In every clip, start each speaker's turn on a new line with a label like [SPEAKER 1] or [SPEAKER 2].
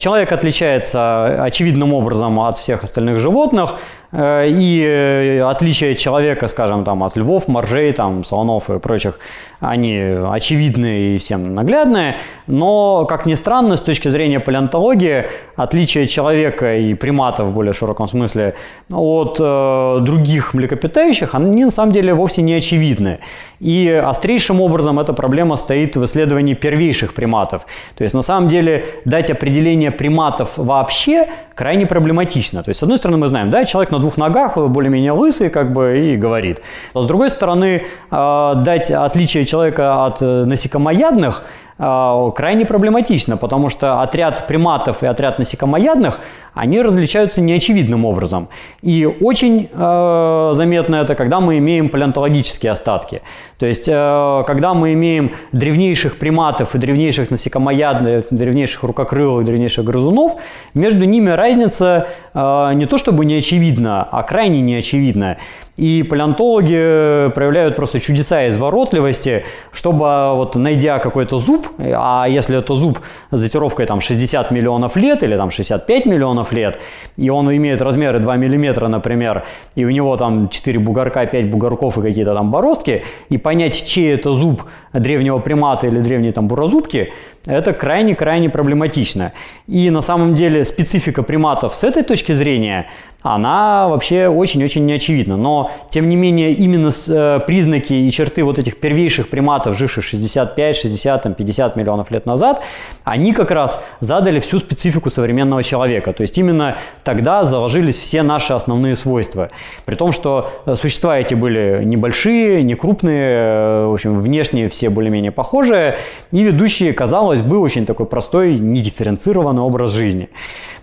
[SPEAKER 1] Человек отличается очевидным образом от всех остальных животных, э, и э, отличие человека, скажем, там, от львов, моржей, там, слонов и прочих, они очевидные и всем наглядные, но, как ни странно, с точки зрения палеонтологии, отличие человека и приматов в более широком смысле от э, других млекопитающих, они на самом деле вовсе не очевидны. И острейшим образом эта проблема стоит в исследовании первейших приматов. То есть, на самом деле, дать определение приматов вообще крайне проблематично. То есть, с одной стороны, мы знаем, да, человек на двух ногах, более-менее лысый, как бы, и говорит. А с другой стороны, э, дать отличие человека от э, насекомоядных – крайне проблематично, потому что отряд приматов и отряд насекомоядных, они различаются неочевидным образом. И очень э, заметно это, когда мы имеем палеонтологические остатки. То есть, э, когда мы имеем древнейших приматов и древнейших насекомоядных, древнейших рукокрылых, древнейших грызунов, между ними разница э, не то чтобы неочевидна, а крайне неочевидная. И палеонтологи проявляют просто чудеса изворотливости, чтобы вот найдя какой-то зуб, а если это зуб с датировкой там 60 миллионов лет или там 65 миллионов лет, и он имеет размеры 2 миллиметра, например, и у него там 4 бугорка, 5 бугорков и какие-то там бороздки, и понять, чей это зуб древнего примата или древней там буразубки, это крайне-крайне проблематично. И на самом деле специфика приматов с этой точки зрения – она вообще очень-очень неочевидна. Но, тем не менее, именно э, признаки и черты вот этих первейших приматов, живших 65, 60, там, 50 миллионов лет назад, они как раз задали всю специфику современного человека. То есть именно тогда заложились все наши основные свойства. При том, что э, существа эти были небольшие, не крупные, э, в общем, внешне все более-менее похожие, и ведущие, казалось бы, очень такой простой, недифференцированный образ жизни.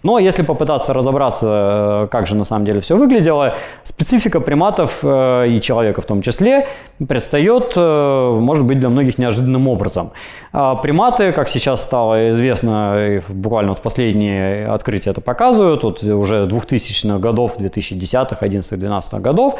[SPEAKER 1] Но если попытаться разобраться, как же на самом деле все выглядело, специфика приматов э, и человека в том числе предстает, э, может быть, для многих неожиданным образом. А приматы, как сейчас стало известно, буквально вот последние открытия это показывают, вот уже 2000-х годов, 2010-х, 11-х, 12-х годов,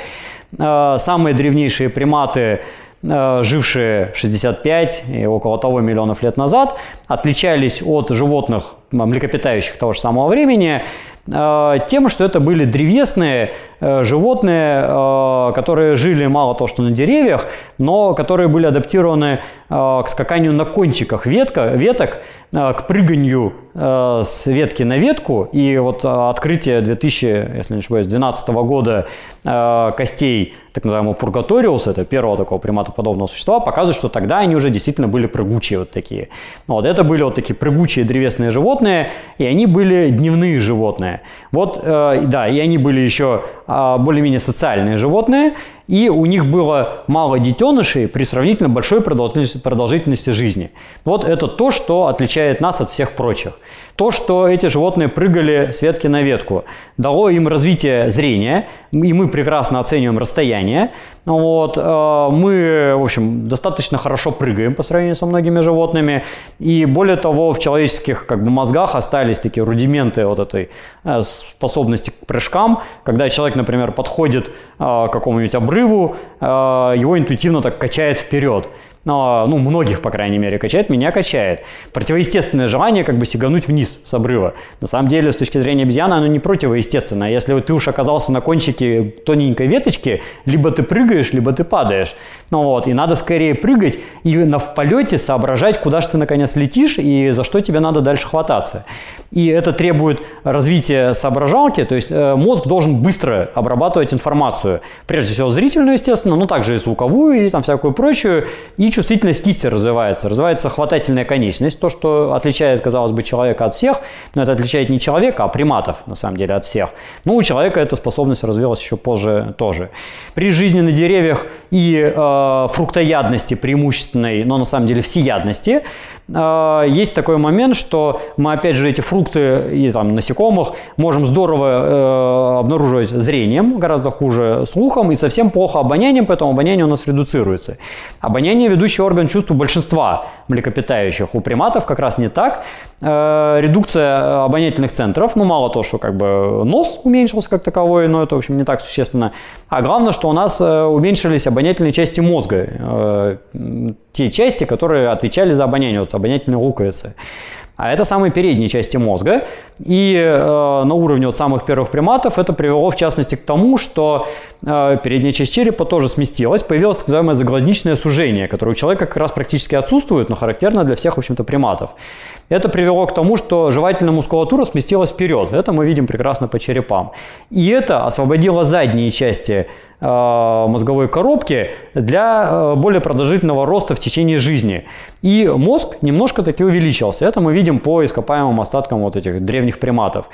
[SPEAKER 1] э, самые древнейшие приматы жившие 65 и около того миллионов лет назад, отличались от животных млекопитающих того же самого времени Э, тем, что это были древесные э, животные, э, которые жили мало того, что на деревьях, но которые были адаптированы к скаканию на кончиках ветка, веток, к прыганию с ветки на ветку. И вот открытие 2000, если не ошибаюсь, 2012 года костей так называемого пургаториуса, это первого такого приматоподобного существа, показывает, что тогда они уже действительно были прыгучие вот такие. Вот это были вот такие прыгучие древесные животные, и они были дневные животные. Вот, э, да, и они были еще э, более-менее социальные животные, и у них было мало детенышей при сравнительно большой продолжительности, продолжительности жизни. Вот это то, что отличает нас от всех прочих. То, что эти животные прыгали с ветки на ветку, дало им развитие зрения, и мы прекрасно оцениваем расстояние. Вот, э, мы, в общем, достаточно хорошо прыгаем по сравнению со многими животными. И более того, в человеческих как бы, мозгах остались такие рудименты вот этой э, способности к прыжкам. Когда человек, например, подходит э, к какому-нибудь обрыву, его интуитивно так качает вперед ну, многих, по крайней мере, качает, меня качает. Противоестественное желание как бы сигануть вниз с обрыва. На самом деле, с точки зрения обезьяны, оно не противоестественное. Если ты уж оказался на кончике тоненькой веточки, либо ты прыгаешь, либо ты падаешь. Ну вот, и надо скорее прыгать и на, в полете соображать, куда же ты наконец летишь и за что тебе надо дальше хвататься. И это требует развития соображалки, то есть э, мозг должен быстро обрабатывать информацию. Прежде всего зрительную, естественно, но также и звуковую, и там всякую прочую, и чувствительность кисти развивается, развивается хватательная конечность, то, что отличает, казалось бы, человека от всех, но это отличает не человека, а приматов, на самом деле, от всех. Ну, у человека эта способность развилась еще позже тоже. При жизни на деревьях и э, фруктоядности преимущественной, но на самом деле всеядности, есть такой момент, что мы, опять же, эти фрукты и там насекомых можем здорово э, обнаруживать зрением, гораздо хуже слухом, и совсем плохо обонянием, поэтому обоняние у нас редуцируется. Обоняние – ведущий орган чувств большинства млекопитающих. У приматов как раз не так. Э, редукция обонятельных центров, ну, мало то, что как бы нос уменьшился как таковой, но это, в общем, не так существенно. А главное, что у нас э, уменьшились обонятельные части мозга, э, те части, которые отвечали за обоняние, вот обонятельные луковицы. а это самые передние части мозга. И э, на уровне вот самых первых приматов это привело в частности к тому, что э, передняя часть черепа тоже сместилась, появилось так называемое заглазничное сужение, которое у человека как раз практически отсутствует, но характерно для всех, в общем-то, приматов. Это привело к тому, что жевательная мускулатура сместилась вперед. Это мы видим прекрасно по черепам. И это освободило задние части мозговой коробки для э, более продолжительного роста в течение жизни. И мозг немножко таки увеличился. Это мы видим по ископаемым остаткам вот этих древних приматов.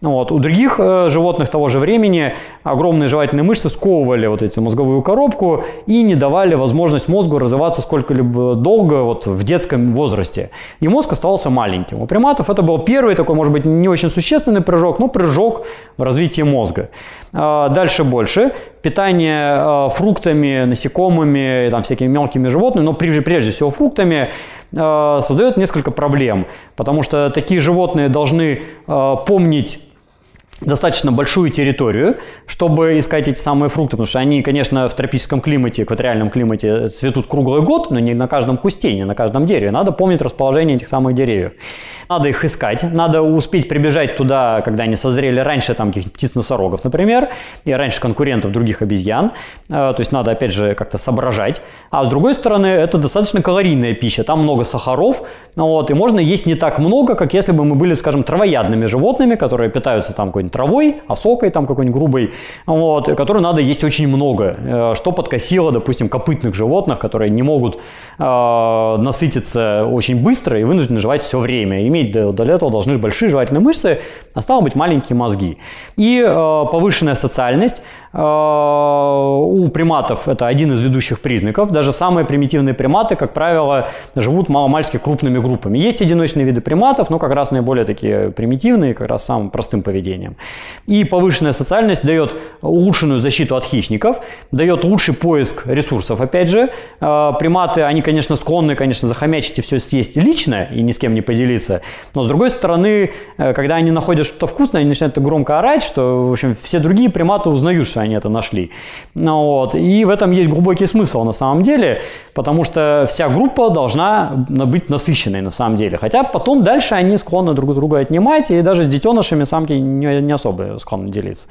[SPEAKER 1] Вот. У других э, животных того же времени огромные жевательные мышцы сковывали вот эту мозговую коробку и не давали возможность мозгу развиваться сколько-либо долго вот в детском возрасте. И мозг оставался маленьким. У приматов это был первый такой, может быть, не очень существенный прыжок, но прыжок в развитии мозга. А, дальше больше. Питание а, фруктами, насекомыми, там, всякими мелкими животными, но прежде, всего фруктами, а, создает несколько проблем. Потому что такие животные должны помнить достаточно большую территорию, чтобы искать эти самые фрукты, потому что они, конечно, в тропическом климате, экваториальном климате цветут круглый год, но не на каждом кусте, не на каждом дереве. Надо помнить расположение этих самых деревьев. Надо их искать, надо успеть прибежать туда, когда они созрели раньше там каких-нибудь птиц-носорогов, например, и раньше конкурентов других обезьян. Э, то есть надо, опять же, как-то соображать. А с другой стороны, это достаточно калорийная пища, там много сахаров, вот, и можно есть не так много, как если бы мы были, скажем, травоядными животными, которые питаются там какой-нибудь травой, осокой там какой-нибудь грубой, вот, которую надо есть очень много, э, что подкосило, допустим, копытных животных, которые не могут э, насытиться очень быстро и вынуждены жевать все время, иметь иметь для этого должны большие жевательные мышцы, а стало быть маленькие мозги. И э, повышенная социальность у приматов это один из ведущих признаков. Даже самые примитивные приматы, как правило, живут маломальски крупными группами. Есть одиночные виды приматов, но как раз наиболее такие примитивные, как раз самым простым поведением. И повышенная социальность дает улучшенную защиту от хищников, дает лучший поиск ресурсов, опять же. Э, приматы, они, конечно, склонны, конечно, захомячить и все съесть лично и ни с кем не поделиться. Но с другой стороны, э, когда они находят что-то вкусное, они начинают громко орать, что, в общем, все другие приматы узнают, что они это нашли. Ну, вот. И в этом есть глубокий смысл на самом деле, потому что вся группа должна быть насыщенной на самом деле. Хотя потом дальше они склонны друг друга отнимать, и даже с детенышами самки не, не особо склонны делиться.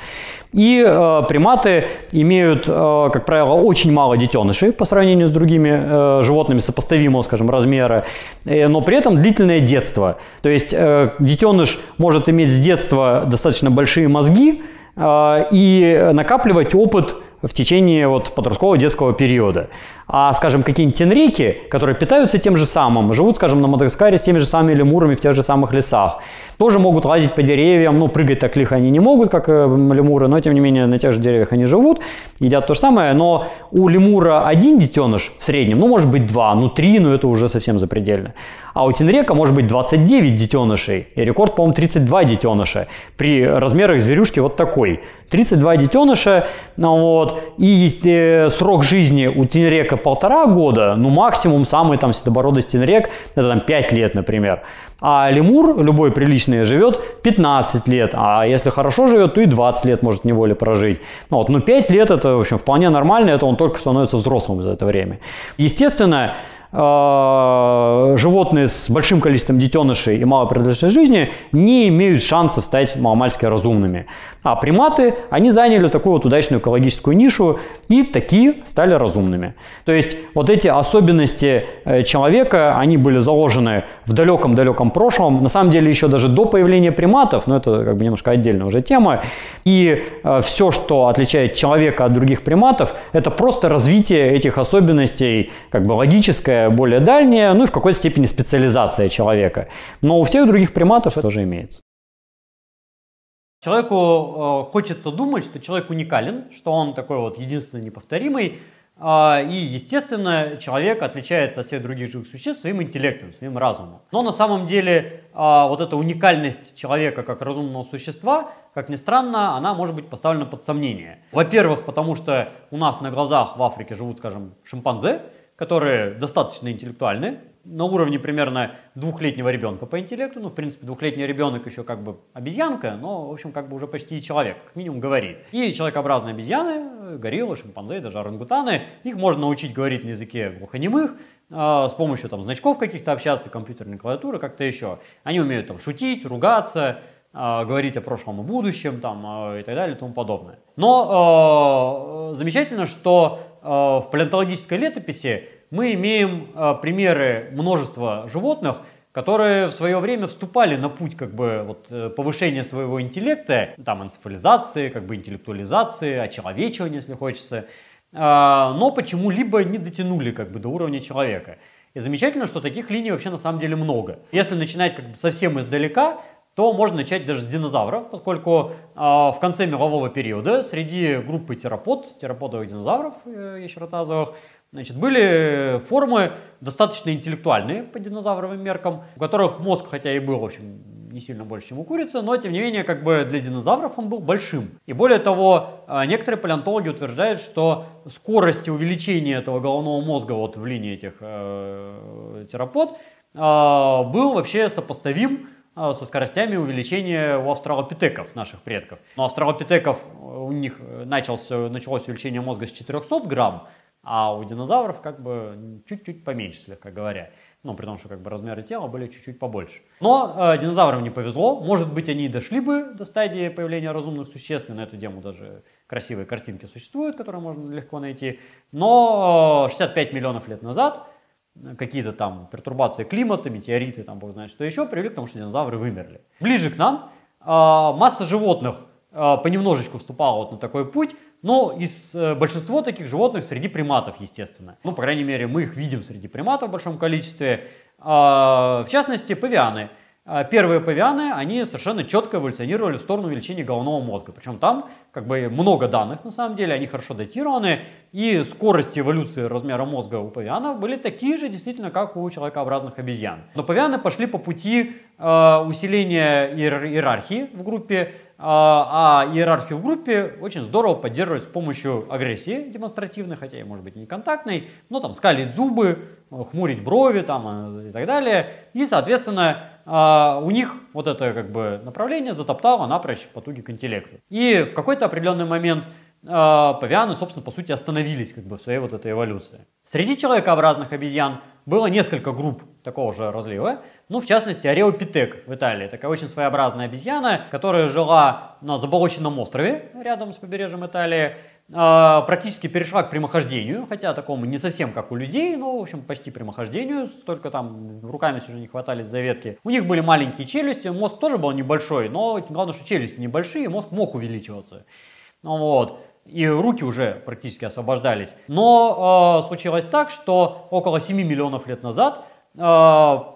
[SPEAKER 1] И э, приматы имеют, э, как правило, очень мало детенышей по сравнению с другими э, животными сопоставимого, скажем, размера, э, но при этом длительное детство. То есть э, детеныш может иметь с детства достаточно большие мозги и накапливать опыт в течение вот подросткового детского периода. А, скажем, какие-нибудь тенрики, которые питаются тем же самым, живут, скажем, на Мадагаскаре с теми же самыми лемурами в тех же самых лесах, тоже могут лазить по деревьям, ну, прыгать так лихо они не могут, как э, лемуры, но, тем не менее, на тех же деревьях они живут, едят то же самое, но у лемура один детеныш в среднем, ну, может быть, два, ну, три, ну, это уже совсем запредельно. А у тенрека может быть 29 детенышей, и рекорд, по-моему, 32 детеныша, при размерах зверюшки вот такой. 32 детеныша, ну, вот, и если срок жизни у тенрека полтора года, ну максимум самый там седобородый стенрек, это там 5 лет, например. А лемур, любой приличный, живет 15 лет, а если хорошо живет, то и 20 лет может неволе прожить. Ну вот, но 5 лет это, в общем, вполне нормально, это он только становится взрослым за это время. Естественно, животные с большим количеством детенышей и малой продолжительностью жизни не имеют шансов стать маломальски разумными. А приматы, они заняли такую вот удачную экологическую нишу и такие стали разумными. То есть вот эти особенности э, человека, они были заложены в далеком-далеком прошлом, на самом деле еще даже до появления приматов, но это как бы немножко отдельная уже тема. И э, все, что отличает человека от других приматов, это просто развитие этих особенностей, как бы логическое, более дальнее, ну и в какой-то степени специализация человека. Но у всех других приматов это тоже имеется. Человеку э, хочется думать, что человек уникален, что он такой вот единственный неповторимый. Э, и, естественно, человек отличается от всех других живых существ своим интеллектом, своим разумом. Но на самом деле э, вот эта уникальность человека как разумного существа, как ни странно, она может быть поставлена под сомнение. Во-первых, потому что у нас на глазах в Африке живут, скажем, шимпанзе, которые достаточно интеллектуальны, на уровне примерно двухлетнего ребенка по интеллекту. Ну, в принципе, двухлетний ребенок еще как бы обезьянка, но, в общем, как бы уже почти человек, как минимум говорит. И человекообразные обезьяны, гориллы, шимпанзе, даже орангутаны, их можно научить говорить на языке глухонемых, а, с помощью там значков каких-то общаться, компьютерной клавиатуры, как-то еще. Они умеют там шутить, ругаться, а, говорить о прошлом и будущем там, а, и так далее и тому подобное. Но замечательно, что в палеонтологической летописи мы имеем э, примеры множества животных, которые в свое время вступали на путь как бы вот, повышения своего интеллекта, там энцефализации, как бы интеллектуализации, очеловечивания, если хочется, но почему-либо не дотянули как бы до уровня человека. И замечательно, что таких линий вообще на самом деле много. Если начинать как бы совсем издалека, то можно начать даже с динозавров, поскольку э, в конце мирового периода среди группы терапод, тераподовых динозавров э, ящеротазовых, значит, были формы достаточно интеллектуальные по динозавровым меркам, у которых мозг, хотя и был, в общем, не сильно больше, чем у курицы, но тем не менее, как бы для динозавров он был большим. И более того, э, некоторые палеонтологи утверждают, что скорость увеличения этого головного мозга вот в линии этих э, терапод э, был вообще сопоставим а, со скоростями увеличения у австралопитеков, наших предков. Но австралопитеков э, у них э, начался, началось увеличение мозга с 400 грамм, а у динозавров как бы чуть-чуть поменьше, слегка говоря. Ну, при том, что как бы размеры тела были чуть-чуть побольше. Но э, динозаврам не повезло. Может быть, они дошли бы до стадии появления разумных существ. И на эту тему даже красивые картинки существуют, которые можно легко найти. Но э, 65 миллионов лет назад какие-то там пертурбации климата, метеориты, там бог знает что еще, привели к тому, что динозавры вымерли. Ближе к нам э, масса животных э, понемножечку вступала вот на такой путь, но из э, большинство таких животных среди приматов, естественно. Ну, по крайней мере, мы их видим среди приматов в большом количестве. Э, в частности, павианы – первые павианы, они совершенно четко эволюционировали в сторону увеличения головного мозга. Причем там как бы много данных на самом деле, они хорошо датированы, и скорости эволюции размера мозга у павианов были такие же действительно, как у человекообразных обезьян. Но павианы пошли по пути э, усиления иер- иерархии в группе, э, а иерархию в группе очень здорово поддерживать с помощью агрессии демонстративной, хотя и может быть не контактной, но там скалить зубы, хмурить брови там, э, и так далее. И, соответственно, а, у них вот это как бы направление затоптало напрочь потуги к интеллекту. И в какой-то определенный момент а, павианы, собственно, по сути остановились как бы в своей вот этой эволюции. Среди человекообразных обезьян было несколько групп такого же разлива. Ну, в частности, Ареопитек в Италии. Такая очень своеобразная обезьяна, которая жила на заболоченном острове рядом с побережьем Италии. А, практически перешла к прямохождению, хотя такому не совсем как у людей, но, в общем, почти прямохождению, столько там руками уже не хватались за ветки. У них были маленькие челюсти, мозг тоже был небольшой, но главное, что челюсти небольшие, мозг мог увеличиваться. Ну, вот. И руки уже практически освобождались. Но э, случилось так, что около 7 миллионов лет назад э,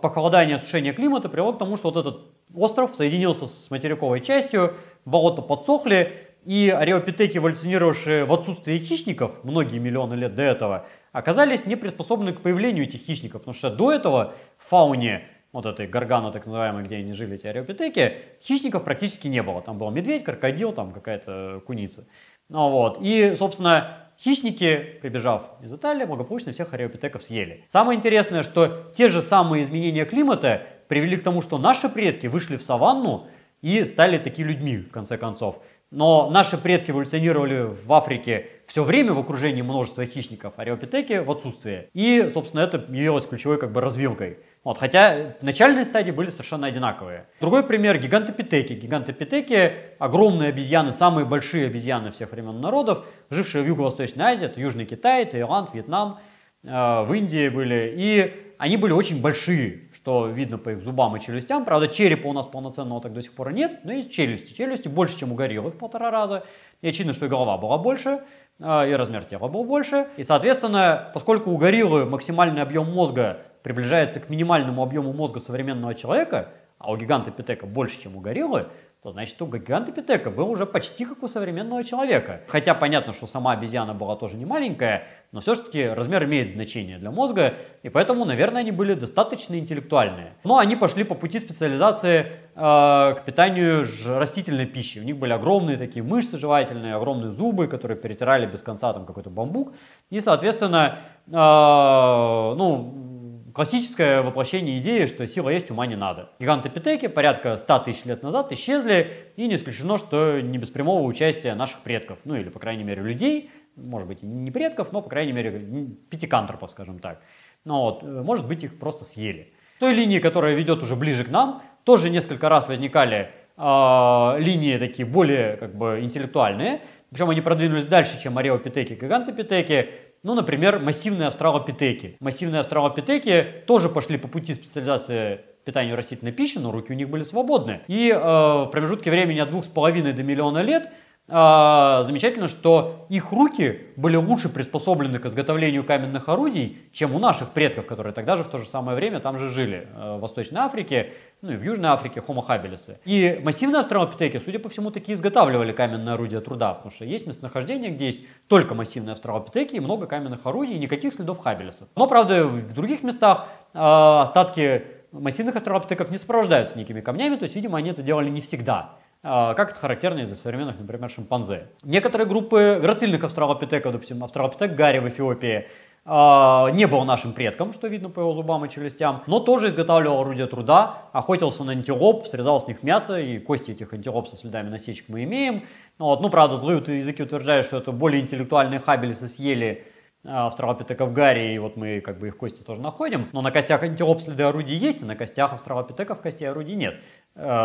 [SPEAKER 1] похолодание и осушение климата привело к тому, что вот этот остров соединился с материковой частью, болота подсохли, и ареопитеки, эволюционировавшие в отсутствии хищников многие миллионы лет до этого, оказались не приспособлены к появлению этих хищников, потому что до этого в фауне вот этой горгана, так называемой, где они жили, эти ареопитеки, хищников практически не было. Там был медведь, крокодил, там какая-то куница. Ну, вот. И, собственно, хищники, прибежав из Италии, благополучно всех ареопитеков съели. Самое интересное, что те же самые изменения климата привели к тому, что наши предки вышли в саванну и стали такими людьми, в конце концов. Но наши предки эволюционировали в Африке все время в окружении множества хищников, ареопитеки в отсутствие. И, собственно, это явилось ключевой как бы развилкой. Вот, хотя начальные стадии были совершенно одинаковые. Другой пример – гигантопитеки. Гигантопитеки – огромные обезьяны, самые большие обезьяны всех времен народов, жившие в Юго-Восточной Азии, это Южный Китай, Таиланд, Вьетнам, э, в Индии были. И они были очень большие, что видно по их зубам и челюстям. Правда, черепа у нас полноценного так до сих пор нет, но есть челюсти. Челюсти больше, чем у гориллы в полтора раза. И очевидно, что и голова была больше, а, и размер тела был больше. И, соответственно, поскольку у гориллы максимальный объем мозга приближается к минимальному объему мозга современного человека, а у гиганта Питека больше, чем у гориллы, то значит у гигантопитека был уже почти как у современного человека. Хотя понятно, что сама обезьяна была тоже не маленькая, но все-таки размер имеет значение для мозга, и поэтому, наверное, они были достаточно интеллектуальные. Но они пошли по пути специализации э, к питанию растительной пищи. У них были огромные такие мышцы жевательные, огромные зубы, которые перетирали без конца там какой-то бамбук. И, соответственно, э, ну, классическое воплощение идеи, что сила есть, ума не надо. Гигантопитеки порядка 100 тысяч лет назад исчезли, и не исключено, что не без прямого участия наших предков, ну или, по крайней мере, людей, может быть, не предков, но, по крайней мере, пятикантропов, скажем так. Ну, вот, может быть, их просто съели. Той линии, которая ведет уже ближе к нам, тоже несколько раз возникали э, линии такие более как бы интеллектуальные, причем они продвинулись дальше, чем ареопитеки, гигантопитеки, ну, например, массивные австралопитеки. Массивные австралопитеки тоже пошли по пути специализации питанию растительной пищи, но руки у них были свободны. И э, в промежутке времени от двух с половиной до миллиона лет замечательно, что их руки были лучше приспособлены к изготовлению каменных орудий, чем у наших предков, которые тогда же в то же самое время там же жили, э, в Восточной Африке, ну и в Южной Африке, Homo habilis. И массивные австралопитеки, судя по всему, такие изготавливали каменные орудия труда, потому что есть местонахождение, где есть только массивные австралопитеки и много каменных орудий, и никаких следов хабелесов. Но, правда, в других местах э, остатки массивных австралопитеков не сопровождаются никакими камнями, то есть, видимо, они это делали не всегда. А, как это характерно для современных, например, шимпанзе. Некоторые группы грацильных австралопитеков, допустим, австралопитек Гарри в Эфиопии, а, не был нашим предком, что видно по его зубам и челюстям, но тоже изготавливал орудия труда, охотился на антилоп, срезал с них мясо, и кости этих антилоп со следами насечек мы имеем. Вот. Ну, правда, злые языки утверждают, что это более интеллектуальные хабелисы съели а, австралопитеков Гарри, и вот мы как бы их кости тоже находим. Но на костях антилоп следы орудий есть, а на костях австралопитеков костей орудий нет.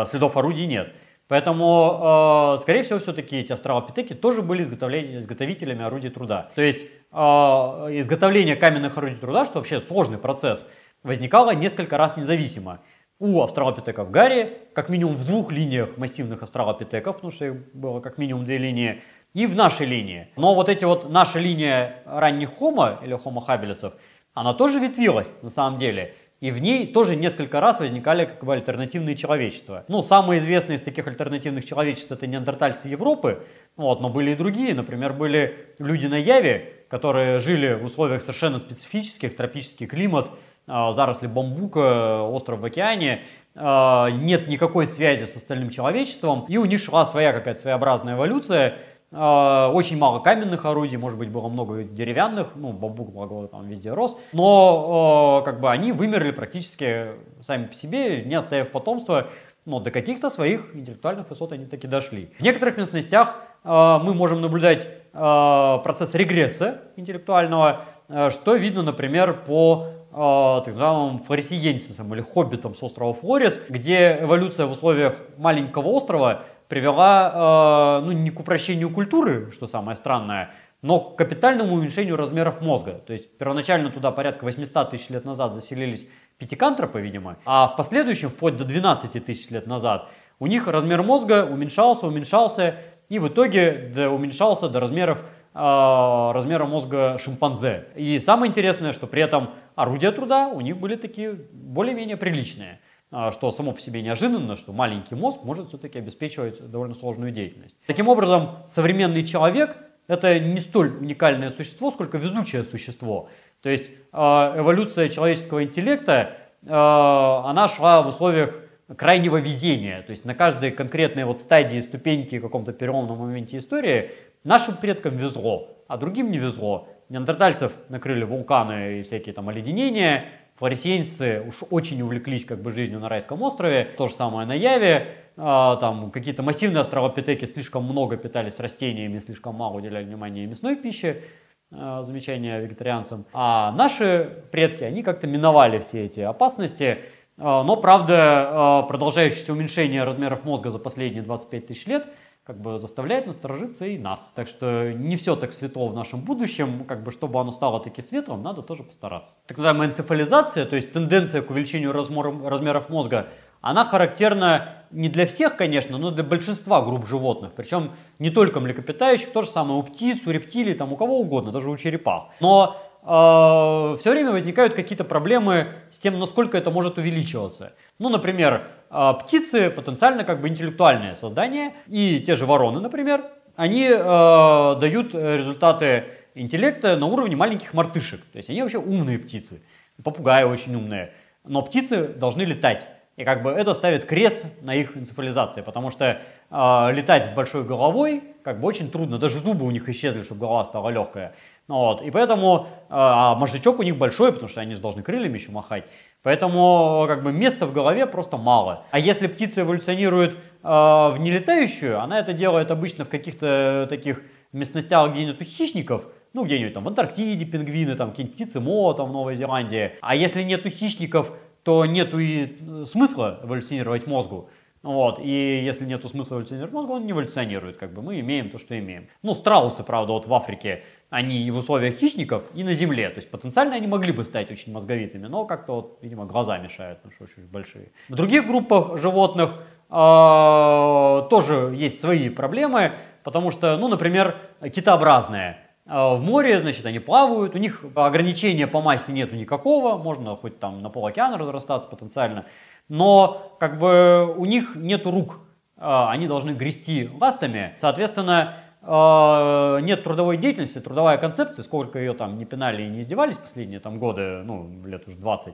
[SPEAKER 1] Следов орудий нет. Поэтому, э, скорее всего, все-таки эти австралопитеки тоже были изготовителями орудий труда. То есть э, изготовление каменных орудий труда, что вообще сложный процесс, возникало несколько раз независимо. У австралопитеков Гарри, как минимум в двух линиях массивных австралопитеков, потому что их было как минимум две линии, и в нашей линии. Но вот эти вот наша линия ранних хомо или хомо хабилисов, она тоже ветвилась на самом деле. И в ней тоже несколько раз возникали как бы альтернативные человечества. Ну, самые известные из таких альтернативных человечеств это неандертальцы Европы, вот, но были и другие. Например, были люди на Яве, которые жили в условиях совершенно специфических, тропический климат, а, заросли бамбука, остров в океане, а, нет никакой связи с остальным человечеством, и у них шла своя какая-то своеобразная эволюция, очень мало каменных орудий, может быть, было много деревянных, ну, бамбук, благо, там везде рос. Но, а, как бы, они вымерли практически сами по себе, не оставив потомства, но до каких-то своих интеллектуальных высот они таки дошли. В некоторых местностях а, мы можем наблюдать процесс регресса интеллектуального, что видно, например, по так называемым флоресиенсисам или хоббитам с острова Флорис, где эволюция в условиях маленького острова привела э, ну, не к упрощению культуры, что самое странное, но к капитальному уменьшению размеров мозга. То есть первоначально туда порядка 800 тысяч лет назад заселились пятикантропы, видимо, а в последующем, вплоть до 12 тысяч лет назад, у них размер мозга уменьшался, уменьшался, и в итоге уменьшался до размеров э, размера мозга шимпанзе. И самое интересное, что при этом орудия труда у них были такие более-менее приличные. А, что само по себе неожиданно, что маленький мозг может все-таки обеспечивать довольно сложную деятельность. Таким образом, современный человек – это не столь уникальное существо, сколько везучее существо. То есть а, эволюция человеческого интеллекта, а, она шла в условиях крайнего везения. То есть на каждой конкретной вот стадии, ступеньки каком-то переломном моменте истории нашим предкам везло, а другим не везло. Неандертальцев накрыли вулканы и всякие там оледенения, флоресиенцы уж очень увлеклись как бы жизнью на райском острове, то же самое на Яве, а, там какие-то массивные островопитеки слишком много питались растениями, слишком мало уделяли внимания мясной пище, а, замечание вегетарианцам. А наши предки, они как-то миновали все эти опасности, а, но, правда, продолжающееся уменьшение размеров мозга за последние 25 тысяч лет – как бы заставляет насторожиться и нас. Так что не все так светло в нашем будущем, как бы чтобы оно стало таки светлым, надо тоже постараться. Так называемая энцефализация, то есть тенденция к увеличению размеров мозга, она характерна не для всех, конечно, но для большинства групп животных. Причем не только млекопитающих, то же самое у птиц, у рептилий, там у кого угодно, даже у черепах. Но э, все время возникают какие-то проблемы с тем, насколько это может увеличиваться. Ну, например, э, птицы потенциально как бы интеллектуальные создания, и те же вороны, например, они э, дают результаты интеллекта на уровне маленьких мартышек. То есть они вообще умные птицы. Попугаи очень умные. Но птицы должны летать. И как бы это ставит крест на их энцефализации, потому что э, летать с большой головой как бы очень трудно. Даже зубы у них исчезли, чтобы голова стала легкая. Вот. И поэтому, э, а мозжечок у них большой, потому что они же должны крыльями еще махать. Поэтому как бы места в голове просто мало. А если птица эволюционирует э, в нелетающую, она это делает обычно в каких-то таких местностях, где нету хищников, ну, где-нибудь там в Антарктиде пингвины, там какие-нибудь птицы мо, там в Новой Зеландии. А если нету хищников, то нету и э, смысла эволюционировать мозгу. Вот, и если нету смысла эволюционировать мозгу, он не эволюционирует, как бы мы имеем то, что имеем. Ну, страусы, правда, вот в Африке, они и в условиях хищников, и на земле. То есть потенциально они могли бы стать очень мозговитыми, но как-то вот, видимо, глаза мешают, потому что очень большие. В других группах животных э, тоже есть свои проблемы, потому что, ну, например, китообразные. А, в море, значит, они плавают, у них ограничения по массе нету никакого, можно хоть там на пол разрастаться потенциально, но как бы у них нету рук, а, они должны грести ластами, соответственно, а, нет трудовой деятельности, трудовая концепция, сколько ее там не пинали и не издевались последние там годы, ну, лет уже 20,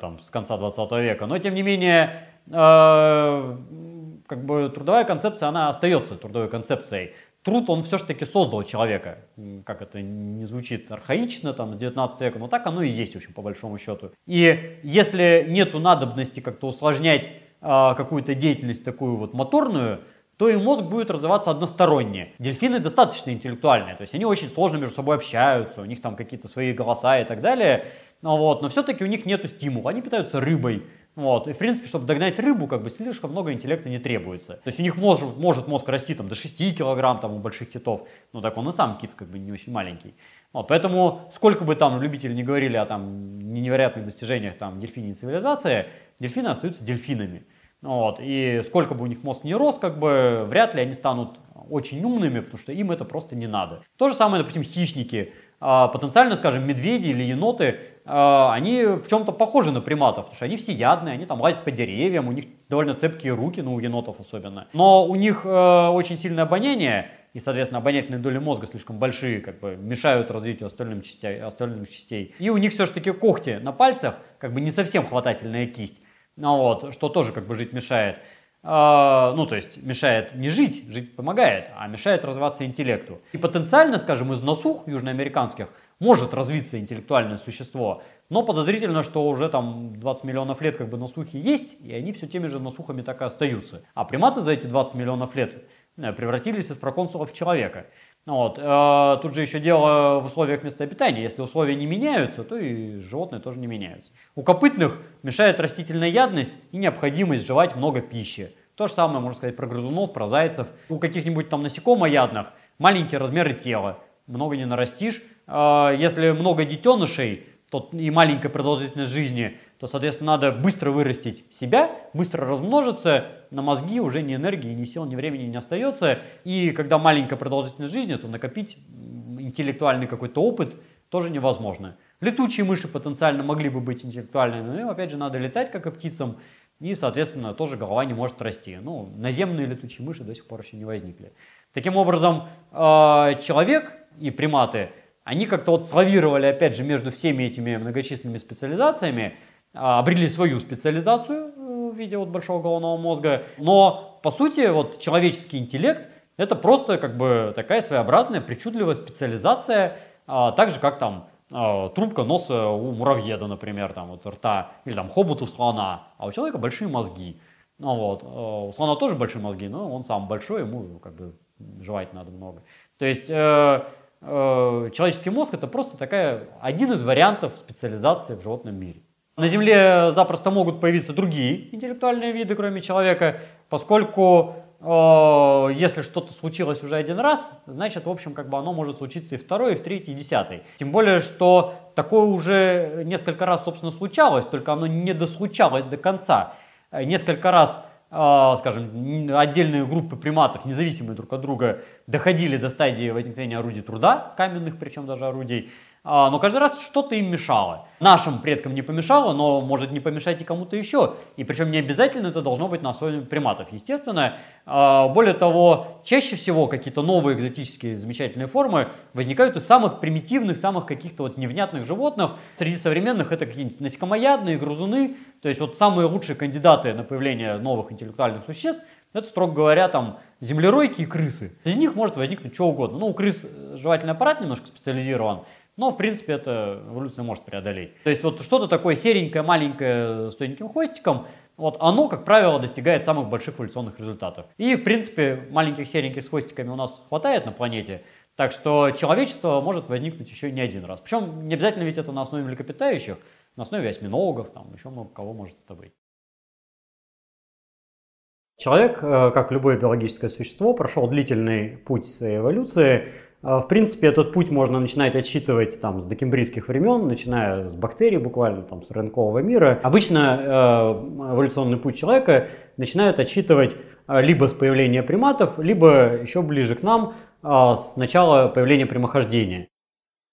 [SPEAKER 1] там, с конца 20 века, но тем не менее, как бы трудовая концепция, она остается трудовой концепцией труд, он все-таки создал человека. Как это не звучит архаично, там, с 19 века, но так оно и есть, в общем, по большому счету. И если нету надобности как-то усложнять какую-то деятельность такую вот моторную, то и мозг будет развиваться односторонне. Дельфины достаточно интеллектуальные, то есть они очень сложно между собой общаются, у них там какие-то свои голоса и так далее, вот, но все-таки у них нет стимула, они питаются рыбой, вот. И, в принципе, чтобы догнать рыбу, как бы слишком много интеллекта не требуется. То есть у них может, может мозг расти там, до 6 килограмм там, у больших китов. Ну так он и сам кит как бы не очень маленький. Вот. Поэтому сколько бы там любители не говорили о там, невероятных достижениях там, дельфиней цивилизации, дельфины остаются дельфинами. Вот. И сколько бы у них мозг не рос, как бы, вряд ли они станут очень умными, потому что им это просто не надо. То же самое, допустим, хищники. А, потенциально, скажем, медведи или еноты а, они в чем-то похожи на приматов, потому что они всеядные, они там лазят по деревьям, у них довольно цепкие руки, ну у енотов особенно. Но у них э, очень сильное обоняние, и, соответственно, обонятельные доли мозга слишком большие, как бы мешают развитию остальным частей, остальных частей. И у них все-таки когти на пальцах, как бы не совсем хватательная кисть, ну, вот, что тоже как бы жить мешает. А, ну, то есть мешает не жить, жить помогает, а мешает развиваться интеллекту. И потенциально, скажем, из носух южноамериканских может развиться интеллектуальное существо, но подозрительно, что уже там 20 миллионов лет как бы носухи есть, и они все теми же носухами так и остаются. А приматы за эти 20 миллионов лет э, превратились из проконсулов в человека. Вот. Э, тут же еще дело в условиях места обитания. Если условия не меняются, то и животные тоже не меняются. У копытных мешает растительная ядность и необходимость жевать много пищи. То же самое можно сказать про грызунов, про зайцев. У каких-нибудь там насекомоядных маленькие размеры тела. Много не нарастишь, а, если много детенышей то и маленькая продолжительность жизни, то, соответственно, надо быстро вырастить себя, быстро размножиться, на мозги уже ни энергии, ни сил, ни времени не остается. И когда маленькая продолжительность жизни, то накопить интеллектуальный какой-то опыт тоже невозможно. Летучие мыши потенциально могли бы быть интеллектуальными, но им, опять же, надо летать, как и птицам, и, соответственно, тоже голова не может расти. Ну, наземные летучие мыши до сих пор еще не возникли. Таким образом, а, человек и приматы – они как-то вот славировали, опять же, между всеми этими многочисленными специализациями, обрели свою специализацию э, в виде вот большого головного мозга. Но, по сути, вот человеческий интеллект – это просто как бы такая своеобразная, причудливая специализация, а, так же, как там а, трубка носа у муравьеда, например, там вот рта, или там хобот у слона, а у человека большие мозги. Ну, вот. У слона тоже большие мозги, но он сам большой, ему как бы жевать надо много. То есть э, Э, человеческий мозг это просто такая, один из вариантов специализации в животном мире. На Земле запросто могут появиться другие интеллектуальные виды, кроме человека, поскольку э, если что-то случилось уже один раз, значит, в общем, как бы оно может случиться и второй, и в третий, и десятый. Тем более, что такое уже несколько раз, собственно, случалось, только оно не дослучалось до конца. Э, несколько раз а, скажем, отдельные группы приматов, независимые друг от друга, доходили до стадии возникновения орудий труда, каменных причем даже орудий, но каждый раз что-то им мешало. Нашим предкам не помешало, но может не помешать и кому-то еще. И причем не обязательно это должно быть на основе приматов, естественно. А, более того, чаще всего какие-то новые экзотические замечательные формы возникают из самых примитивных, самых каких-то вот невнятных животных. Среди современных это какие-нибудь насекомоядные, грызуны. То есть вот самые лучшие кандидаты на появление новых интеллектуальных существ это, строго говоря, там землеройки и крысы. Из них может возникнуть что угодно. Ну, у крыс жевательный аппарат немножко специализирован, но, в принципе, это эволюция может преодолеть. То есть вот что-то такое серенькое, маленькое, с тоненьким хвостиком, вот оно, как правило, достигает самых больших эволюционных результатов. И, в принципе, маленьких сереньких с хвостиками у нас хватает на планете, так что человечество может возникнуть еще не один раз. Причем не обязательно ведь это на основе млекопитающих, на основе осьминогов, там еще много кого может это быть. Человек, э, как любое биологическое существо, прошел длительный путь своей эволюции. Э, в принципе, этот путь можно начинать отсчитывать там, с докембрийских времен, начиная с бактерий, буквально там, с рынкового мира. Обычно э, эволюционный путь человека начинают отсчитывать либо с появления приматов, либо еще ближе к нам, с начала появления прямохождения.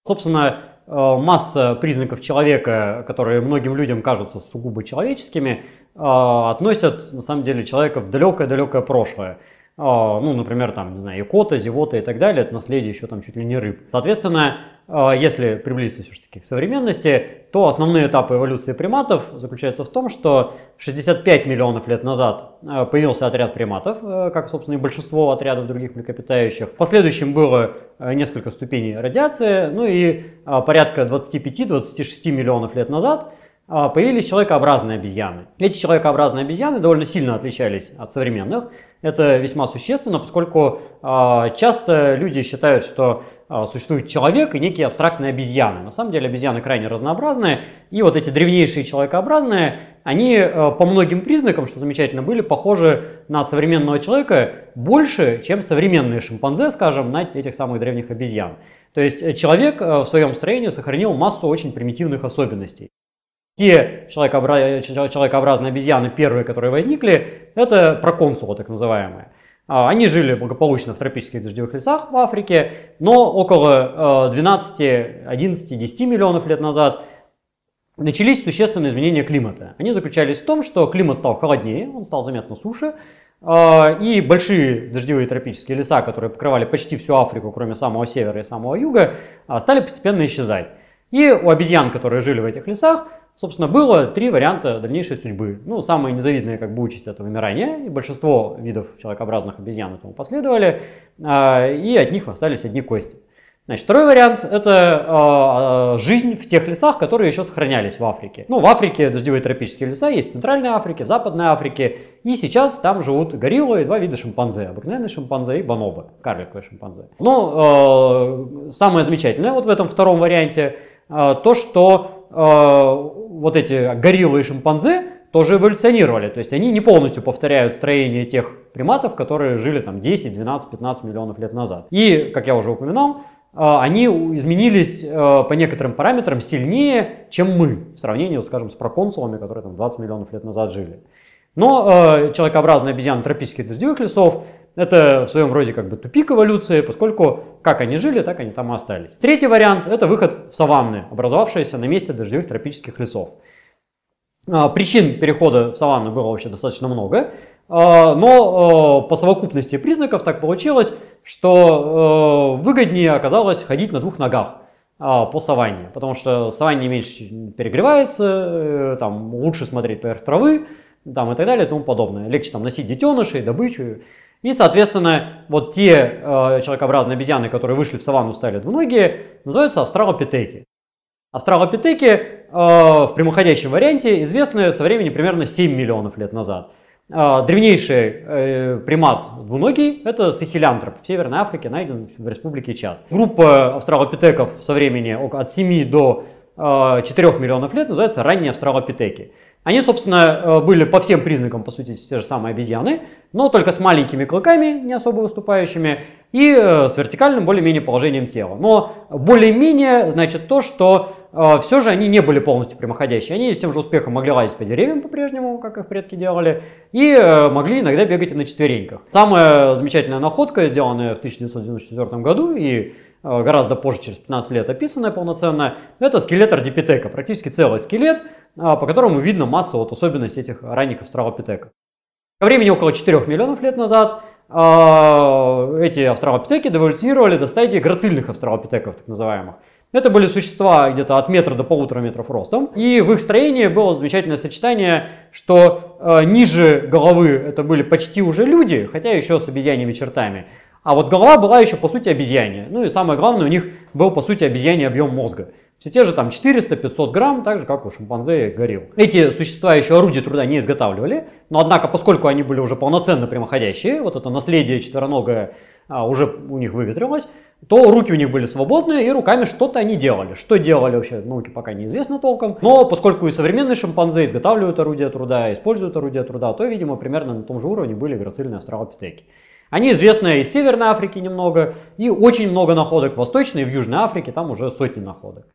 [SPEAKER 1] Собственно, масса признаков человека, которые многим людям кажутся сугубо человеческими, а, относят, на самом деле, человека в далекое-далекое прошлое. А, ну, например, там, не знаю, икота, зевота и так далее, это наследие еще там чуть ли не рыб. Соответственно, а, если приблизиться все-таки к современности, то основные этапы эволюции приматов заключаются в том, что 65 миллионов лет назад появился отряд приматов, как, собственно, и большинство отрядов других млекопитающих. В последующем было несколько ступеней радиации, ну и порядка 25-26 миллионов лет назад – а, появились человекообразные обезьяны. Эти человекообразные обезьяны довольно сильно отличались от современных. Это весьма существенно, поскольку а, часто люди считают, что а, существует человек и некие абстрактные обезьяны. На самом деле обезьяны крайне разнообразные, и вот эти древнейшие человекообразные, они по многим признакам, что замечательно, были похожи на современного человека больше, чем современные шимпанзе, скажем, на этих самых древних обезьян. То есть человек в своем строении сохранил массу очень примитивных особенностей. Те человекообразные обезьяны, первые, которые возникли, это проконсулы так называемые. А, они жили благополучно в тропических дождевых лесах в Африке, но около 12, 11, 10 миллионов лет назад начались существенные изменения климата. Они заключались в том, что климат стал холоднее, он стал заметно суше, а, и большие дождевые тропические леса, которые покрывали почти всю Африку, кроме самого севера и самого юга, а, стали постепенно исчезать. И у обезьян, которые жили в этих лесах, Собственно, было три варианта дальнейшей судьбы. Ну, самая незавидная как бы участь это вымирание, и большинство видов человекообразных обезьян этому последовали, а, и от них остались одни кости. Значит, второй вариант – это э, жизнь в тех лесах, которые еще сохранялись в Африке. Ну, в Африке дождевые тропические леса есть в Центральной Африке, в Западной Африке, и сейчас там живут гориллы и два вида шимпанзе, обыкновенные шимпанзе и бонобо, карликовые шимпанзе. Но э, самое замечательное вот в этом втором варианте э, то, что вот эти гориллы и шимпанзе тоже эволюционировали. То есть они не полностью повторяют строение тех приматов, которые жили там 10, 12, 15 миллионов лет назад. И, как я уже упоминал, а, они изменились а, по некоторым параметрам сильнее, чем мы, в сравнении, вот, скажем, с проконсулами, которые там 20 миллионов лет назад жили. Но э, человекообразные обезьяны тропических дождевых лесов это в своем роде как бы тупик эволюции, поскольку как они жили, так они там и остались. Третий вариант – это выход в саванны, образовавшиеся на месте дождевых тропических лесов. А, причин перехода в саванну было вообще достаточно много, а, но а, по совокупности признаков так получилось, что выгоднее оказалось ходить на двух ногах по саванне, потому что саванне меньше перегревается, э, там лучше смотреть поверх травы, там и так далее и тому подобное. Легче там носить детенышей, добычу и, соответственно, вот те э, человекообразные обезьяны, которые вышли в саванну, стали двуногие, называются австралопитеки. Австралопитеки э, в прямоходящем варианте известны со времени примерно 7 миллионов лет назад. Э, древнейший э, примат двуногий – это сахилянтроп в Северной Африке, найден в республике Чад. Группа австралопитеков со времени от 7 до э, 4 миллионов лет называется ранние австралопитеки. Они, собственно, э, были по всем признакам, по сути, те же самые обезьяны, но только с маленькими клыками, не особо выступающими, и э, с вертикальным более-менее положением тела. Но более-менее значит то, что э, все же они не были полностью прямоходящие. Они с тем же успехом могли лазить по деревьям по-прежнему, как их предки делали, и могли иногда бегать и на четвереньках. Самая замечательная находка, сделанная в 1994 году и гораздо позже, через 15 лет описанная полноценно, это скелет ардипитека, практически целый скелет, по которому видно масса вот особенностей этих ранних австралопитеков. Ко времени около 4 миллионов лет назад э, эти австралопитеки деволюционировали до стадии грацильных австралопитеков, так называемых. Это были существа где-то от метра до полутора метров ростом. И в их строении было замечательное сочетание, что э, ниже головы это были почти уже люди, хотя еще с обезьяньими чертами. А вот голова была еще по сути обезьяне. Ну и самое главное, у них был по сути обезьяний объем мозга. Все те же там 400-500 грамм, так же как у шимпанзе и горилл. Эти существа еще орудия труда не изготавливали, но однако, поскольку они были уже полноценно прямоходящие, вот это наследие четвероногое а, уже у них выветрилось, то руки у них были свободные, и руками что-то они делали. Что делали вообще, науке пока неизвестно толком. Но поскольку и современные шимпанзе изготавливают орудия труда, используют орудия труда, то, видимо, примерно на том же уровне были грацильные австралопитеки. Они известны из Северной Африки немного, и очень много находок в Восточной и в Южной Африке, там уже сотни находок.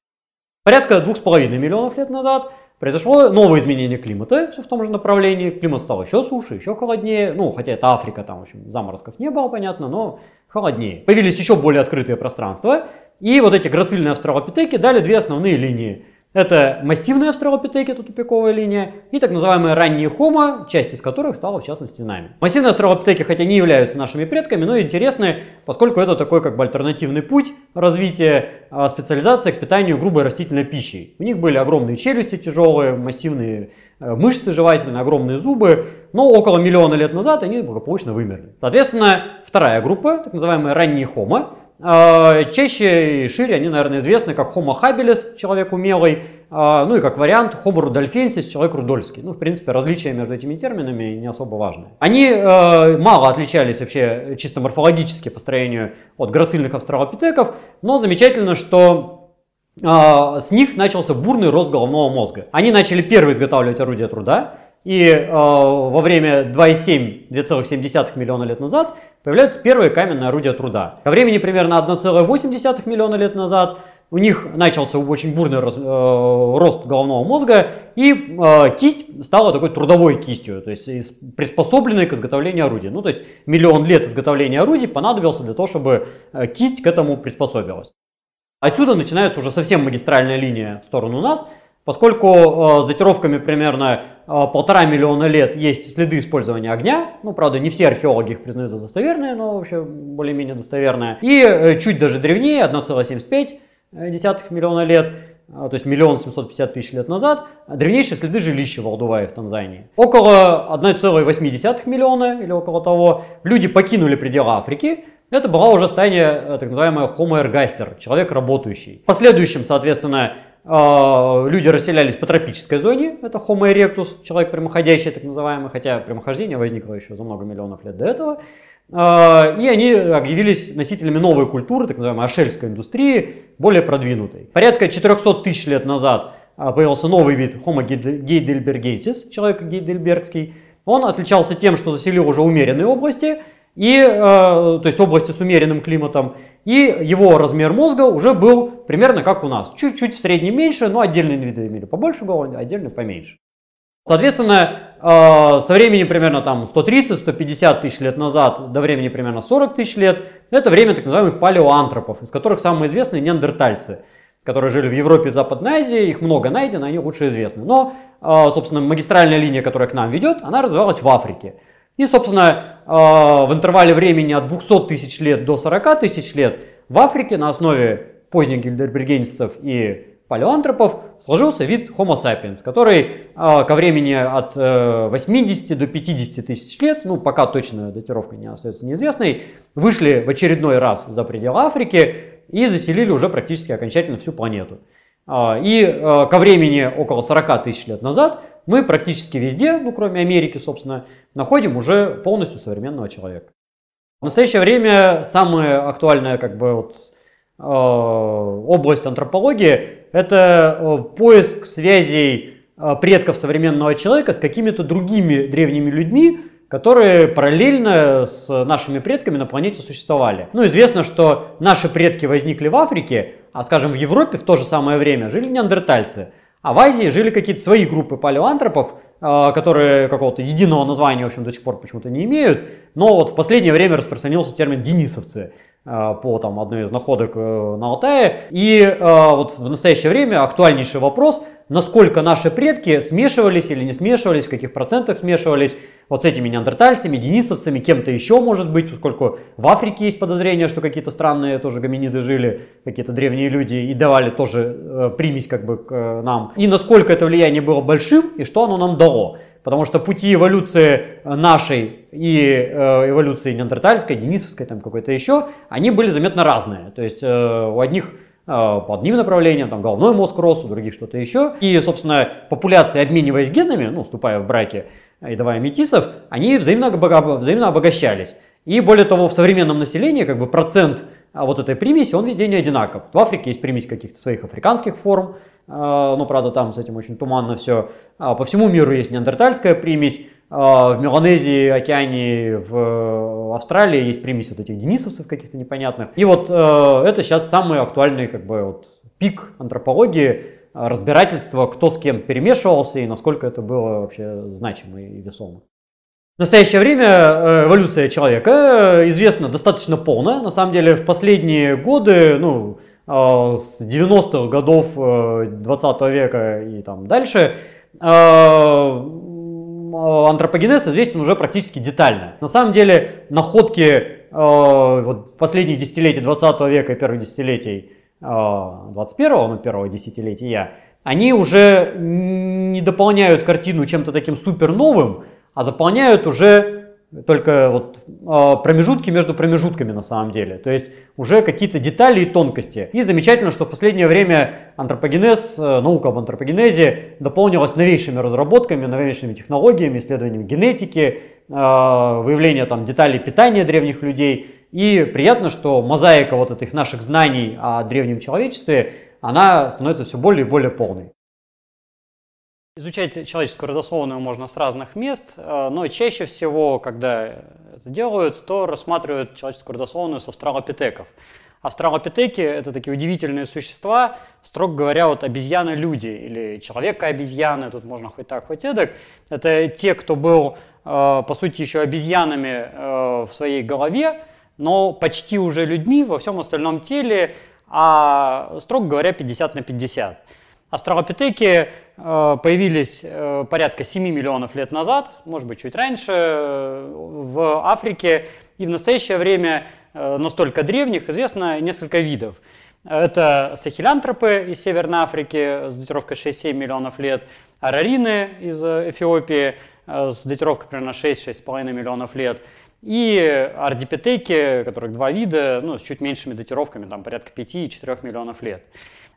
[SPEAKER 1] Порядка 2,5 миллионов лет назад произошло новое изменение климата, все в том же направлении. Климат стал еще суше, еще холоднее. Ну, хотя это Африка, там, в общем, заморозков не было, понятно, но холоднее. Появились еще более открытые пространства. И вот эти грацильные австралопитеки дали две основные линии. Это массивные австралопитеки, это тупиковая линия, и так называемые ранние хомо, часть из которых стала в частности нами. Массивные австралопитеки, хотя не являются нашими предками, но интересны, поскольку это такой как бы альтернативный путь развития а, специализации к питанию грубой растительной пищей. У них были огромные челюсти тяжелые, массивные э, мышцы жевательные, огромные зубы, но около миллиона лет назад они благополучно вымерли. Соответственно, вторая группа, так называемые ранние хомо, чаще и шире они, наверное, известны как Homo habilis, человек умелый, а, ну и как вариант Homo rudolfensis, человек рудольский. Ну, в принципе, различия между этими терминами не особо важны. Они э, мало отличались вообще чисто морфологически по строению от грацильных австралопитеков, но замечательно, что э, с них начался бурный рост головного мозга. Они начали первые изготавливать орудия труда, и э, во время 2,7-2,7 миллиона лет назад появляются первые каменные орудия труда. Ко времени примерно 1,8 миллиона лет назад у них начался очень бурный рост, э, рост головного мозга, и э, кисть стала такой трудовой кистью, то есть приспособленной к изготовлению орудий. Ну, то есть миллион лет изготовления орудий понадобился для того, чтобы э, кисть к этому приспособилась. Отсюда начинается уже совсем магистральная линия в сторону нас, Поскольку э, с датировками примерно э, полтора миллиона лет есть следы использования огня, ну, правда, не все археологи их признают за достоверные, но вообще более-менее достоверные, и э, чуть даже древнее, 1,75 миллиона лет, то есть миллион семьсот пятьдесят тысяч лет назад, древнейшие следы жилища в Алдувае в Танзании. Около 1,8 миллиона или около того люди покинули пределы Африки, это была уже стадия, так называемая Homo ergaster, человек работающий. В последующем, соответственно, люди расселялись по тропической зоне, это Homo erectus, человек прямоходящий так называемый, хотя прямохождение возникло еще за много миллионов лет до этого. А, и они объявились носителями новой культуры, так называемой ашельской индустрии, более продвинутой. Порядка 400 тысяч лет назад а, появился новый вид Homo heidelbergensis, человек гейдельбергский. Он отличался тем, что заселил уже умеренные области, и, то есть области с умеренным климатом, и его размер мозга уже был примерно как у нас. Чуть-чуть в среднем меньше, но отдельные виды имели побольше головы, отдельные поменьше. Соответственно, э, со времени примерно там 130-150 тысяч лет назад до времени примерно 40 тысяч лет, это время так называемых палеоантропов, из которых самые известные неандертальцы, которые жили в Европе и Западной Азии, их много найдено, они лучше известны. Но, э, собственно, магистральная линия, которая к нам ведет, она развивалась в Африке. И, собственно, а, в интервале времени от 200 тысяч лет до 40 тысяч лет в Африке на основе поздних гильдербергенсисов и палеоантропов сложился вид Homo sapiens, который а, ко времени от 80 э, до 50 тысяч лет, ну пока точная датировка не остается неизвестной, вышли в очередной раз за пределы Африки и заселили уже практически окончательно всю планету. А, и э, ко времени около 40 тысяч лет назад мы практически везде, ну кроме Америки, собственно, находим уже полностью современного человека. В настоящее время самая актуальная как бы, вот, э, область антропологии – это э, поиск связей предков современного человека с какими-то другими древними людьми, которые параллельно с нашими предками на планете существовали. Ну, известно, что наши предки возникли в Африке, а, скажем, в Европе в то же самое время жили неандертальцы. А в Азии жили какие-то свои группы палеоантропов, а, которые какого-то единого названия, в общем, до сих пор почему-то не имеют. Но вот в последнее время распространился термин «денисовцы». Э, по там, одной из находок э, на Алтае. И э, вот в настоящее время актуальнейший вопрос, насколько наши предки смешивались или не смешивались, в каких процентах смешивались вот с этими неандертальцами, денисовцами, кем-то еще может быть, поскольку в Африке есть подозрение, что какие-то странные тоже гоминиды жили, какие-то древние люди и давали тоже примесь как бы к нам. И насколько это влияние было большим и что оно нам дало. Потому что пути эволюции нашей и э, эволюции неандертальской, денисовской, там какой-то еще, они были заметно разные. То есть э, у одних э, по одним направлениям, там головной мозг рос, у других что-то еще. И, собственно, популяции, обмениваясь генами, ну, вступая в браки и давая метисов, они взаимно, взаимно обогащались. И более того, в современном населении как бы процент вот этой примеси, он везде не одинаков. В Африке есть примесь каких-то своих африканских форм, а, ну, правда, там с этим очень туманно все. А, по всему миру есть неандертальская примесь. А, в Меланезии, Океании, в Австралии есть примесь вот этих денисовцев каких-то непонятных. И вот это сейчас самый актуальный как бы вот пик антропологии, разбирательства, кто с кем перемешивался и насколько это было вообще значимо и весомо. В настоящее время э, эволюция человека известна достаточно полно. На самом деле в последние годы, ну, Э, с 90-х годов 20 э, века и там дальше, э, антропогенез известен уже практически детально. На самом деле находки вот, последних десятилетий 20 века и первых десятилетий 21-го, ну первого десятилетия, они уже не дополняют картину чем-то таким супер новым, а заполняют уже только вот а, промежутки между промежутками на самом деле. То есть уже какие-то детали и тонкости. И замечательно, что в последнее время антропогенез, э, наука об антропогенезе дополнилась новейшими разработками, новейшими технологиями, исследованиями генетики, а, выявления там деталей питания древних людей. И приятно, что мозаика вот этих наших знаний о древнем человечестве, она становится все более и более полной. Изучать человеческую родословную можно с разных мест, э, но чаще всего, когда это делают, то рассматривают человеческую родословную с австралопитеков. Австралопитеки – это такие удивительные существа, строго говоря, вот обезьяны-люди или человека-обезьяны, тут можно хоть так, хоть эдак. Это те, кто был, э, по сути, еще обезьянами э, в своей голове, но почти уже людьми во всем остальном теле, а, строго говоря, 50 на 50. Австралопитеки появились э, порядка 7 миллионов лет назад, может быть чуть раньше, э, в Африке. И в настоящее время настолько древних известно несколько видов. Это сахилянтропы из Северной Африки с датировкой 6-7 миллионов лет, арарины из Эфиопии с датировкой примерно 6-6,5 миллионов лет, и ардипитеки, которых два вида, ну, с чуть меньшими датировками, там порядка 5-4 миллионов лет.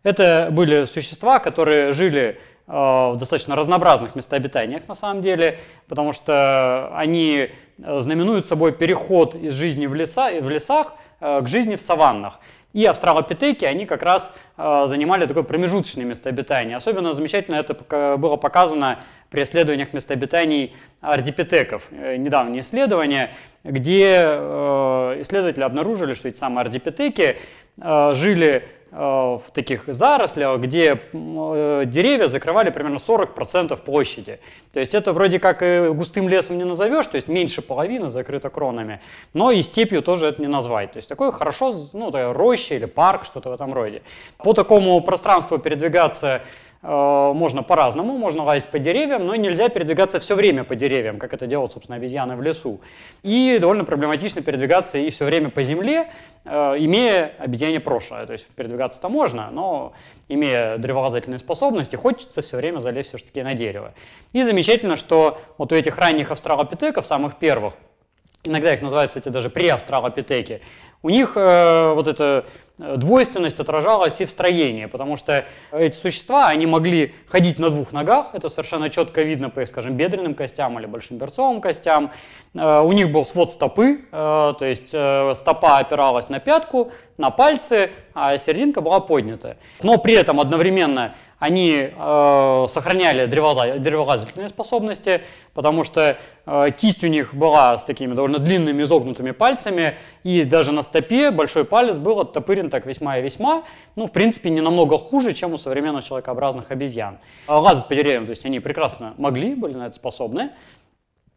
[SPEAKER 1] Это были существа, которые жили э, в достаточно разнообразных местообитаниях на самом деле, потому что они э, знаменуют собой переход из жизни в, леса, в лесах э, к жизни в саваннах. И австралопитеки, они как раз занимали такое промежуточное местообитание. Особенно замечательно это было показано при исследованиях местообитаний ардипитеков. Недавнее исследование, где исследователи обнаружили, что эти самые ардипитеки жили Э, в таких зарослях, где э, деревья закрывали примерно 40% площади. То есть это вроде как густым лесом не назовешь, то есть меньше половины закрыто кронами, но и степью тоже это не назвать. То есть такое хорошо, ну, роща или парк, что-то в этом роде. По такому пространству передвигаться Э, можно по-разному, можно лазить по деревьям, но нельзя передвигаться все время по деревьям, как это делают, собственно, обезьяны в лесу. И довольно проблематично передвигаться и все время по земле, э, имея обезьяне прошлое. То есть передвигаться-то можно, но имея древолазательные способности, хочется все время залезть все-таки на дерево. И замечательно, что вот у этих ранних австралопитеков, самых первых, иногда их называют, кстати, даже преавстралопитеки, у них э, вот эта э, двойственность отражалась и в строении, потому что эти существа, они могли ходить на двух ногах, это совершенно четко видно по скажем, бедренным костям или большим берцовым костям. Э, у них был свод стопы, э, то есть э, стопа опиралась на пятку, на пальцы, а серединка была поднята. Но при этом одновременно они э, сохраняли древолазательные способности, потому что э, кисть у них была с такими довольно длинными изогнутыми пальцами, и даже на стопе большой палец был оттопырен так весьма и весьма, ну, в принципе, не намного хуже, чем у современных человекообразных обезьян. Лазать по деревьям, то есть они прекрасно могли, были на это способны,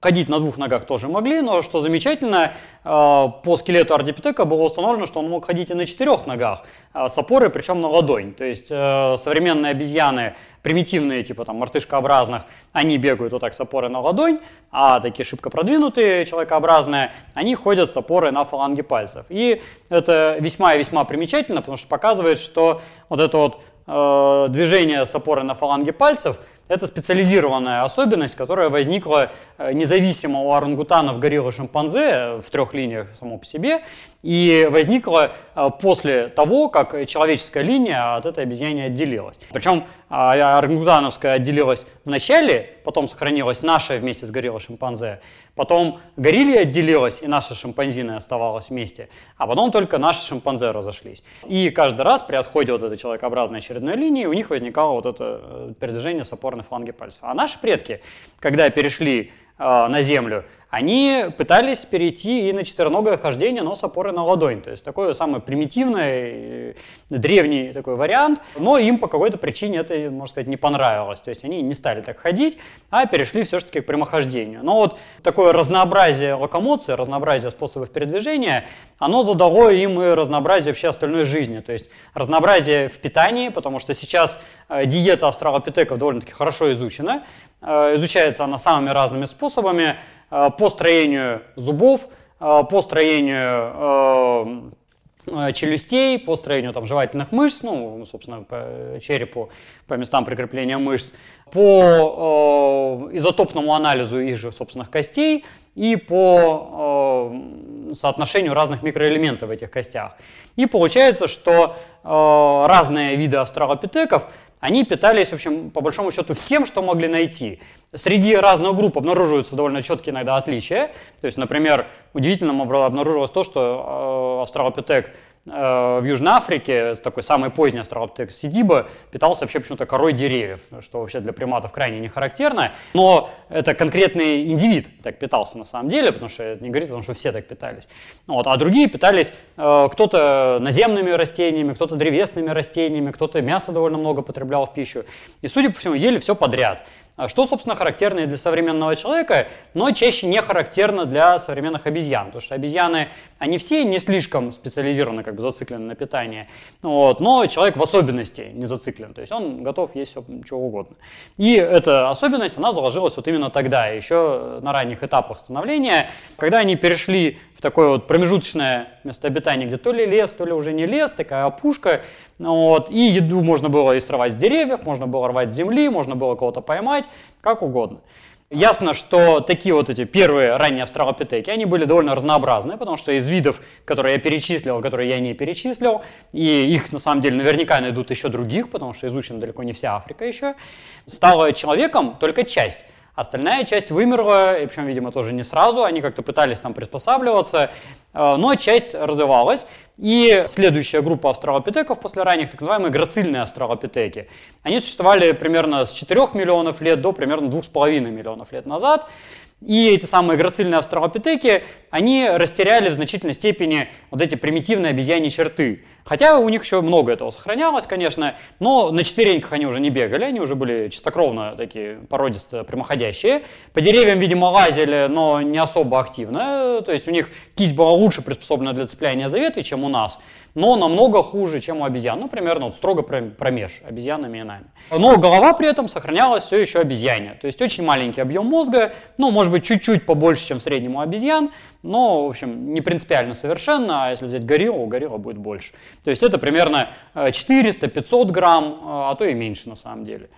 [SPEAKER 1] Ходить на двух ногах тоже могли, но что замечательно, э, по скелету ардипитека было установлено, что он мог ходить и на четырех ногах э, с опорой, причем на ладонь. То есть э, современные обезьяны, примитивные, типа там мартышкообразных, они бегают вот так с опорой на ладонь, а такие шибко продвинутые, человекообразные, они ходят с опорой на фаланги пальцев. И это весьма и весьма примечательно, потому что показывает, что вот это вот движение с опорой на фаланги пальцев – это специализированная особенность, которая возникла э, независимо у орангутанов, горилл и шимпанзе в трех линиях само по себе, и возникла э, после того, как человеческая линия от этой обезьяны отделилась. Причем а, орангутановская отделилась в начале, потом сохранилась наша вместе с гориллой шимпанзе, потом гориллия отделилась, и наша шимпанзиная оставалась вместе, а потом только наши шимпанзе разошлись. И каждый раз при отходе вот этой человекообразной очередной линии у них возникало вот это э, передвижение с опорной фланги пальцев. А наши предки, когда перешли э, на Землю, они пытались перейти и на четвероногое хождение, но с опорой на ладонь. То есть такой самый примитивный, древний такой вариант, но им по какой-то причине это, можно сказать, не понравилось. То есть они не стали так ходить, а перешли все-таки к прямохождению. Но вот такое разнообразие локомоции, разнообразие способов передвижения, оно задало им и разнообразие вообще остальной жизни. То есть разнообразие в питании, потому что сейчас э, диета австралопитеков довольно-таки хорошо изучена. Э, изучается она самыми разными способами. Э, по строению зубов, э, по строению э, челюстей, по строению там, жевательных мышц, ну, собственно, по черепу, по местам прикрепления мышц, по изотопному анализу их же собственных костей и по соотношению разных микроэлементов в этих костях. И получается, что разные виды австралопитеков они питались, в общем, по большому счету всем, что могли найти. Среди разных групп обнаруживаются довольно четкие иногда отличия. То есть, например, удивительным обнаружилось то, что австралопитек Э, в Южной Африке, такой самый поздний австралопитек Сидиба, питался вообще почему-то корой деревьев, что вообще для приматов крайне не характерно. Но это конкретный индивид так питался на самом деле, потому что это не говорит о том, что все так питались. Вот. А другие питались э, кто-то наземными растениями, кто-то древесными растениями, кто-то мясо довольно много потреблял в пищу. И, судя по всему, ели все подряд. А что, собственно, характерно и для современного человека, но чаще не характерно для современных обезьян, потому что обезьяны, они все не слишком специализированы, как бы зациклены на питании, вот, но человек в особенности не зациклен, то есть он готов есть все, чего угодно. И эта особенность, она заложилась вот именно тогда, еще на ранних этапах становления, когда они перешли такое вот промежуточное место обитания, где то ли лес, то ли уже не лес, такая опушка, вот, и еду можно было и срывать с деревьев, можно было рвать с земли, можно было кого-то поймать, как угодно. Ясно, что такие вот эти первые ранние австралопитеки, они были довольно разнообразные, потому что из видов, которые я перечислил, которые я не перечислил, и их на самом деле наверняка найдут еще других, потому что изучена далеко не вся Африка еще, стала человеком только часть. Остальная часть вымерла, и причем, видимо, тоже не сразу, они как-то пытались там приспосабливаться, э, но часть развивалась. И следующая группа австралопитеков после ранних, так называемые грацильные австралопитеки, они существовали примерно с 4 миллионов лет до примерно 2,5 миллионов лет назад. И эти самые грацильные австралопитеки, они растеряли в значительной степени вот эти примитивные обезьяньи черты. Хотя у них еще много этого сохранялось, конечно, но на четвереньках они уже не бегали, они уже были чистокровно такие породистые, прямоходящие. По деревьям, видимо, лазили, но не особо активно, то есть у них кисть была лучше приспособлена для цепляния за ветви, чем у нас но намного хуже, чем у обезьян. Ну, примерно вот строго промеж обезьянами и нами. Но голова при этом сохранялась все еще обезьяне. То есть очень маленький объем мозга, ну, может быть, чуть-чуть побольше, чем среднему обезьян, но, в общем, не принципиально совершенно, а если взять гориллу, горилла будет больше. То есть это примерно 400-500 э, грамм, э, а то и меньше на самом деле.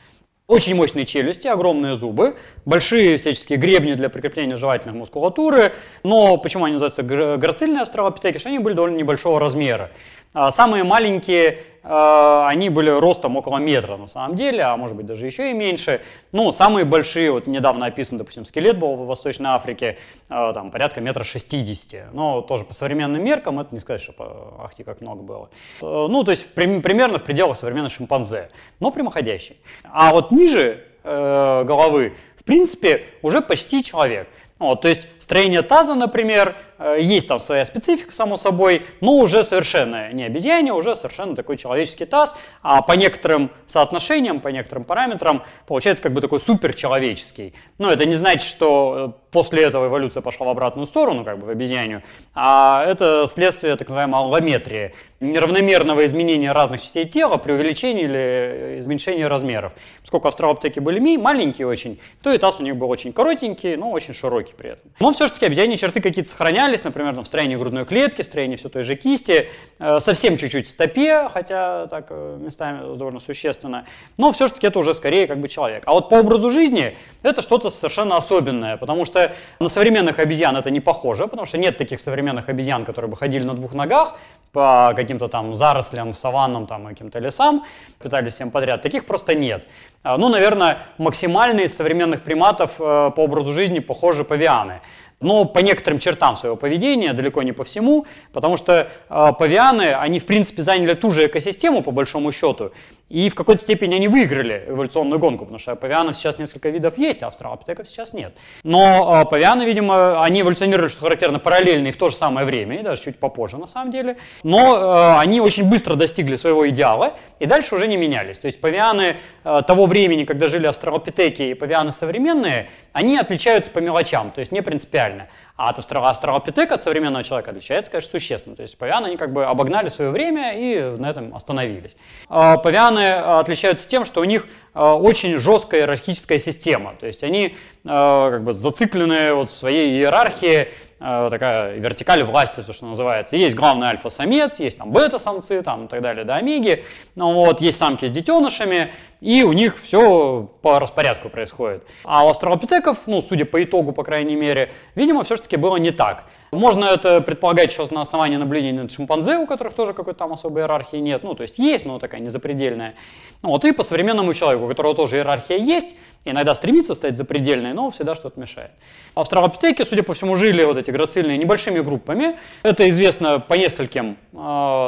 [SPEAKER 1] Очень мощные челюсти, огромные зубы, большие всяческие гребни для прикрепления жевательной мускулатуры. Но почему они называются грацильные австралопитеки? Что они были довольно небольшого размера. А самые маленькие они были ростом около метра на самом деле, а может быть даже еще и меньше. Ну, самые большие, вот недавно описан, допустим, скелет был в Восточной Африке, э, там порядка метра шестидесяти. Но тоже по современным меркам это не сказать, что ахти как много было. Э, ну, то есть примерно в пределах современных шимпанзе, но прямоходящий. А вот ниже головы, в принципе, уже почти человек. Вот, то есть строение таза, например, Э, есть там своя специфика, само собой, но уже совершенно не обезьяне, уже совершенно такой человеческий таз, а по некоторым соотношениям, по некоторым параметрам получается как бы такой суперчеловеческий. Но это не значит, что э, после этого эволюция пошла в обратную сторону, как бы в обезьяню, а это следствие так называемой аллометрии, неравномерного изменения разных частей тела при увеличении или уменьшении размеров. Поскольку австралопитеки были маленькие очень, то и таз у них был очень коротенький, но очень широкий при этом. Но все-таки обезьяньи черты какие-то сохранялись, менялись, например, там, в строении грудной клетки, в строении все той же кисти, э, совсем чуть-чуть в стопе, хотя так э, местами довольно существенно, но все-таки это уже скорее как бы человек. А вот по образу жизни это что-то совершенно особенное, потому что на современных обезьян это не похоже, потому что нет таких современных обезьян, которые бы ходили на двух ногах по каким-то там зарослям, саваннам, там, каким-то лесам, питались всем подряд. Таких просто нет. А, ну, наверное, максимальные из современных приматов э, по образу жизни похожи павианы но по некоторым чертам своего поведения, далеко не по всему, потому что э, павианы, они в принципе заняли ту же экосистему по большому счету, и в какой-то степени они выиграли эволюционную гонку, потому что павианов сейчас несколько видов есть, а австралопитеков сейчас нет. Но э, павианы, видимо, они эволюционировали, что характерно, параллельно и в то же самое время, и даже чуть попозже на самом деле, но э, они очень быстро достигли своего идеала и дальше уже не менялись. То есть павианы э, того времени, когда жили австралопитеки и павианы современные, они отличаются по мелочам, то есть не принципиально. А от австралопитека, от современного человека отличается, конечно, существенно. То есть павианы, они как бы обогнали свое время и на этом остановились. А павианы отличаются тем, что у них а, очень жесткая иерархическая система. То есть они а, как бы зациклены вот в своей иерархии, такая вертикаль власти, то, что называется. Есть главный альфа-самец, есть там бета-самцы там, и так далее до омеги. Ну, вот, есть самки с детенышами, и у них все по распорядку происходит. А у австралопитеков, ну, судя по итогу, по крайней мере, видимо, все-таки было не так. Можно это предполагать еще на основании наблюдений над шимпанзе, у которых тоже какой-то там особой иерархии нет. Ну, то есть есть, но такая незапредельная. Ну, вот и по современному человеку, у которого тоже иерархия есть, иногда стремится стать запредельной, но всегда что-то мешает. Австралопитеки, судя по всему, жили вот эти грацильные небольшими группами. Это известно по нескольким э,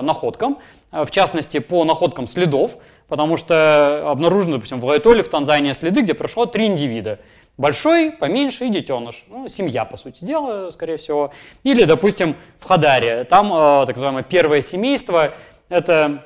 [SPEAKER 1] находкам, в частности, по находкам следов потому что обнаружены, допустим, в Лайтоле в Танзании следы, где прошло три индивида. Большой, поменьше и детеныш. Ну, семья, по сути дела, скорее всего. Или, допустим, в Хадаре. Там э, так называемое первое семейство. Это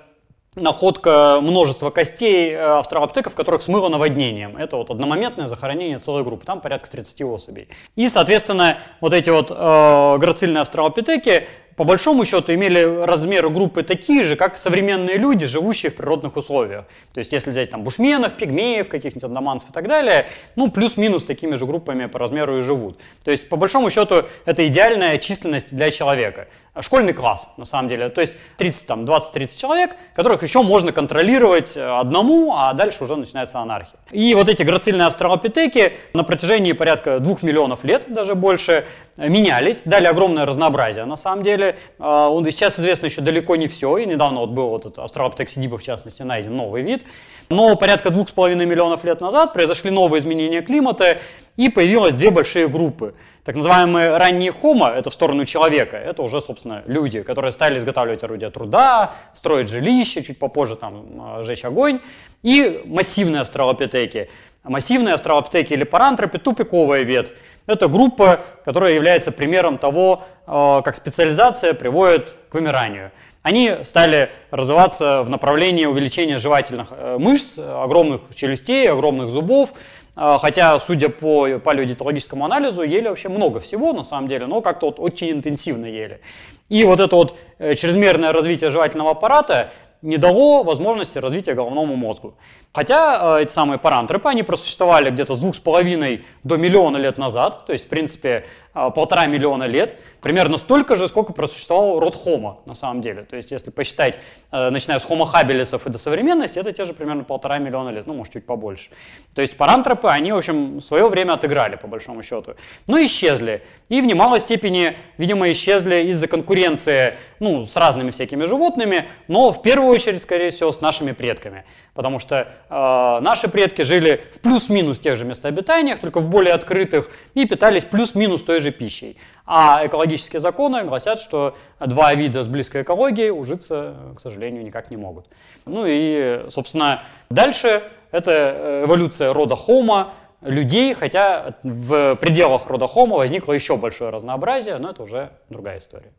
[SPEAKER 1] находка множества костей э, австралопитеков, которых смыло наводнением. Это вот одномоментное захоронение целой группы, там порядка 30 особей. И, соответственно, вот эти вот э, грацильные австралопитеки по большому счету имели размеры группы такие же, как современные люди, живущие в природных условиях. То есть если взять там бушменов, пигмеев, каких-нибудь андаманцев и так далее, ну плюс-минус такими же группами по размеру и живут. То есть по большому счету это идеальная численность для человека. Школьный класс, на самом деле. То есть 30, там, 20-30 человек, которых еще можно контролировать одному, а дальше уже начинается анархия. И вот эти грацильные австралопитеки на протяжении порядка двух миллионов лет, даже больше, менялись, дали огромное разнообразие на самом деле. А, сейчас известно еще далеко не все, и недавно вот был вот этот сидиба, в частности, найден новый вид. Но порядка двух с половиной миллионов лет назад произошли новые изменения климата, и появилось две большие группы. Так называемые ранние хомо, это в сторону человека, это уже, собственно, люди, которые стали изготавливать орудия труда, строить жилища, чуть попозже там а, жечь огонь, и массивные австралопитеки. Массивные австралопитеки или парантропы – тупиковая ветвь. Это группа, которая является примером того, э, как специализация приводит к вымиранию. Они стали развиваться в направлении увеличения жевательных э, мышц, огромных челюстей, огромных зубов, э, Хотя, судя по палеодиетологическому анализу, ели вообще много всего на самом деле, но как-то вот очень интенсивно ели. И вот это вот чрезмерное развитие жевательного аппарата не дало возможности развития головному мозгу. Хотя э, эти самые парантропы, они просуществовали где-то с двух с половиной до миллиона лет назад, то есть, в принципе, полтора миллиона лет, примерно столько же, сколько просуществовал род Homo на самом деле. То есть, если посчитать, э, начиная с Homo habilis и до современности, это те же примерно полтора миллиона лет, ну, может, чуть побольше. То есть, парантропы, они, в общем, свое время отыграли, по большому счету. Но исчезли. И в немалой степени, видимо, исчезли из-за конкуренции, ну, с разными всякими животными, но в первую очередь, скорее всего, с нашими предками. Потому что э, наши предки жили в плюс-минус тех же местообитаниях, только в более открытых, и питались плюс-минус той же пищей. А экологические законы гласят, что два вида с близкой экологией ужиться, к сожалению, никак не могут. Ну и, собственно, дальше это эволюция рода Homo, людей, хотя в пределах рода Homo возникло еще большое разнообразие, но это уже другая история.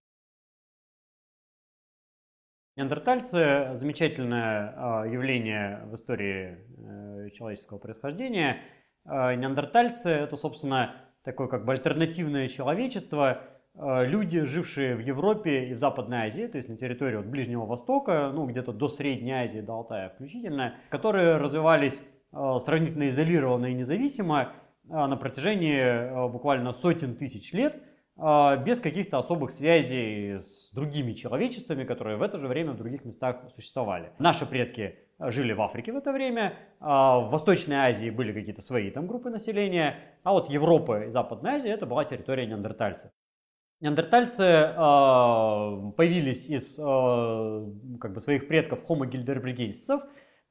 [SPEAKER 1] Неандертальцы – замечательное а, явление в истории э, человеческого происхождения. А, неандертальцы – это, собственно, такое как бы альтернативное человечество, а, люди, жившие в Европе и в Западной Азии, то есть на территории вот Ближнего Востока, ну где-то до Средней Азии, до Алтая включительно, которые развивались сравнительно изолированно и независимо на протяжении буквально сотен тысяч лет – без каких-то особых связей с другими человечествами, которые в это же время в других местах существовали. Наши предки жили в Африке в это время, а в Восточной Азии были какие-то свои там группы населения, а вот Европа и Западная Азия это была территория неандертальцев. Неандертальцы э, появились из э, как бы своих предков Homo heidelbergensis э,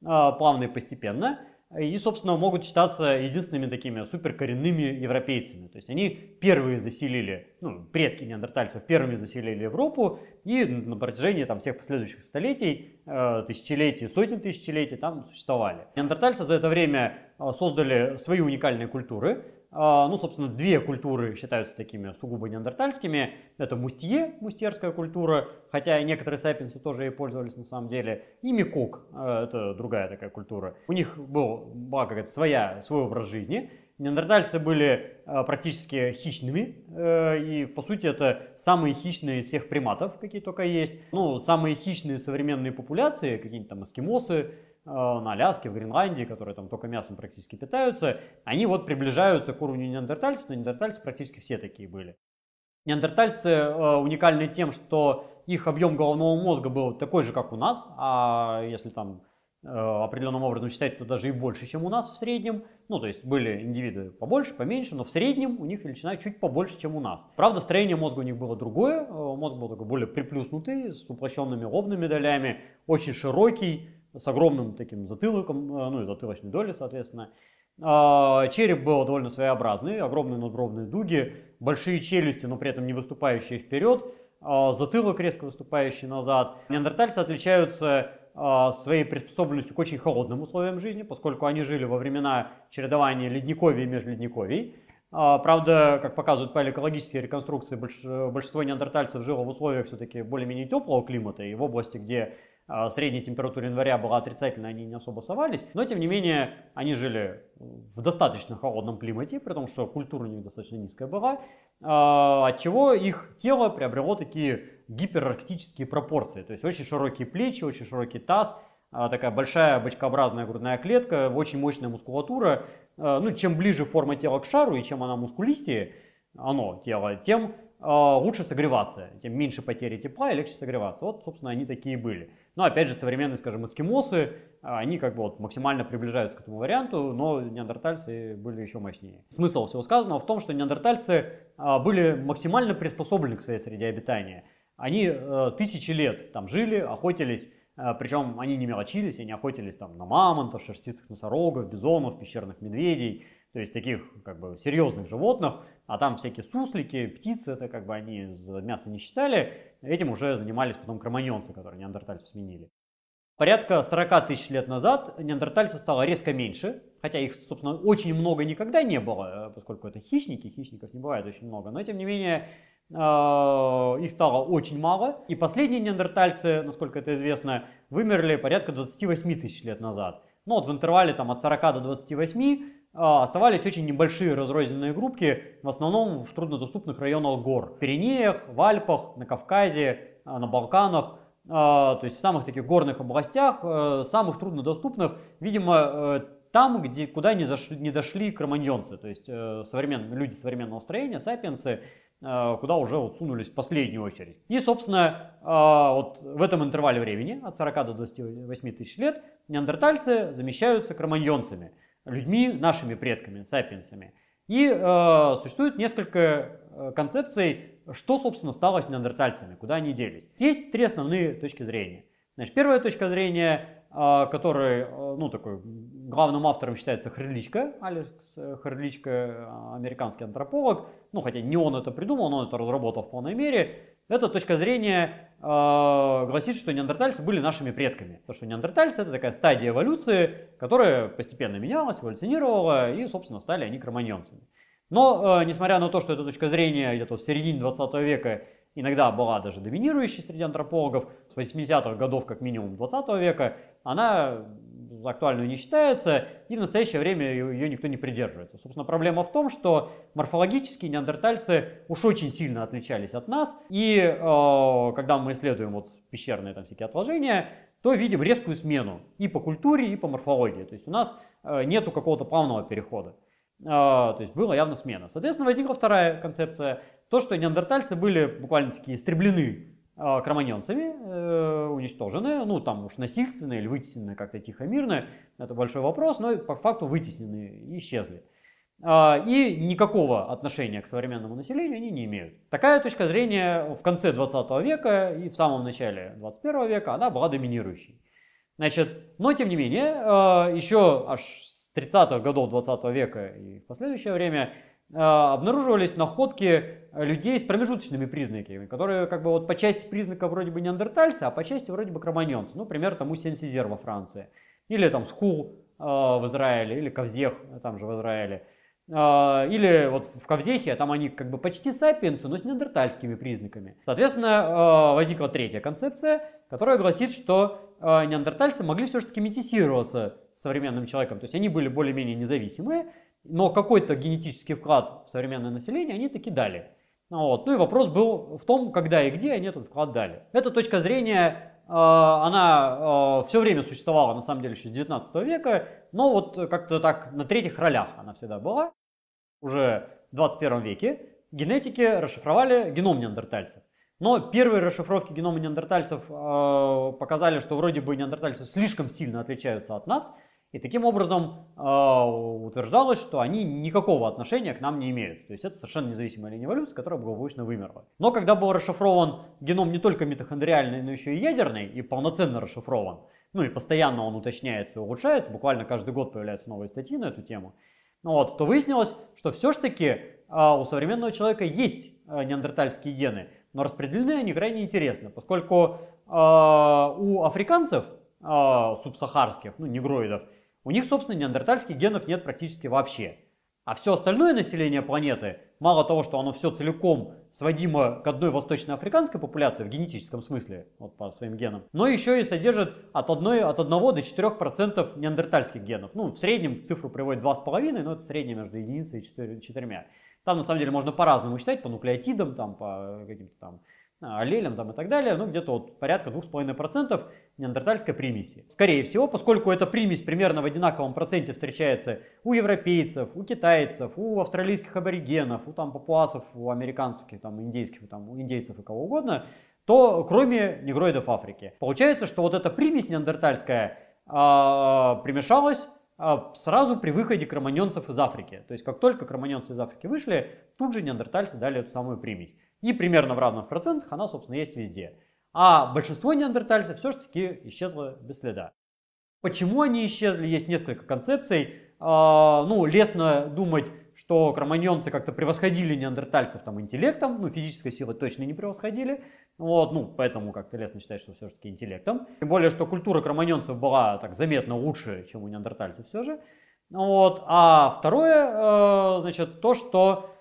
[SPEAKER 1] плавно и постепенно и, собственно, могут считаться единственными такими суперкоренными европейцами. То есть они первые заселили, ну, предки неандертальцев первыми заселили Европу, и на протяжении там, всех последующих столетий, э, тысячелетий, сотен тысячелетий там существовали. Неандертальцы за это время э, создали свои уникальные культуры, ну, собственно, две культуры считаются такими сугубо неандертальскими. Это мустье, мустьерская культура, хотя некоторые сапиенсы тоже ей пользовались на самом деле. И микок, а, это другая такая культура. У них был, была какая-то своя, свой образ жизни. Неандертальцы были а, практически хищными, э, и по сути это самые хищные из всех приматов, какие только есть. Ну, самые хищные современные популяции, какие-нибудь там эскимосы, Э, на Аляске, в Гренландии, которые там только мясом практически питаются, они вот приближаются к уровню неандертальцев, но неандертальцы практически все такие были. Неандертальцы э, уникальны тем, что их объем головного мозга был такой же, как у нас, а если там э, определенным образом считать, то даже и больше, чем у нас в среднем. Ну, то есть были индивиды побольше, поменьше, но в среднем у них величина чуть побольше, чем у нас. Правда, строение мозга у них было другое. Мозг был такой более приплюснутый, с уплощенными лобными долями, очень широкий, с огромным таким затылком, э, ну и затылочной долей, соответственно. А, череп был довольно своеобразный, огромные надбровные дуги, большие челюсти, но при этом не выступающие вперед, а, затылок резко выступающий назад. Неандертальцы отличаются а, своей приспособленностью к очень холодным условиям жизни, поскольку они жили во времена чередования ледниковий и межледниковий. Правда, как показывают палеокологические реконструкции, большинство неандертальцев жило в условиях все-таки более-менее теплого климата и в области, где средняя температура января была отрицательной, они не особо совались, но тем не менее они жили в достаточно холодном климате, при том, что культура у них достаточно низкая была, а, от чего их тело приобрело такие гиперарктические пропорции, то есть очень широкие плечи, очень широкий таз, а, такая большая бочкообразная грудная клетка, очень мощная мускулатура. Ну, чем ближе форма тела к шару и чем она мускулистее, оно, тело, тем лучше согреваться, тем меньше потери тепла и легче согреваться. Вот, собственно, они такие были. Но опять же, современные, скажем, эскимосы, а, они как бы вот максимально приближаются к этому варианту, но неандертальцы были еще мощнее. Смысл всего сказанного в том, что неандертальцы а, были максимально приспособлены к своей среде обитания. Они э, тысячи лет там жили, охотились, а, причем они не мелочились, они охотились там на мамонтов, шерстистых носорогов, бизонов, пещерных медведей, то есть таких как бы серьезных животных, а там всякие суслики, птицы, это как бы они мясо не считали, этим уже занимались потом кроманьонцы, которые неандертальцев сменили. Порядка 40 тысяч лет назад неандертальцев стало резко меньше, хотя их, собственно, очень много никогда не было, э, поскольку это хищники, хищников не бывает очень много, но тем не менее э, их стало очень мало, и последние неандертальцы, насколько это известно, вымерли порядка 28 тысяч лет назад. Ну вот в интервале там, от 40 до 28 а, оставались очень небольшие разрозненные группки, в основном в труднодоступных районах гор. В Пиренеях, в Альпах, на Кавказе, а, на Балканах. то есть в самых таких горных областях, самых труднодоступных, видимо, там, где, куда не, зашли, не дошли кроманьонцы, то есть современные, люди современного строения, сапиенсы, куда уже вот сунулись в последнюю очередь. И, собственно, вот в этом интервале времени, от 40 до 28 тысяч лет, неандертальцы замещаются кроманьонцами, людьми, нашими предками, сапиенсами. И э, существует несколько э, концепций, что, собственно, стало с неандертальцами, куда они делись. Есть три основные точки зрения. Значит, первая точка зрения, э, которой, э, ну, такой главным автором считается Харличко, Алекс Харличко, э, американский антрополог, ну, хотя не он это придумал, но он это разработал в полной мере, эта точка зрения э, гласит, что неандертальцы были нашими предками. Потому что неандертальцы это такая стадия эволюции, которая постепенно менялась, эволюционировала, и, собственно, стали они кроманьонцами. Но, э, несмотря на то, что эта точка зрения где-то в середине 20 века иногда была даже доминирующей среди антропологов, с 80-х годов как минимум 20 века, она актуальной не считается, и в настоящее время ее никто не придерживается. Собственно, проблема в том, что морфологически неандертальцы уж очень сильно отличались от нас, и э, когда мы исследуем вот пещерные там всякие отложения, то видим резкую смену и по культуре, и по морфологии. То есть у нас э, нету какого-то плавного перехода. Э, то есть была явно смена. Соответственно, возникла вторая концепция, то, что неандертальцы были буквально такие истреблены кроманьонцами э, уничтожены, ну там уж насильственно или вытеснены как-то тихо мирно, это большой вопрос, но по факту вытеснены и исчезли. Э, и никакого отношения к современному населению они не имеют. Такая точка зрения в конце 20 века и в самом начале 21 века, она была доминирующей. Значит, но тем не менее, э, еще аж с 30-х годов 20 века и в последующее время а, обнаруживались находки людей с промежуточными признаками, которые как бы вот по части признаков вроде бы неандертальцы, а по части вроде бы кроманьонцы. Ну, например, там Сен-Сизер во Франции, или там Схул э, в Израиле, или Кафзех там же в Израиле. Э, или вот в Кафзехе, там они как бы почти сапиенсы, но с неандертальскими признаками. Соответственно, э, возникла третья концепция, которая гласит, что э, неандертальцы могли все же таки метисироваться современным человеком. То есть они были более-менее независимые, но какой-то генетический вклад в современное население они таки дали. Вот. Ну и вопрос был в том, когда и где они этот вклад дали. Эта точка зрения, э, она э, все время существовала, на самом деле, еще с 19 века, но вот как-то так на третьих ролях она всегда была. Уже в 21 веке генетики расшифровали геном неандертальцев. Но первые расшифровки генома неандертальцев э, показали, что вроде бы неандертальцы слишком сильно отличаются от нас – и таким образом э, утверждалось, что они никакого отношения к нам не имеют. То есть это совершенно независимая линия эволюции, которая благополучно вымерла. Но когда был расшифрован геном не только митохондриальный, но еще и ядерный, и полноценно расшифрован, ну и постоянно он уточняется и улучшается, буквально каждый год появляются новые статьи на эту тему, ну вот, то выяснилось, что все-таки э, у современного человека есть э, неандертальские гены, но распределены они крайне интересно, поскольку э, у африканцев, субсахарских, ну негроидов, у них, собственно, неандертальских генов нет практически вообще. А все остальное население планеты, мало того, что оно все целиком сводимо к одной восточноафриканской популяции в генетическом смысле, вот по своим генам, но еще и содержит от, одной, от 1 до 4% неандертальских генов. Ну, в среднем цифру приводит 2,5, но это среднее между единицей и 4, 4. Там, на самом деле, можно по-разному считать, по нуклеотидам, там, по каким-то там аллелям там, и так далее, ну где-то вот порядка 2,5% неандертальской примеси. Скорее всего, поскольку эта примесь примерно в одинаковом проценте встречается у европейцев, у китайцев, у австралийских аборигенов, у там папуасов, у американцев, там, индейских, там, у индейцев и кого угодно, то кроме негроидов Африки. Получается, что вот эта примесь неандертальская э, примешалась э, сразу при выходе кроманьонцев из Африки. То есть как только кроманьонцы из Африки вышли, тут же неандертальцы дали эту самую примесь. И примерно в равных процентах она, собственно, есть везде. А большинство неандертальцев все-таки исчезло без следа. Почему они исчезли, есть несколько концепций. А, ну, лестно думать, что кроманьонцы как-то превосходили неандертальцев там интеллектом, ну, физической силой точно не превосходили, вот, ну, поэтому как-то лестно считать, что все-таки интеллектом. Тем более, что культура кроманьонцев была так заметно лучше, чем у неандертальцев все же. Вот. А второе, э, значит, то, что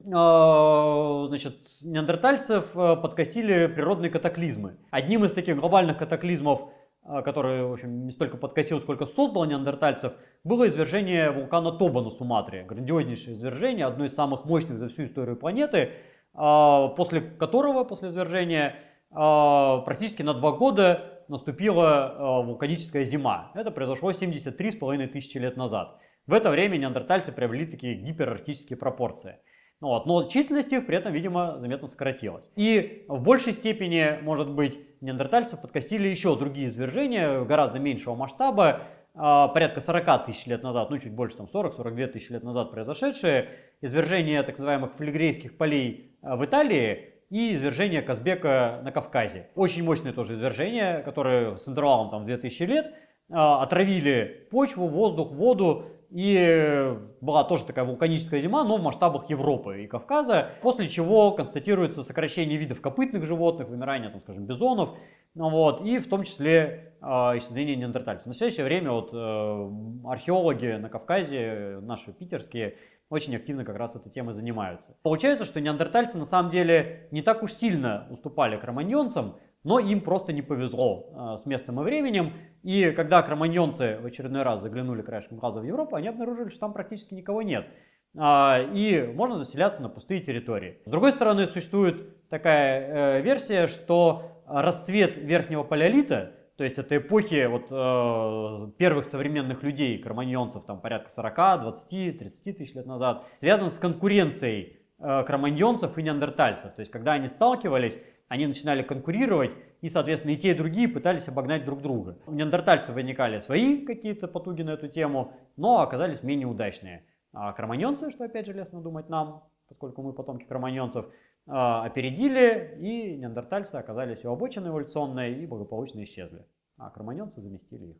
[SPEAKER 1] значит, неандертальцев э, подкосили природные катаклизмы. Одним из таких глобальных катаклизмов, э, который, в общем, не столько подкосил, сколько создал неандертальцев, было извержение вулкана Тоба на Суматре. Грандиознейшее извержение, одно из самых мощных за всю историю планеты, а, после которого, после извержения, практически на два года наступила вулканическая зима. Это произошло 73,5 тысячи лет назад. В это время неандертальцы приобрели такие гиперарктические пропорции. Вот, но численность их при этом, видимо, заметно сократилась. И в большей степени, может быть, неандертальцев подкосили еще другие извержения гораздо меньшего масштаба, а, порядка 40 тысяч лет назад, ну чуть больше, там 40-42 тысячи лет назад произошедшие, извержение так называемых флегрейских полей а, в Италии и извержение Казбека на Кавказе. Очень мощное тоже извержение, которое с интервалом там 2000 лет а, отравили почву, воздух, воду, и была тоже такая вулканическая зима, но в масштабах Европы и Кавказа, после чего констатируется сокращение видов копытных животных, вымирание, там, скажем, бизонов, ну, вот, и в том числе э, исчезновение неандертальцев. В настоящее время вот, э, археологи на Кавказе, наши питерские, очень активно как раз этой темой занимаются. Получается, что неандертальцы на самом деле не так уж сильно уступали кроманьонцам, но им просто не повезло э, с местом и временем. И когда кроманьонцы в очередной раз заглянули краешком глаза в Европу, они обнаружили, что там практически никого нет. Э, и можно заселяться на пустые территории. С другой стороны, существует такая э, версия, что расцвет верхнего палеолита, то есть это эпохи вот, э, первых современных людей, кроманьонцев, там порядка 40, 20, 30 тысяч лет назад, связан с конкуренцией э, кроманьонцев и неандертальцев. То есть когда они сталкивались, они начинали конкурировать, и, соответственно, и те, и другие пытались обогнать друг друга. У неандертальцев возникали свои какие-то потуги на эту тему, но оказались менее удачные. А кроманьонцы, что опять же лестно думать нам, поскольку мы потомки кроманьонцев, а, опередили, и неандертальцы оказались у обочины эволюционной и благополучно исчезли. А кроманьонцы заместили их.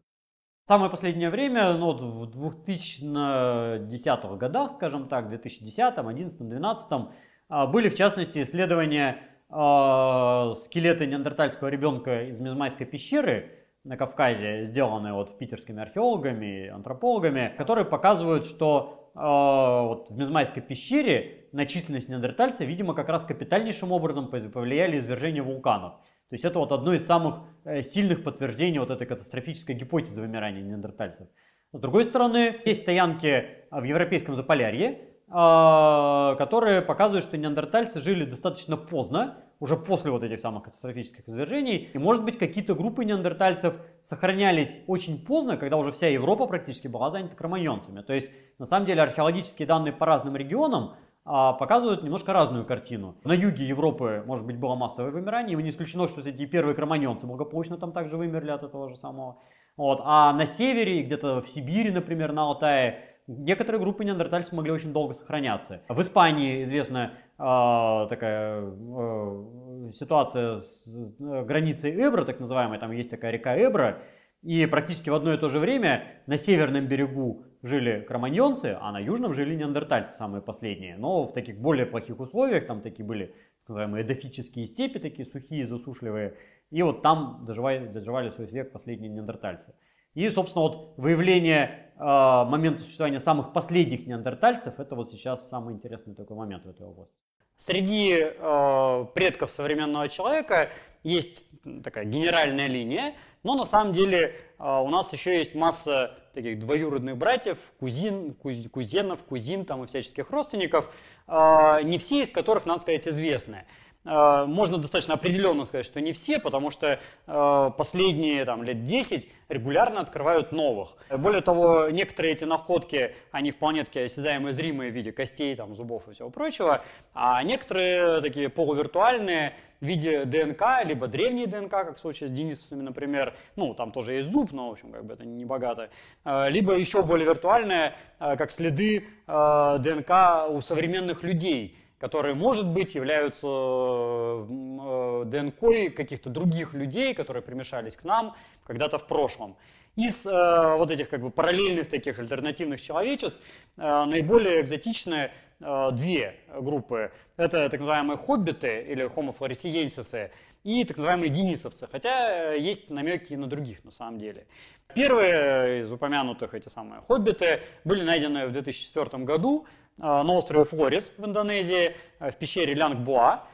[SPEAKER 1] Самое последнее время, ну, вот в 2010-х годах, скажем так, 2010, 2011, 2012, были в частности исследования э, скелеты неандертальского ребенка из Мезмайской пещеры на Кавказе, сделанные вот питерскими археологами антропологами, которые показывают, что э, вот в Мезмайской пещере на численность неандертальцев, видимо, как раз капитальнейшим образом повлияли извержения вулканов. То есть это вот одно из самых э, сильных подтверждений вот этой катастрофической гипотезы вымирания неандертальцев. С другой стороны, есть стоянки в европейском Заполярье, а, которые показывают, что неандертальцы жили достаточно поздно, уже после вот этих самых катастрофических извержений. И может быть какие-то группы неандертальцев сохранялись очень поздно, когда уже вся Европа практически была занята кроманьонцами. То есть на самом деле археологические данные по разным регионам а, показывают немножко разную картину. На юге Европы, может быть, было массовое вымирание, и не исключено, что эти первые кроманьонцы благополучно там также вымерли от этого же самого. Вот. А на севере, где-то в Сибири, например, на Алтае, Некоторые группы неандертальцев могли очень долго сохраняться. В Испании известна э, такая э, ситуация с э, границей Эбро, так называемая, там есть такая река Эбро, и практически в одно и то же время на северном берегу жили кроманьонцы, а на южном жили неандертальцы, самые последние. Но в таких более плохих условиях, там такие были так называемые эдофические степи, такие сухие, засушливые. И вот там доживали, доживали свой век последние неандертальцы. И, собственно, вот выявление э, момента существования самых последних неандертальцев, это вот сейчас самый интересный такой момент в этой области. Среди э, предков современного человека есть такая генеральная линия, но на самом деле э, у нас еще есть масса таких двоюродных братьев, кузин, куз, кузенов, кузин там и всяческих родственников, э, не все из которых, надо сказать, известны. Э, можно достаточно определенно сказать, что не все, потому что э, последние там, лет 10 регулярно открывают новых. Более того, некоторые эти находки, они вполне такие осязаемые, зримые в виде костей, там, зубов и всего прочего, а некоторые такие полувиртуальные в виде ДНК, либо древние ДНК, как в случае с денисовцами, например, ну, там тоже есть зуб, но, в общем, как бы это не богато, э, либо еще более виртуальные, как следы ДНК у современных людей, которые, может быть, являются э, ДНК каких-то других людей, которые примешались к нам когда-то в прошлом. Из э, вот этих как бы параллельных таких альтернативных человечеств э, наиболее экзотичные э, две группы. Это так называемые хоббиты или homo floresiensis и так называемые денисовцы, хотя э, есть намеки на других на самом деле. Первые из упомянутых, эти самые хоббиты, были найдены в 2004 году на острове Флорис в Индонезии, э, в пещере Лянгбуа,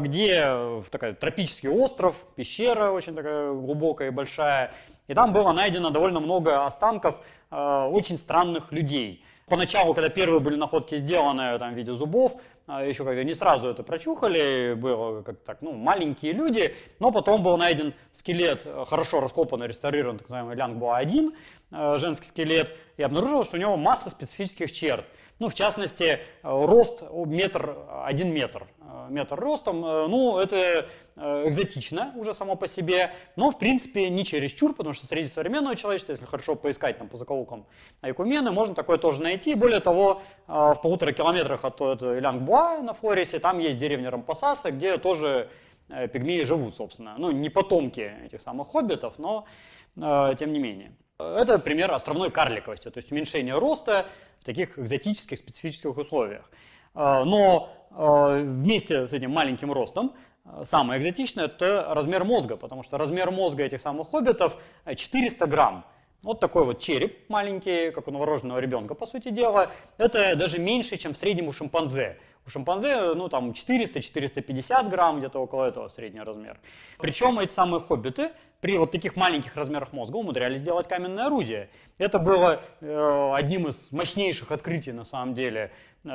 [SPEAKER 1] где такой тропический остров, пещера очень такая глубокая и большая, и там было найдено довольно много останков очень странных людей. Поначалу, когда первые были находки сделаны там, в виде зубов, а, еще когда не сразу это прочухали, было как так, ну, маленькие люди, но потом был найден скелет, э, хорошо раскопанный, реставрирован, так называемый Лянгбуа-1, э, женский скелет, и обнаружилось, что у него масса специфических черт. Ну, в частности, э, рост метр, один метр, метр ростом, ну, это экзотично уже само по себе, но, в принципе, не чересчур, потому что среди современного человечества, если хорошо поискать там по закоулкам Айкумены, можно такое тоже найти. Более того, в полутора километрах от Лянгбуа на Флорисе, там есть деревня Рампасаса, где тоже пигмеи живут, собственно. Ну, не потомки этих самых хоббитов, но тем не менее. Это пример островной карликовости, то есть уменьшение роста в таких экзотических специфических условиях. А, но а, вместе с этим маленьким ростом а, самое экзотичное – это размер мозга, потому что размер мозга этих самых хоббитов 400 грамм. Вот такой вот череп маленький, как у новорожденного ребенка, по сути дела. Это даже меньше, чем в среднем у шимпанзе. У шимпанзе, ну, там 400-450 грамм, где-то около этого средний размер. Причем эти самые хоббиты при вот таких маленьких размерах мозга умудрялись делать каменное орудие. Это было э, одним из мощнейших открытий, на самом деле, э,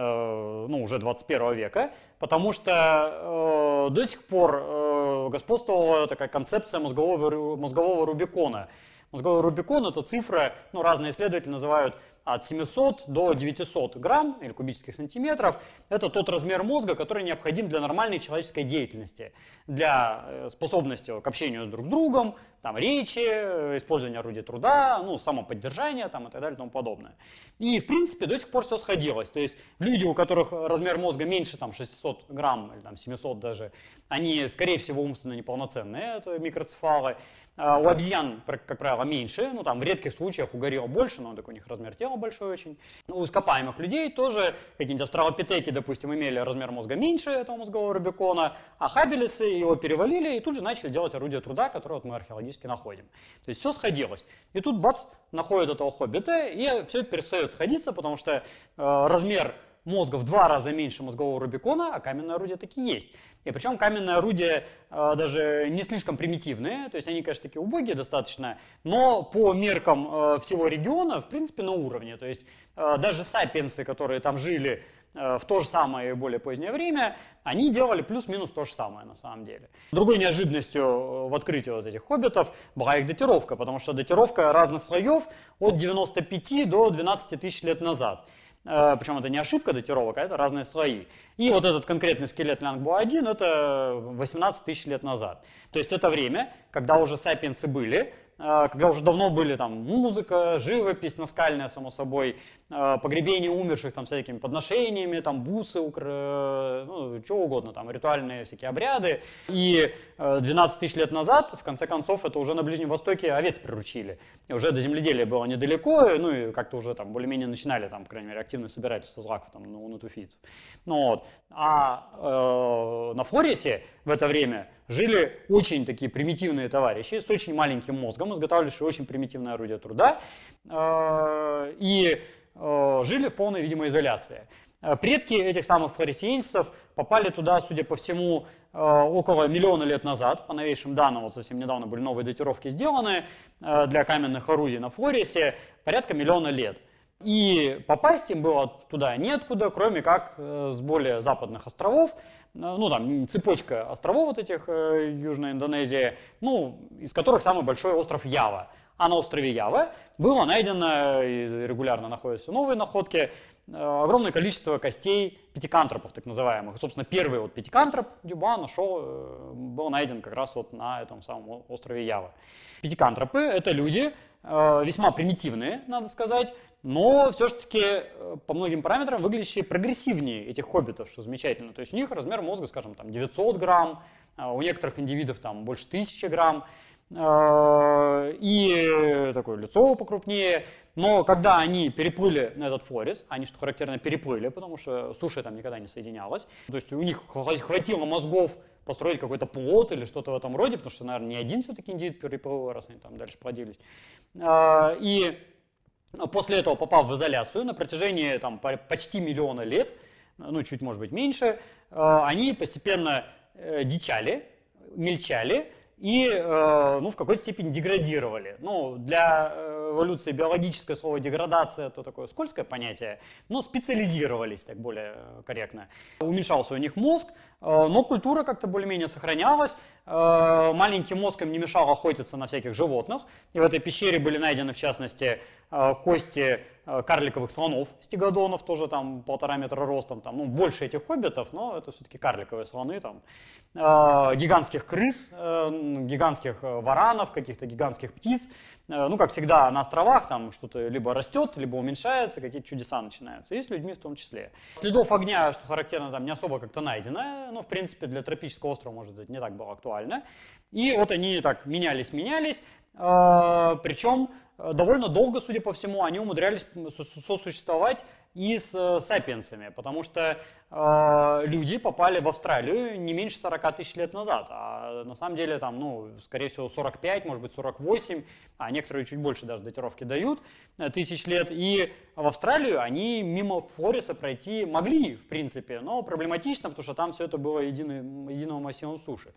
[SPEAKER 1] ну, уже 21 века, потому что э, до сих пор э, господствовала такая концепция мозгового, мозгового Рубикона – Мозговой Рубикон – это цифра, ну, разные исследователи называют от 700 до 900 грамм или кубических сантиметров. Это тот размер мозга, который необходим для нормальной человеческой деятельности, для э, способности к общению друг с другом, там, речи, э, использования орудия труда, ну, самоподдержания там, и так далее и тому подобное. И, в принципе, до сих пор все сходилось. То есть люди, у которых размер мозга меньше там, 600 грамм или там, 700 даже, они, скорее всего, умственно неполноценные, это микроцефалы. А, у обезьян, как правило, меньше, ну там в редких случаях у горилл больше, но такой у них размер тела большой очень. У ископаемых людей тоже какие-нибудь австралопитеки, допустим, имели размер мозга меньше этого мозгового рубикона, а хабелисы его перевалили и тут же начали делать орудие труда, которое вот мы археологически находим. То есть все сходилось. И тут бац, находят этого хоббита, и все перестает сходиться, потому что э, размер мозга в два раза меньше мозгового Рубикона, а каменное орудие таки есть. И причем каменные орудия э, даже не слишком примитивные, то есть они, конечно, такие убогие достаточно, но по меркам э, всего региона, в принципе, на уровне. То есть э, даже сапиенсы, которые там жили э, в то же самое и более позднее время, они делали плюс-минус то же самое на самом деле. Другой неожиданностью э, в открытии вот этих хоббитов была их датировка, потому что датировка разных слоев от 95 до 12 тысяч лет назад. Э, Причем это не ошибка датировок, а это разные слои. И вот этот конкретный скелет Лянгбо-1 это 18 тысяч лет назад. То есть это время, когда уже сапиенсы были, когда уже давно были там музыка, живопись наскальная, само собой, а, погребение умерших там всякими подношениями, там бусы, укр... ну, что угодно, там ритуальные всякие обряды. И 12 э, тысяч лет назад, в конце концов, это уже на Ближнем Востоке овец приручили. И уже до земледелия было недалеко, ну и как-то уже там более-менее начинали там, по крайней мере, активное собирательство злаков там, ну, у натуфийцев. Ну, вот. А э, на Флорисе в это время жили очень такие примитивные товарищи с очень маленьким мозгом, изготавливавшие очень примитивное орудие труда, э, и э, жили в полной, видимо, изоляции. Э, предки этих самых флоресиенсов попали туда, судя по всему, около миллиона лет назад. По новейшим данным, вот совсем недавно были новые датировки сделаны для каменных орудий на Флорисе, порядка миллиона лет. И попасть им было туда неоткуда, кроме как с более западных островов, ну там цепочка островов вот этих э, Южной Индонезии, ну, из которых самый большой остров Ява. А на острове Ява было найдено, и регулярно находятся новые находки, э, огромное количество костей пятикантропов, так называемых. Собственно, первый вот пятикантроп Дюба нашел, э, был найден как раз вот на этом самом острове Ява. Пятикантропы — это люди, э, весьма примитивные, надо сказать, но все-таки э, по многим параметрам выглядящие прогрессивнее этих хоббитов, что замечательно. То есть у них размер мозга, скажем, там 900 грамм, а у некоторых индивидов там больше 1000 грамм, э, и такое лицо покрупнее. Но когда они переплыли на этот флорис, они, что характерно, переплыли, потому что суша там никогда не соединялась. То есть у них хватило мозгов построить какой-то плод или что-то в этом роде, потому что, наверное, не один все-таки индивид переплыл, раз они там дальше плодились. Э, и После этого, попав в изоляцию на протяжении там, почти миллиона лет, ну чуть может быть меньше, э, они постепенно э, дичали, мельчали и э, ну, в какой-то степени деградировали. Ну, для, эволюции биологическое слово деградация это такое скользкое понятие, но специализировались, так более корректно. Уменьшался у них мозг, но культура как-то более-менее сохранялась. Маленький мозг им не мешал охотиться на всяких животных. И в этой пещере были найдены, в частности, кости карликовых слонов, стегодонов, тоже там полтора метра ростом, там, ну, больше этих хоббитов, но это все-таки карликовые слоны, там, гигантских крыс, гигантских варанов, каких-то гигантских птиц. Ну, как всегда, на островах там что-то либо растет, либо уменьшается, какие-то чудеса начинаются, и с людьми в том числе. Следов огня, что характерно, там не особо как-то найдено, ну, в принципе, для тропического острова, может быть, не так было актуально. И вот они так менялись-менялись, причем Э, довольно долго, судя по всему, они умудрялись сосуществовать и с э, сапиенсами, потому что э, люди попали в Австралию не меньше 40 тысяч лет назад, а на самом деле там, ну, скорее всего, 45, может быть, 48, а некоторые чуть больше даже датировки дают, э, тысяч лет, и в Австралию они мимо Флориса пройти могли, в принципе, но проблематично, потому что там все это было единым, единым массивом суши.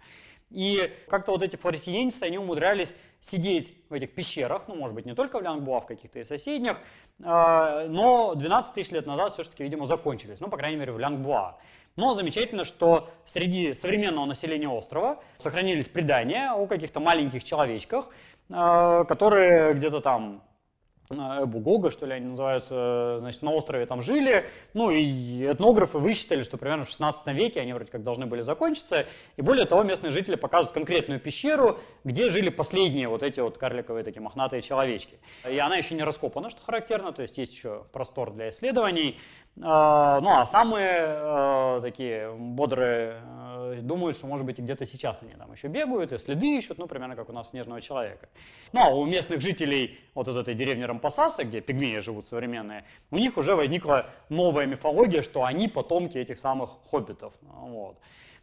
[SPEAKER 1] И как-то вот эти флоресиенцы, они умудрялись сидеть в этих пещерах, ну, может быть, не только в Лянгбуа, в каких-то и соседних, а, но 12 тысяч лет назад все-таки, видимо, закончились, ну, по крайней мере, в Лянгбуа. Но замечательно, что среди современного населения острова сохранились предания о каких-то маленьких человечках, а, которые где-то там Эбугога, что ли, они называются, значит, на острове там жили, ну и этнографы высчитали, что примерно в 16 веке они вроде как должны были закончиться, и более того, местные жители показывают конкретную пещеру, где жили последние вот эти вот карликовые такие мохнатые человечки. И она еще не раскопана, что характерно, то есть есть еще простор для исследований, ну а самые а, такие бодрые э, думают, что может быть где-то сейчас они там еще бегают и следы ищут, ну примерно как у нас снежного человека. Ну а у местных жителей вот из этой деревни Рампасаса, где пигмеи живут современные, у них уже возникла новая мифология, что они потомки этих самых хоббитов. Вот.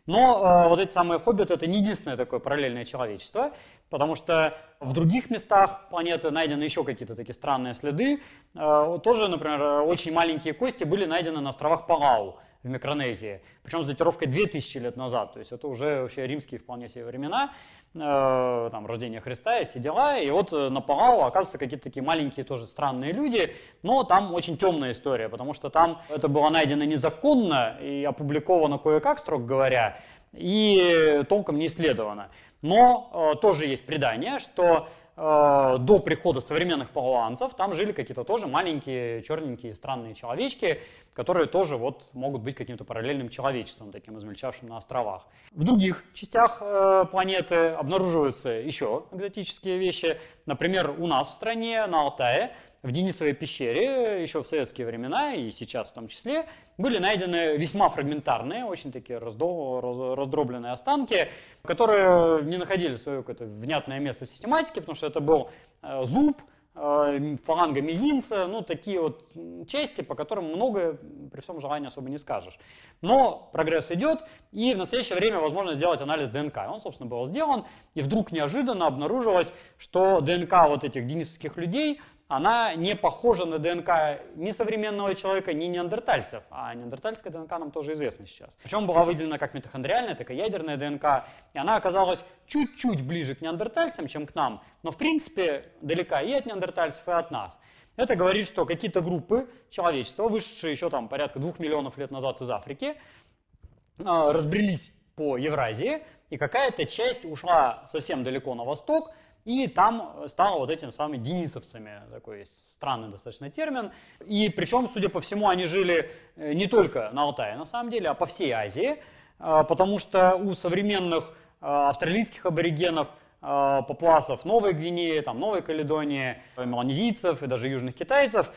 [SPEAKER 1] Но э, вот эти самые хоббиты это не единственное такое параллельное человечество, потому что в других местах планеты найдены еще какие-то такие странные следы. Э, тоже, например, очень маленькие кости были найдены на островах Палау в Микронезии, причем с датировкой 2000 лет назад, то есть это уже вообще римские вполне себе времена, э, там, рождение Христа и все дела, и вот э, на Палау оказываются какие-то такие маленькие тоже странные люди, но там очень темная история, потому что там это было найдено незаконно и опубликовано кое-как, строго говоря, и толком не исследовано. Но э, тоже есть предание, что до прихода современных палуанцев там жили какие-то тоже маленькие, черненькие, странные человечки, которые тоже вот могут быть каким-то параллельным человечеством, таким измельчавшим на островах. В других частях э, планеты обнаруживаются еще экзотические вещи. Например, у нас в стране, на Алтае, в Денисовой пещере еще в советские времена и сейчас в том числе были найдены весьма фрагментарные, очень такие раздробленные останки, которые не находили свое какое-то внятное место в систематике, потому что это был э, зуб, э, фаланга мизинца, ну, такие вот части, по которым многое при всем желании особо не скажешь. Но прогресс идет, и в настоящее время возможно сделать анализ ДНК. Он, собственно, был сделан, и вдруг неожиданно обнаружилось, что ДНК вот этих денисовских людей – она не похожа на ДНК ни современного человека, ни неандертальцев. А неандертальская ДНК нам тоже известна сейчас. Причем была выделена как митохондриальная, так и ядерная ДНК. И она оказалась чуть-чуть ближе к неандертальцам, чем к нам. Но в принципе далека и от неандертальцев, и от нас. Это говорит, что какие-то группы человечества, вышедшие еще там порядка двух миллионов лет назад из Африки, а, разбрелись по Евразии, и какая-то часть ушла совсем далеко на восток, и там стало вот этим самыми денисовцами, такой странный достаточно термин. И причем, судя по всему, они жили э, не только на Алтае, на самом деле, а по всей Азии, э, потому что у современных э, австралийских аборигенов папуасов Новой Гвинеи, там, Новой Каледонии, меланезийцев и даже южных китайцев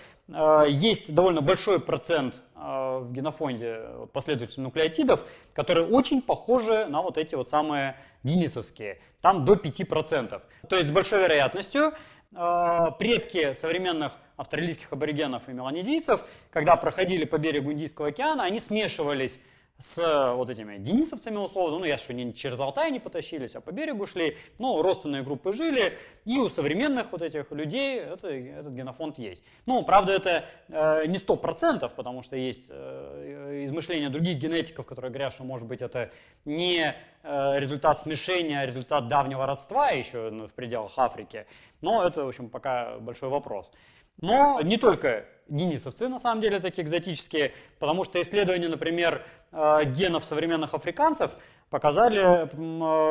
[SPEAKER 1] есть довольно большой процент в генофонде последовательных нуклеотидов, которые очень похожи на вот эти вот самые денисовские там до 5%. То есть с большой вероятностью э, предки современных австралийских аборигенов и меланезийцев, когда проходили по берегу Индийского океана, они смешивались с э, вот этими денисовцами условно, ну, я что не через Алтай не потащились, а по берегу шли, ну, родственные группы жили, и у современных вот этих людей это, этот генофонд есть. Ну, правда, это э, не сто процентов, потому что есть э, измышления других генетиков, которые говорят, что, может быть, это не э, результат смешения, а результат давнего родства еще ну, в пределах Африки. Но это, в общем, пока большой вопрос. Но не только денисовцы, на самом деле, такие экзотические, потому что исследования, например, э, генов современных африканцев показали,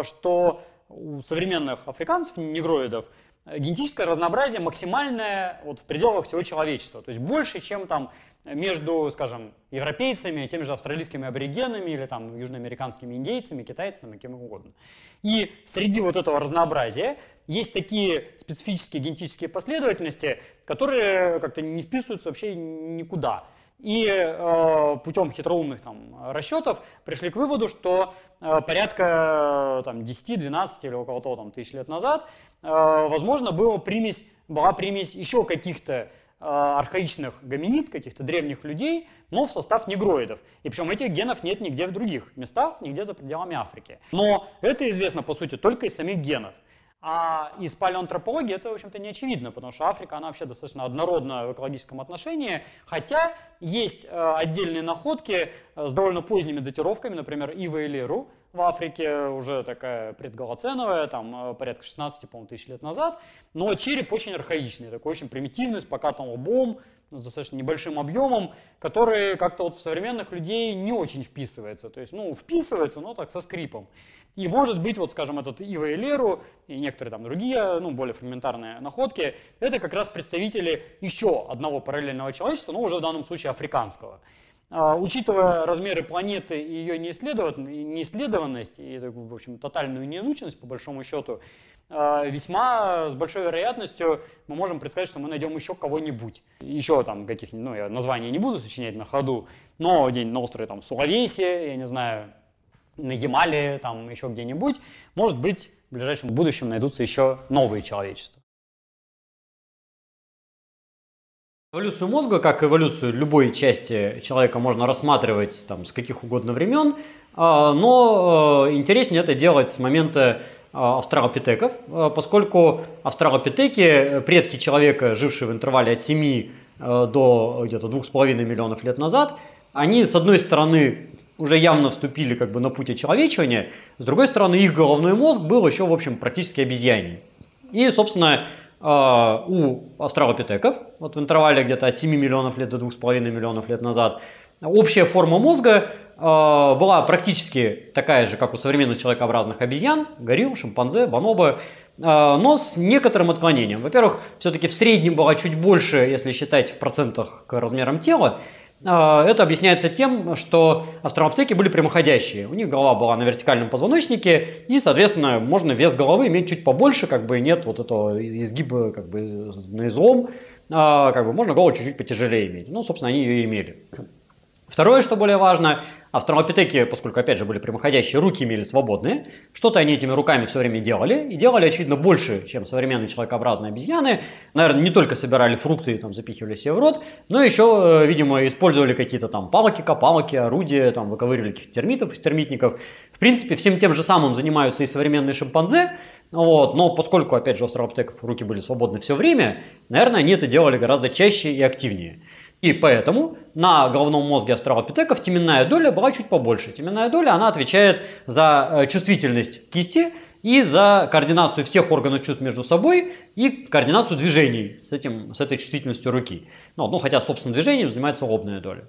[SPEAKER 1] что у современных африканцев, негроидов, генетическое разнообразие максимальное вот в пределах всего человечества. То есть больше, чем там между, скажем, европейцами, теми же австралийскими аборигенами или там южноамериканскими индейцами, китайцами, кем угодно. И среди вот этого разнообразия есть такие специфические генетические последовательности, которые как-то не вписываются вообще никуда. И э, путем хитроумных там, расчетов пришли к выводу, что э, порядка там, 10, 12 или около того там, тысяч лет назад, э, возможно, была примесь, была примесь еще каких-то э, архаичных гоминид, каких-то древних людей, но в состав негроидов. И причем этих генов нет нигде в других местах, нигде за пределами Африки. Но это известно, по сути, только из самих генов. А из палеоантропологии это, в общем-то, не очевидно, потому что Африка, она вообще достаточно однородна в экологическом отношении, хотя есть э, отдельные находки с довольно поздними датировками, например, Ива и Леру в Африке, уже такая предголоценовая, там э, порядка 16, по тысяч лет назад, но череп очень архаичный, такой очень примитивный, с покатым лбом, с достаточно небольшим объемом, который как-то вот в современных людей не очень вписывается, то есть, ну, вписывается, но так со скрипом. И может быть, вот скажем, этот Ива и Леру и некоторые там другие, ну, более фрагментарные находки, это как раз представители еще одного параллельного человечества, но уже в данном случае африканского. А, учитывая размеры планеты и ее неисследованность и, в общем, тотальную неизученность, по большому счету, а, весьма с большой вероятностью мы можем предсказать, что мы найдем еще кого-нибудь. Еще там каких-нибудь, ну, я названия не буду сочинять на ходу, но где-нибудь на острове там Сулавеси, я не знаю, на Ямале, там еще где-нибудь, может быть, в ближайшем будущем найдутся еще новые человечества. Эволюцию мозга, как эволюцию любой части человека, можно рассматривать там, с каких угодно времен, а, но э, интереснее это делать с момента а, австралопитеков, а, поскольку австралопитеки, предки человека, жившие в интервале от 7 э, до где-то 2,5 миллионов лет назад, они, с одной стороны, уже явно вступили как бы на путь очеловечивания, с другой стороны, их головной мозг был еще, в общем, практически обезьяний. И, собственно, у австралопитеков, вот в интервале где-то от 7 миллионов лет до 2,5 миллионов лет назад, общая форма мозга а, была практически такая же, как у современных человекообразных обезьян, горилл, шимпанзе, бонобо, а, но с некоторым отклонением. Во-первых, все-таки в среднем была чуть больше, если считать в процентах к размерам тела, а, это объясняется тем, что австралопитеки были прямоходящие. У них голова была на вертикальном позвоночнике, и, соответственно, можно вес головы иметь чуть побольше, как бы нет вот этого изгиба как бы на излом, а, как бы можно голову чуть-чуть потяжелее иметь. Ну, собственно, они ее имели. Второе, что более важно, австралопитеки, поскольку, опять же, были прямоходящие, руки имели свободные, что-то они этими руками все время делали, и делали, очевидно, больше, чем современные человекообразные обезьяны. Наверное, не только собирали фрукты и там, запихивали себе в рот, но еще, э, видимо, использовали какие-то там палки, копалки, орудия, там, выковыривали каких-то термитов из термитников. В принципе, всем тем же самым занимаются и современные шимпанзе, вот, но поскольку, опять же, у австралопитеков руки были свободны все время, наверное, они это делали гораздо чаще и активнее. И поэтому на головном мозге австралопитеков теменная доля была чуть побольше. Теменная доля, она отвечает за э, чувствительность кисти и за координацию всех органов чувств между собой и координацию движений с, этим, с этой чувствительностью руки. Ну, ну, хотя, собственно, движением занимается лобная доля.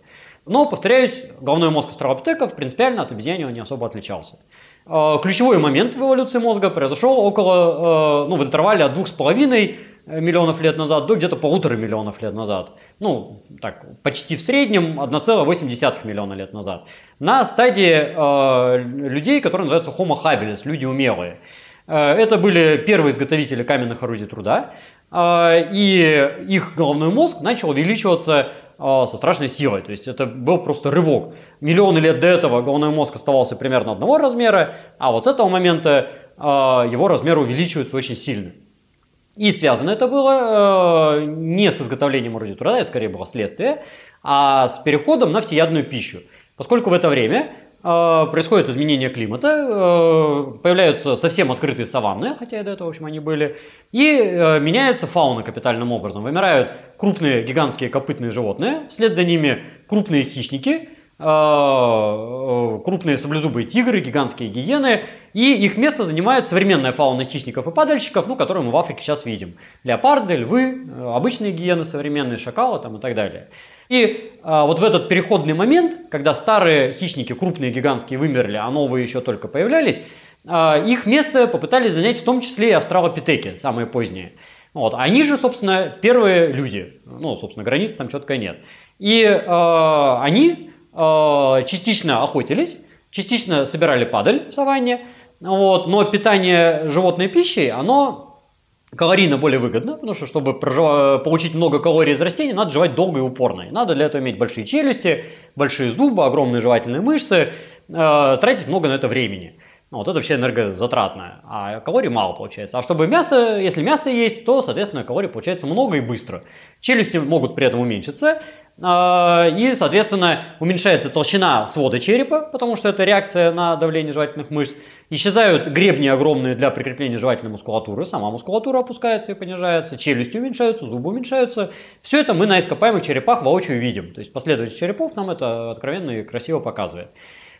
[SPEAKER 1] Но, повторяюсь, головной мозг австралопитеков принципиально от обезьяньего не особо отличался. Э, ключевой момент в эволюции мозга произошел около, э, ну, в интервале от 2,5 миллионов лет назад до где-то полутора миллионов лет назад. Ну, так, почти в среднем 1,8 миллиона лет назад. На стадии э, людей, которые называются Homo habilis, люди умелые. Э, это были первые изготовители каменных орудий труда, э, и их головной мозг начал увеличиваться э, со страшной силой. То есть это был просто рывок. Миллионы лет до этого головной мозг оставался примерно одного размера, а вот с этого момента э, его размер увеличивается очень сильно. И связано это было э, не с изготовлением труда, это скорее было следствие, а с переходом на всеядную пищу. Поскольку в это время э, происходит изменение климата, э, появляются совсем открытые саванны, хотя и до этого, в общем, они были, и э, меняется фауна капитальным образом. Вымирают крупные гигантские копытные животные, вслед за ними крупные хищники, крупные саблезубые тигры, гигантские гиены, и их место занимает современная фауна хищников и падальщиков, ну, которую мы в Африке сейчас видим. Леопарды, львы, обычные гиены современные, шакалы там, и так далее. И а, вот в этот переходный момент, когда старые хищники, крупные, гигантские, вымерли, а новые еще только появлялись, а, их место попытались занять в том числе и австралопитеки, самые поздние. Вот. Они же, собственно, первые люди. Ну, собственно, границ там четко нет. И э, они э, частично охотились, частично собирали падаль в саванне, вот, но питание животной пищей, оно калорийно более выгодно, потому что, чтобы получить много калорий из растений, надо жевать долго и упорно. И надо для этого иметь большие челюсти, большие зубы, огромные жевательные мышцы, э, тратить много на это времени. Ну, вот это вообще энергозатратное, а калорий мало получается. А чтобы мясо, если мясо есть, то, соответственно, калорий получается много и быстро. Челюсти могут при этом уменьшиться, и, соответственно, уменьшается толщина свода черепа, потому что это реакция на давление жевательных мышц. Исчезают гребни огромные для прикрепления жевательной мускулатуры, сама мускулатура опускается и понижается, челюсти уменьшаются, зубы уменьшаются. Все это мы на ископаемых черепах воочию видим. То есть последовательность черепов нам это откровенно и красиво показывает.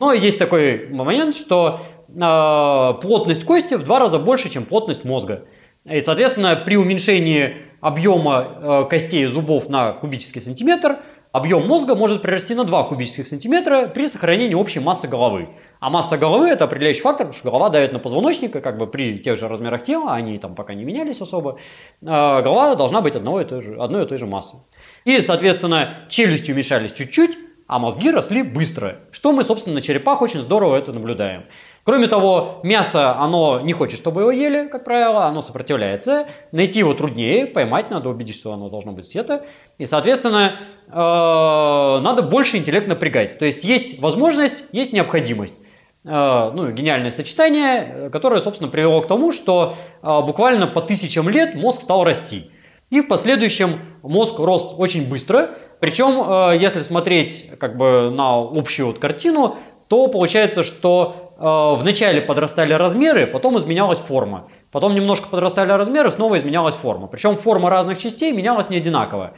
[SPEAKER 1] Но есть такой момент, что э, плотность кости в два раза больше, чем плотность мозга. И, соответственно, при уменьшении объема э, костей зубов на кубический сантиметр, объем мозга может прирасти на 2 кубических сантиметра при сохранении общей массы головы. А масса головы – это определяющий фактор, потому что голова давит на позвоночник, и как бы при тех же размерах тела, они там пока не менялись особо, э, голова должна быть одного и той же, одной и той же массы. И, соответственно, челюсти уменьшались чуть-чуть, а мозги росли быстро. Что мы, собственно, на черепах очень здорово это наблюдаем. Кроме того, мясо, оно не хочет, чтобы его ели, как правило, оно сопротивляется. Найти его труднее, поймать надо, убедить, что оно должно быть где-то. И, соответственно, э, надо больше интеллект напрягать. То есть есть возможность, есть необходимость. Э, ну, гениальное сочетание, которое, собственно, привело к тому, что э, буквально по тысячам лет мозг стал расти. И в последующем мозг рос очень быстро. Причем, если смотреть как бы на общую вот картину, то получается, что вначале подрастали размеры, потом изменялась форма. Потом немножко подрастали размеры, снова изменялась форма. Причем форма разных частей менялась не одинаково.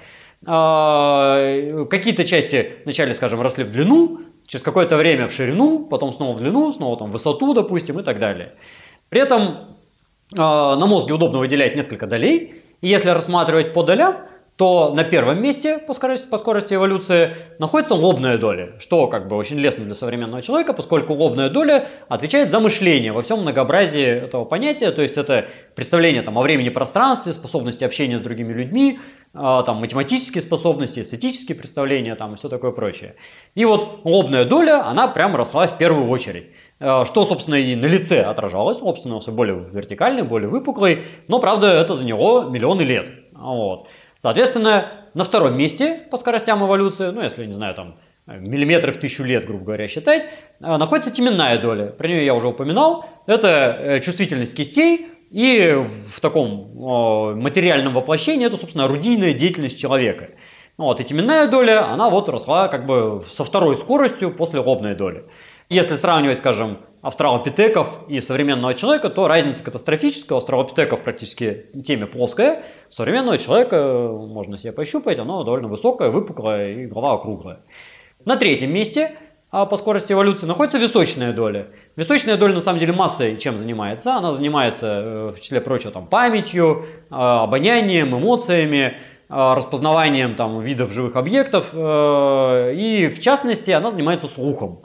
[SPEAKER 1] Э, какие-то части вначале, скажем, росли в длину, через какое-то время в ширину, потом снова в длину, снова там в высоту, допустим, и так далее. При этом э, на мозге удобно выделять несколько долей. И если рассматривать по долям, то на первом месте по скорости, по скорости эволюции находится лобная доля, что как бы очень лестно для современного человека, поскольку лобная доля отвечает за мышление во всем многообразии этого понятия, то есть это представление там, о времени пространстве, способности общения с другими людьми, а, там, математические способности, эстетические представления там, и все такое прочее. И вот лобная доля, она прямо росла в первую очередь. А, что, собственно, и на лице отражалось, собственно, более вертикальный, более выпуклый, но, правда, это заняло миллионы лет. Вот. Соответственно, на втором месте по скоростям эволюции, ну, если, не знаю, там, миллиметры в тысячу лет, грубо говоря, считать, э, находится теменная доля. Про нее я уже упоминал. Это э, чувствительность кистей, и в таком материальном воплощении это, собственно, орудийная деятельность человека. Вот, и теменная доля, она вот росла как бы со второй скоростью после лобной доли. Если сравнивать, скажем, австралопитеков и современного человека, то разница катастрофическая. У австралопитеков практически теме плоская. У современного человека можно себе пощупать, оно довольно высокое, выпуклое и голова округлая. На третьем месте а по скорости эволюции находится височная доля. Височная доля на самом деле массой чем занимается? Она занимается, э, в числе прочего, там, памятью, э, обонянием, эмоциями, э, распознаванием там, видов живых объектов. И в частности она занимается слухом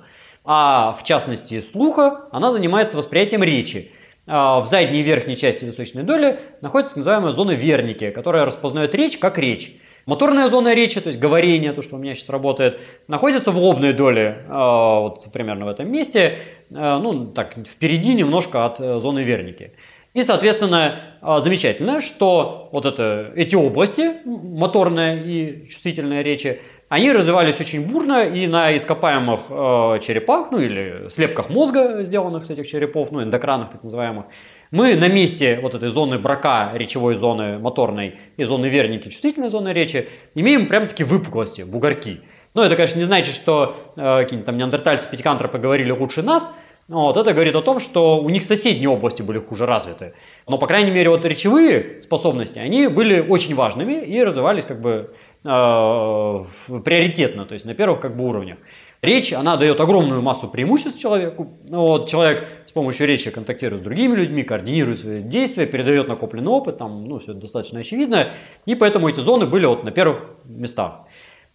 [SPEAKER 1] а в частности слуха, она занимается восприятием речи. А, в задней и верхней части височной доли находится так называемая зона верники, которая распознает речь как речь. Моторная зона речи, то есть говорение, то, что у меня сейчас работает, находится в лобной доле, а, вот примерно в этом месте, а, ну, так, впереди немножко от э, зоны верники. И, соответственно, замечательно, что вот это, эти области, моторная и чувствительная речи, они развивались очень бурно и на ископаемых э, черепах, ну или слепках мозга, сделанных с этих черепов, ну эндокранах так называемых, мы на месте вот этой зоны брака, речевой зоны моторной и зоны верники, чувствительной зоны речи, имеем прям такие выпуклости, бугорки. Ну, это, конечно, не значит, что э, какие-нибудь там неандертальцы, пятикантропы говорили лучше нас, вот, это говорит о том, что у них соседние области были хуже развиты. Но, по крайней мере, вот речевые способности, они были очень важными и развивались как бы приоритетно, то есть на первых как бы уровнях. Речь, она дает огромную массу преимуществ человеку. Вот, человек с помощью речи контактирует с другими людьми, координирует свои действия, передает накопленный опыт, там, ну, все достаточно очевидно. И поэтому эти зоны были вот на первых местах.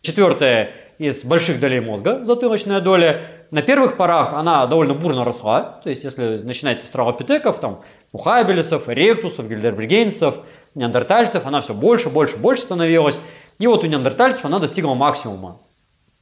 [SPEAKER 1] Четвертое из больших долей мозга, затылочная доля. На первых порах она довольно бурно росла. То есть, если начинать с австралопитеков, там, у хайбелесов, ректусов, гильдербергейнцев, неандертальцев, она все больше, больше, больше становилась. И вот у неандертальцев она достигла максимума.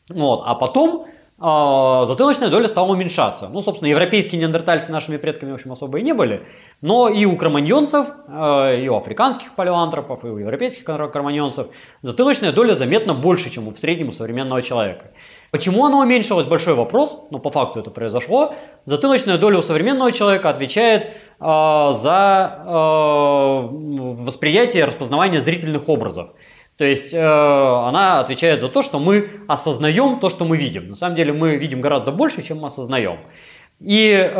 [SPEAKER 1] Вот. А потом э, затылочная доля стала уменьшаться. Ну, собственно, европейские неандертальцы нашими предками, в общем, особо и не были. Но и у кроманьонцев, э, и у африканских палеоантропов, и у европейских кроманьонцев затылочная доля заметно больше, чем у среднего современного человека. Почему она уменьшилась, большой вопрос, но по факту это произошло. Затылочная доля у современного человека отвечает э, за э, восприятие, распознавание зрительных образов. То есть э, она отвечает за то, что мы осознаем то, что мы видим. На самом деле мы видим гораздо больше, чем мы осознаем. И э,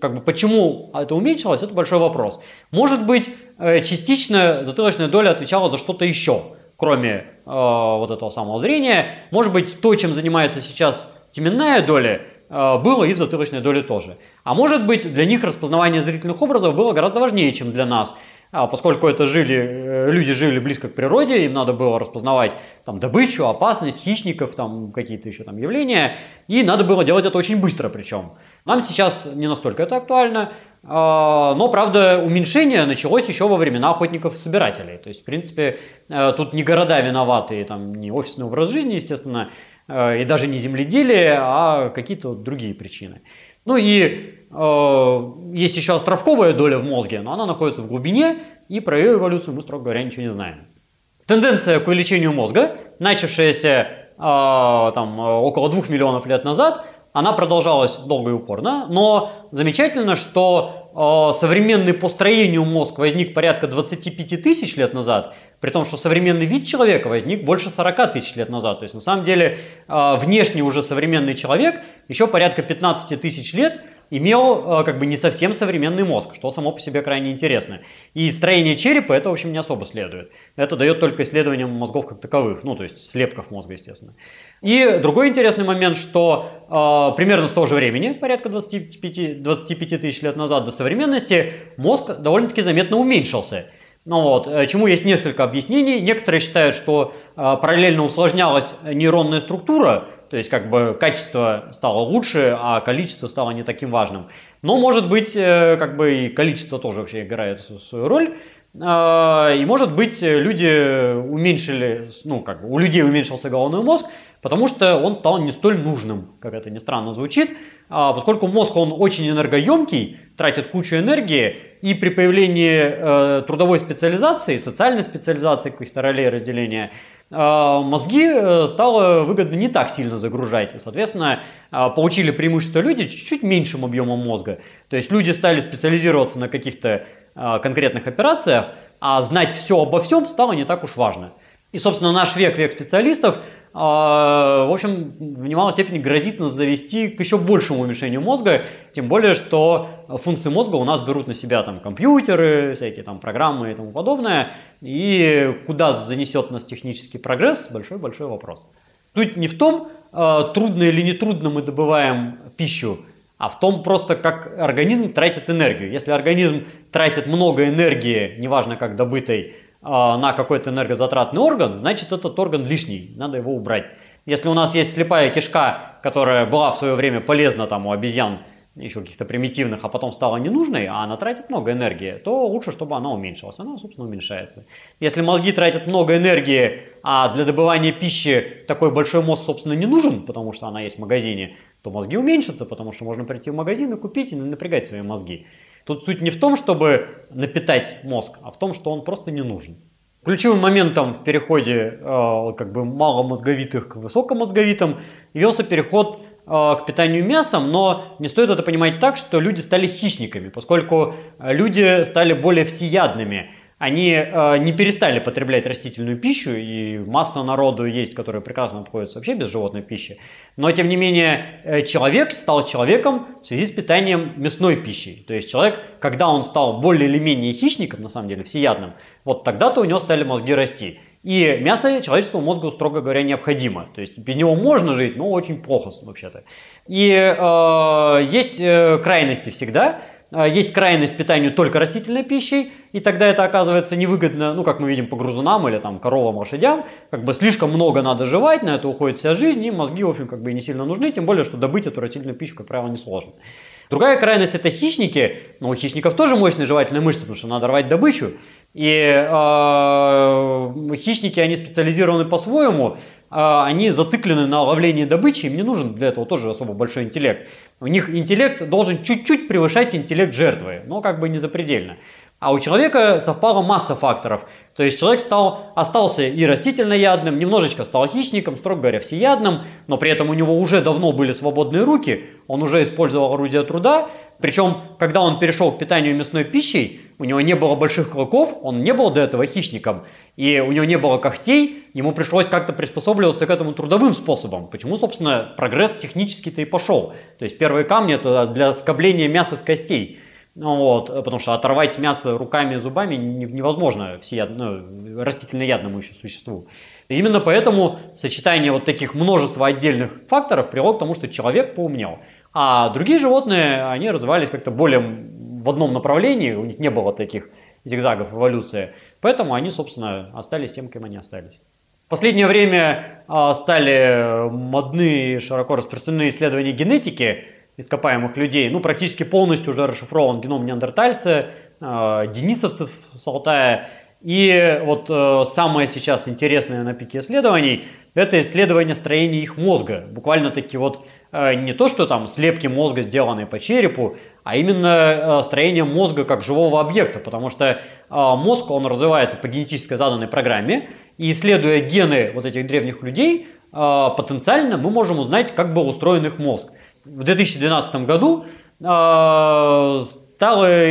[SPEAKER 1] как бы почему это уменьшилось, это большой вопрос. Может быть, э, частично затылочная доля отвечала за что-то еще кроме э, вот этого самого зрения. Может быть, то, чем занимается сейчас теменная доля, э, было и в затылочной доле тоже. А может быть, для них распознавание зрительных образов было гораздо важнее, чем для нас. А поскольку это жили, э, люди жили близко к природе, им надо было распознавать там, добычу, опасность, хищников, там, какие-то еще там явления, и надо было делать это очень быстро причем. Нам сейчас не настолько это актуально, а, но, правда, уменьшение началось еще во времена охотников и собирателей. То есть, в принципе, э, тут не города виноваты, там, не офисный образ жизни, естественно, э, и даже не земледелие, а какие-то другие причины. Ну и есть еще островковая доля в мозге, но она находится в глубине, и про ее эволюцию мы, строго говоря, ничего не знаем. Тенденция к увеличению мозга, начавшаяся э, там, около двух миллионов лет назад – она продолжалась долго и упорно, но замечательно, что э, современный по строению мозг возник порядка 25 тысяч лет назад, при том, что современный вид человека возник больше 40 тысяч лет назад. То есть на самом деле э, внешне уже современный человек еще порядка 15 тысяч лет имел э, как бы не совсем современный мозг, что само по себе крайне интересно. И строение черепа это, в общем, не особо следует. Это дает только исследованием мозгов как таковых, ну, то есть слепков мозга, естественно. И другой интересный момент, что э, примерно с того же времени, порядка 25, 25 тысяч лет назад до современности, мозг довольно-таки заметно уменьшился. Ну вот, э, чему есть несколько объяснений. Некоторые считают, что э, параллельно усложнялась нейронная структура, то есть как бы качество стало лучше, а количество стало не таким важным. Но может быть, э, как бы и количество тоже вообще играет свою роль. А, и может быть, люди уменьшили, ну как бы у людей уменьшился головной мозг, потому что он стал не столь нужным, как это ни странно звучит, а поскольку мозг он очень энергоемкий, тратит кучу энергии, и при появлении э, трудовой специализации, социальной специализации каких-то ролей разделения, мозги э, стало выгодно не так сильно загружать. И, соответственно, э, получили преимущество люди чуть-чуть меньшим объемом мозга. То есть люди стали специализироваться на каких-то э, конкретных операциях, а знать все обо всем стало не так уж важно. И, собственно, наш век, век специалистов, а, в общем, в немалой степени грозит нас завести к еще большему уменьшению мозга, тем более, что функции мозга у нас берут на себя там компьютеры, всякие там программы и тому подобное, и куда занесет нас технический прогресс, большой-большой вопрос. Тут не в том, а, трудно или не трудно мы добываем пищу, а в том просто, как организм тратит энергию. Если организм тратит много энергии, неважно как добытой, а, на какой-то энергозатратный орган, значит этот орган лишний, надо его убрать. Если у нас есть слепая кишка, которая была в свое время полезна там у обезьян, еще каких-то примитивных, а потом стала ненужной, а она тратит много энергии, то лучше, чтобы она уменьшилась. Она, собственно, уменьшается. Если мозги тратят много энергии, а для добывания пищи такой большой мозг, собственно, не нужен, потому что она есть в магазине, то мозги уменьшатся, потому что можно прийти в магазин и купить и напрягать свои мозги. Тут суть не в том, чтобы напитать мозг, а в том, что он просто не нужен. Ключевым моментом в переходе э, как бы маломозговитых к высокомозговитым явился переход э, к питанию мясом, но не стоит это понимать так, что люди стали хищниками, поскольку люди стали более всеядными они э, не перестали потреблять растительную пищу, и масса народу есть, которые прекрасно обходятся вообще без животной пищи. Но, тем не менее, э, человек стал человеком в связи с питанием мясной пищей. То есть человек, когда он стал более или менее хищником, на самом деле, всеядным, вот тогда-то у него стали мозги расти. И мясо человеческому мозгу, строго говоря, необходимо. То есть без него можно жить, но очень плохо вообще-то. И э, есть э, крайности всегда. Э, есть крайность питанию только растительной пищей, и тогда это оказывается невыгодно, ну, как мы видим по грузунам или там коровам, лошадям, как бы слишком много надо жевать, на это уходит вся жизнь, и мозги, в общем, как бы и не сильно нужны, тем более, что добыть эту растительную пищу, как правило, несложно. Другая крайность это хищники, но у хищников тоже мощные жевательные мышцы, потому что надо рвать добычу, и э, хищники, они специализированы по-своему, э, они зациклены на ловлении добычи, им не нужен для этого тоже особо большой интеллект. У них интеллект должен чуть-чуть превышать интеллект жертвы, но как бы не запредельно. А у человека совпала масса факторов. То есть человек стал, остался и растительноядным, немножечко стал хищником, строго говоря, всеядным, но при этом у него уже давно были свободные руки, он уже использовал орудия труда, причем, когда он перешел к питанию мясной пищей, у него не было больших клыков, он не был до этого хищником, и у него не было когтей, ему пришлось как-то приспосабливаться к этому трудовым способом. Почему, собственно, прогресс технический-то и пошел. То есть первые камни это для скобления мяса с костей. Ну, вот, потому что оторвать мясо руками и зубами невозможно всеяд... ну, растительноядному еще существу. И именно поэтому сочетание вот таких множества отдельных факторов привело к тому, что человек поумнел. А другие животные, они развивались как-то более в одном направлении, у них не было таких зигзагов эволюции, поэтому они, собственно, остались тем, кем они остались. В последнее время а, стали модны широко распространены исследования генетики ископаемых людей. Ну, практически полностью уже расшифрован геном неандертальца, а, денисовцев с. И вот э, самое сейчас интересное на пике исследований – это исследование строения их мозга. Буквально таки вот не то, что там слепки мозга, сделанные по черепу, а именно э, строение мозга как живого объекта, потому что э, мозг, он развивается по генетически заданной программе, и исследуя гены вот этих древних людей, потенциально мы можем узнать, как был устроен их мозг. В 2012 году стало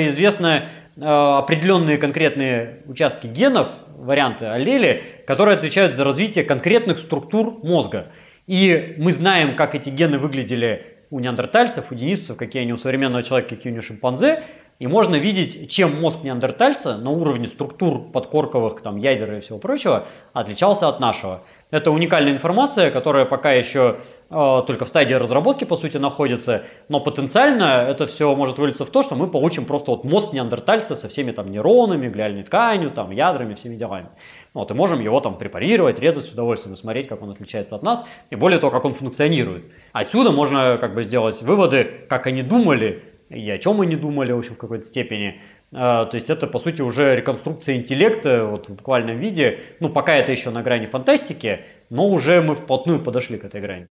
[SPEAKER 1] известно определенные конкретные участки генов, варианты аллели, которые отвечают за развитие конкретных структур мозга – и мы знаем, как эти гены выглядели у неандертальцев, у денисцев, какие они у современного человека, какие у шимпанзе. И можно видеть, чем мозг неандертальца на уровне структур подкорковых, там, ядер и всего прочего отличался от нашего. Это уникальная информация, которая пока еще э, только в стадии разработки, по сути, находится, но потенциально это все может вылиться в то, что мы получим просто вот мозг неандертальца со всеми там нейронами, глиальной тканью, там, ядрами, всеми делами. Вот, и можем его там препарировать, резать с удовольствием, смотреть, как он отличается от нас, и более того, как он функционирует. Отсюда можно как бы сделать выводы, как они думали, и о чем они думали, в общем, в какой-то степени. А, то есть это, по сути, уже реконструкция интеллекта вот, в буквальном виде. Ну, пока это еще на грани фантастики, но уже мы вплотную подошли к этой грани.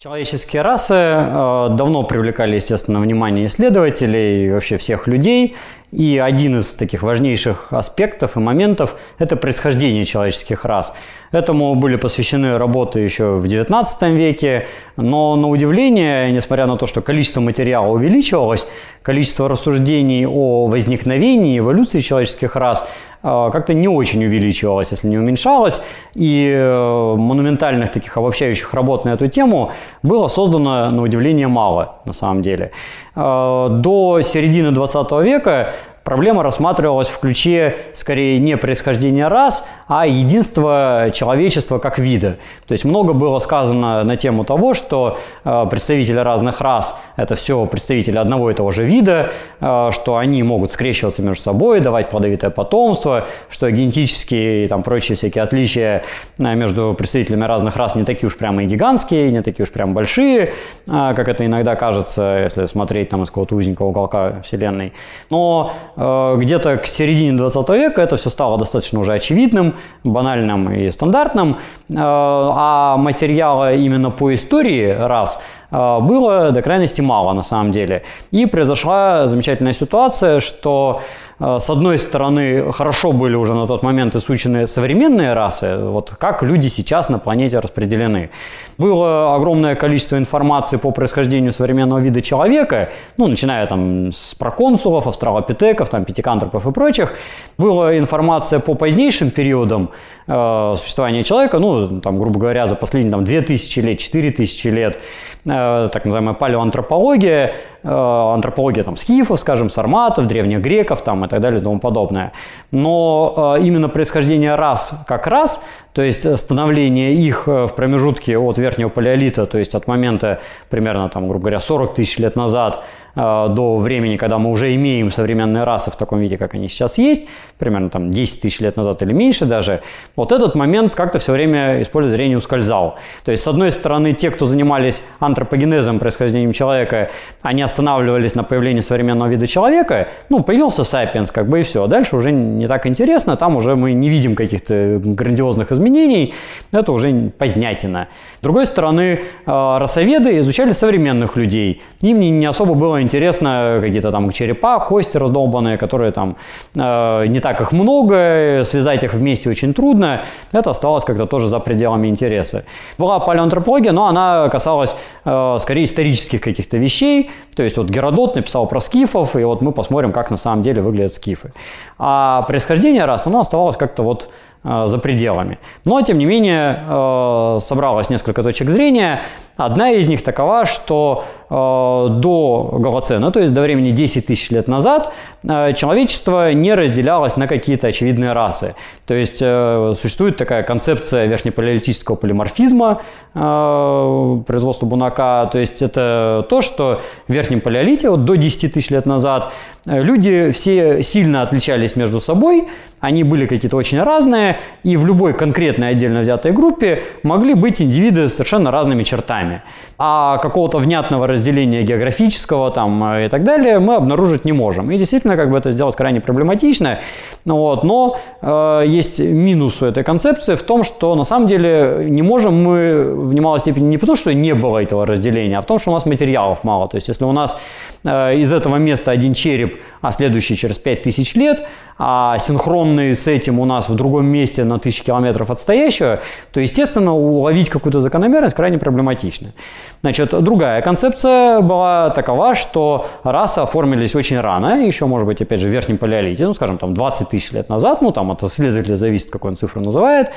[SPEAKER 1] Человеческие расы э, давно привлекали, естественно, внимание исследователей и вообще всех людей. И один из таких важнейших аспектов и моментов – это происхождение человеческих рас. Этому были посвящены работы еще в XIX веке, но на удивление, несмотря на то, что количество материала увеличивалось, количество рассуждений о возникновении, эволюции человеческих рас э, как-то не очень увеличивалось, если не уменьшалось. И э, монументальных таких обобщающих работ на эту тему было создано, на удивление, мало на самом деле. Э, до середины 20 века проблема рассматривалась в ключе скорее не происхождения рас, а единства человечества как вида. То есть много было сказано на тему того, что э, представители разных рас – это все представители одного и того же вида, э, что они могут скрещиваться между собой, давать плодовитое потомство, что генетические и там прочие всякие отличия э, между представителями разных рас не такие уж прямо и гигантские, не такие уж прям большие, как это иногда кажется, если смотреть там из какого-то узенького уголка Вселенной. Но где-то к середине 20 века это все стало достаточно уже очевидным, банальным и стандартным, э, а материала именно по истории раз э, было до крайности мало на самом деле. И произошла замечательная ситуация, что Э, с одной стороны, хорошо были уже на тот момент изучены современные расы, вот как люди сейчас на планете распределены. Было огромное количество информации по происхождению современного вида человека, ну, начиная там с проконсулов, австралопитеков, там, пятикантропов и прочих. Была информация по позднейшим периодам э, существования человека, ну, там, грубо говоря, за последние там, 2000 лет, 4000 лет, э, так называемая палеоантропология, антропология там, скифов, скажем, сарматов, древних греков там, и так далее и тому подобное. Но именно происхождение рас как раз, то есть становление их в промежутке от верхнего палеолита, то есть от момента примерно, там, грубо говоря, 40 тысяч лет назад Э, до времени, когда мы уже имеем современные расы в таком виде, как они сейчас есть, примерно там 10 тысяч лет назад или меньше даже, вот этот момент как-то все время из поля зрения ускользал. То есть, с одной стороны, те, кто занимались антропогенезом, происхождением человека, они останавливались на появлении современного вида человека, ну, появился сапиенс, как бы и все. А дальше уже не так интересно, там уже мы не видим каких-то грандиозных изменений, это уже позднятина. С другой стороны, э, расоведы изучали современных людей, им не особо было интересно какие-то там черепа, кости раздолбанные, которые там э, не так их много, связать их вместе очень трудно. Это осталось как-то тоже за пределами интереса. Была палеоантропология, но она касалась э, скорее исторических каких-то вещей. То есть вот Геродот написал про скифов, и вот мы посмотрим, как на самом деле выглядят скифы. А происхождение рас, оно оставалось как-то вот за пределами. Но, тем не менее, э, собралось несколько точек зрения. Одна из них такова, что э, до Голоцена, то есть до времени 10 тысяч лет назад, э, человечество не разделялось на какие-то очевидные расы. То есть э, существует такая концепция верхнепалеолитического полиморфизма э, производства бунака. То есть это то, что в верхнем палеолите вот, до 10 тысяч лет назад э, люди все сильно отличались между собой, они были какие-то очень разные, и в любой конкретной отдельно взятой группе могли быть индивиды с совершенно разными чертами. А какого-то внятного разделения географического там, э, и так далее мы обнаружить не можем. И действительно, как бы это сделать крайне проблематично. Вот. Но э, есть минус у этой концепции в том, что на самом деле не можем мы в немалой степени не потому, что не было этого разделения, а в том, что у нас материалов мало. То есть если у нас э, из этого места один череп, а следующий через 5000 лет, а синхронный с этим у нас в другом месте на тысячи километров отстоящего, то, естественно, уловить какую-то закономерность крайне проблематично. Значит, другая концепция была такова, что расы оформились очень рано, еще, может быть, опять же, в верхнем палеолите, ну, скажем, там 20 тысяч лет назад, ну, там от исследователя зависит, какую он цифру называет,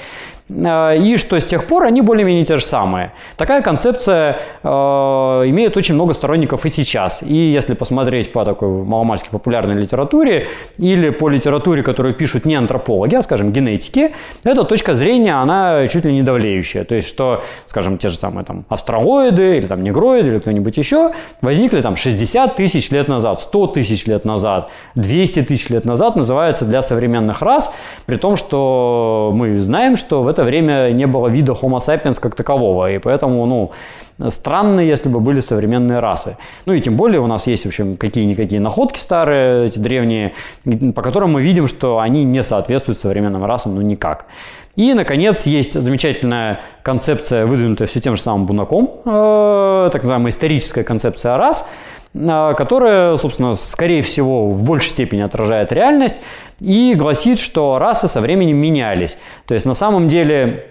[SPEAKER 1] и что с тех пор они более-менее те же самые. Такая концепция э, имеет очень много сторонников и сейчас. И если посмотреть по такой маломальски популярной литературе или по литературе, которую пишут не антропологи, а, скажем, генетики, эта точка зрения, она чуть ли не давлеющая. То есть, что, скажем, те же самые там австралоиды или там негроиды или кто-нибудь еще возникли там 60 тысяч лет назад, 100 тысяч лет назад, 200 тысяч лет назад называется для современных рас, при том, что мы знаем, что в это время не было вида Homo sapiens как такового, и поэтому, ну, странно, если бы были современные расы. Ну и тем более у нас есть, в общем, какие-никакие находки старые, эти древние, по которым мы видим, что они не соответствуют современным расам, ну никак. И, наконец, есть замечательная концепция, выдвинутая все тем же самым Бунаком, э, так называемая историческая концепция рас, которая, собственно, скорее всего, в большей степени отражает реальность и гласит, что расы со временем менялись. То есть, на самом деле,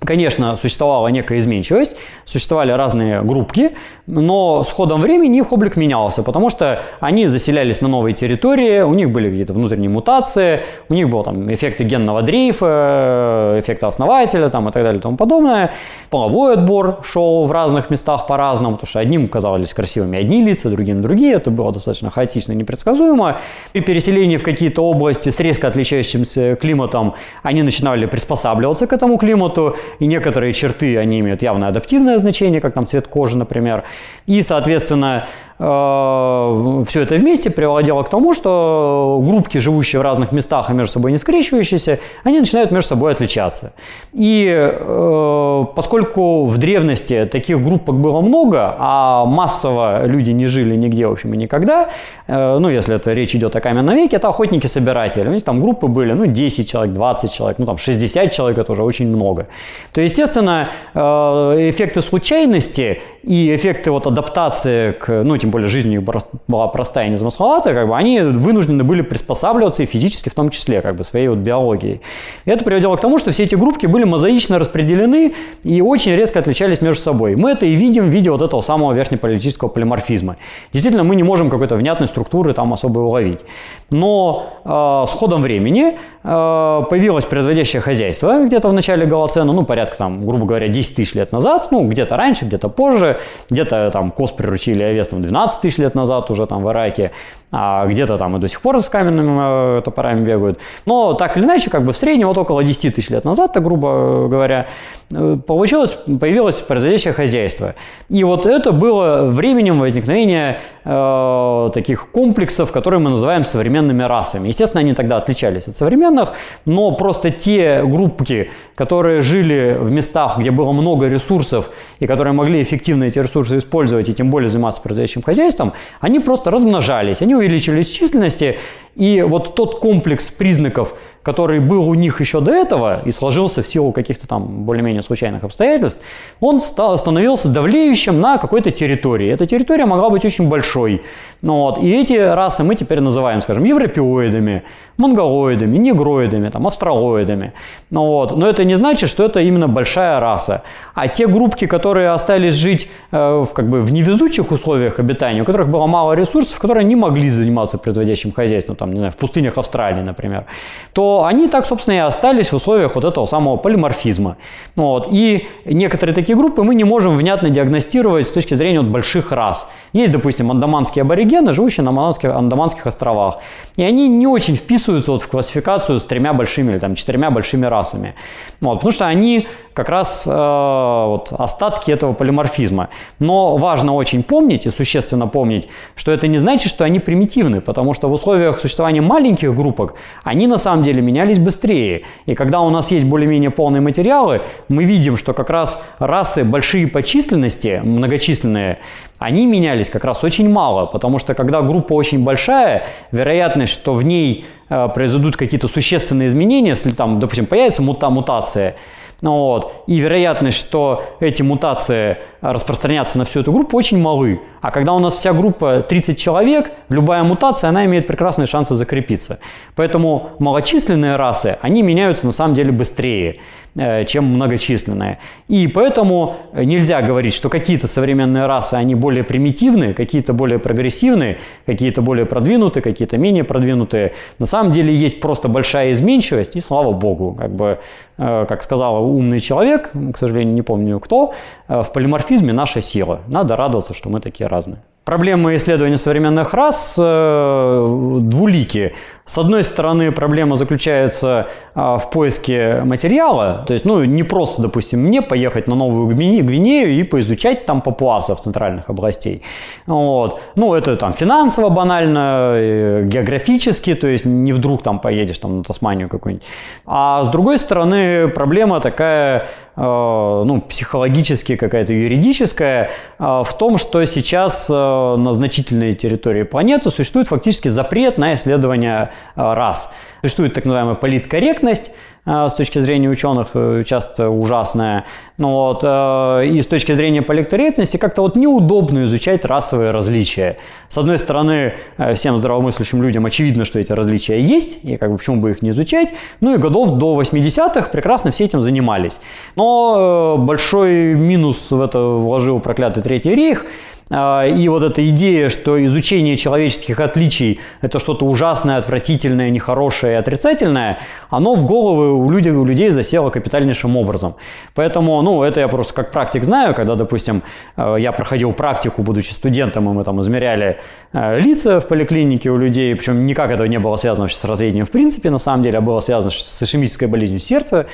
[SPEAKER 1] Конечно, существовала некая изменчивость, существовали разные группки, но с ходом времени их облик менялся, потому что они заселялись на новые территории, у них были какие-то внутренние мутации, у них был там эффекты генного дрейфа, эффекты основателя там, и так далее и тому подобное. Половой отбор шел в разных местах по-разному, потому что одним казались красивыми одни лица, другим другие, это было достаточно хаотично и непредсказуемо. При переселении в какие-то области с резко отличающимся климатом они начинали приспосабливаться к этому климату, и некоторые черты, они имеют явно адаптивное значение, как там цвет кожи, например. И, соответственно, все это вместе приводило к тому, что группки, живущие в разных местах и между собой не скрещивающиеся, они начинают между собой отличаться. И э, поскольку в древности таких группок было много, а массово люди не жили нигде, в общем, и никогда, э, ну, если это речь идет о каменном веке, это охотники-собиратели. У них там группы были, ну, 10 человек, 20 человек, ну, там 60 человек, это уже очень много. То, естественно, эффекты случайности и эффекты вот адаптации к, ну, тем более жизнь была простая и незамысловатая, как бы они вынуждены были приспосабливаться и физически в том числе, как бы своей вот биологией. И это приводило к тому, что все эти группки были мозаично распределены и очень резко отличались между собой. Мы это и видим в виде вот этого самого верхнеполитического полиморфизма. Действительно, мы не можем какой-то внятной структуры там особо уловить. Но э, с ходом времени э, появилось производящее хозяйство где-то в начале Голоцена, ну, порядка там, грубо говоря, 10 тысяч лет назад, ну, где-то раньше, где-то позже, Где-то там коз приручили овец там 12 тысяч лет назад уже там в Ираке, а где-то там и до сих пор с каменными э, топорами бегают. Но так или иначе, как бы в среднем вот около 10 тысяч лет назад, так грубо говоря, э, получилось, появилось производящее хозяйство. И вот это было временем возникновения э, таких комплексов, которые мы называем современными расами. Естественно, они тогда отличались от современных, но просто те группки, которые жили в местах, где было много ресурсов и которые могли эффективно эти ресурсы использовать и тем более заниматься производящим хозяйством, они просто размножались, они увеличились в численности, и вот тот комплекс признаков, который был у них еще до этого и сложился в силу каких-то там более-менее случайных обстоятельств, он стал, становился давлеющим на какой-то территории. Эта территория могла быть очень большой. Ну, вот. И эти расы мы теперь называем, скажем, европеоидами, монголоидами, негроидами, там, австралоидами. Ну, вот. Но это не значит, что это именно большая раса. А те группки, которые остались жить э, в, как бы, в невезучих условиях обитания, у которых было мало ресурсов, которые не могли заниматься производящим хозяйством, там, не знаю, в пустынях Австралии, например, то они так, собственно, и остались в условиях вот этого самого полиморфизма. Вот. И некоторые такие группы мы не можем внятно диагностировать с точки зрения вот больших рас. Есть, допустим, андаманские аборигены, живущие на Андаманских, Андаманских островах. И они не очень вписываются вот в классификацию с тремя большими или там, четырьмя большими расами. Вот. Потому что они как раз э, вот, остатки этого полиморфизма. Но важно очень помнить и существенно помнить, что это не значит, что они примитивны, потому что в условиях существования маленьких группок они на самом деле менялись быстрее. И когда у нас есть более-менее полные материалы, мы видим, что как раз расы большие по численности, многочисленные, они менялись как раз очень мало, потому что когда группа очень большая, вероятность, что в ней э, произойдут какие-то существенные изменения, если там, допустим, появится мута мутация, ну вот. И вероятность, что эти мутации распространятся на всю эту группу, очень малы. А когда у нас вся группа 30 человек, любая мутация, она имеет прекрасные шансы закрепиться. Поэтому малочисленные расы, они меняются на самом деле быстрее. Э, чем многочисленные. И поэтому нельзя говорить, что какие-то современные расы, они более примитивные, какие-то более прогрессивные, какие-то более продвинутые, какие-то менее продвинутые. На самом деле есть просто большая изменчивость, и слава богу, как бы, э, как сказал умный человек, к сожалению, не помню кто, э, в полиморфизме наша сила. Надо радоваться, что мы такие разные. Проблемы исследования современных рас э, двулики. С одной стороны, проблема заключается э, в поиске материала. То есть, ну, не просто, допустим, мне поехать на Новую Гвинею и поизучать там папуасов центральных областей. Вот. Ну, это там финансово банально, э, географически, то есть не вдруг там поедешь там на Тасманию какую-нибудь. А с другой стороны, проблема такая, ну, психологически какая-то юридическая, э, в том, что сейчас э, на значительной территории планеты существует фактически запрет на исследование э, рас. Существует так называемая политкорректность, э, с точки зрения ученых э, часто ужасная. Ну вот, и с точки зрения политкорректности как-то вот неудобно изучать расовые различия. С одной стороны, всем здравомыслящим людям очевидно, что эти различия есть, и как бы почему бы их не изучать. Ну и годов до 80-х прекрасно все этим занимались. Но большой минус в это вложил проклятый Третий рейх – а, и вот эта идея, что изучение человеческих отличий – это что-то ужасное, отвратительное, нехорошее и отрицательное, оно в головы у людей, у людей засело капитальнейшим образом. Поэтому, ну, это я просто как практик знаю, когда, допустим, э, я проходил практику, будучи студентом, и мы там измеряли э, лица в поликлинике у людей, причем никак это не было связано с разведением в принципе, на самом деле, а было связано с ишемической болезнью сердца,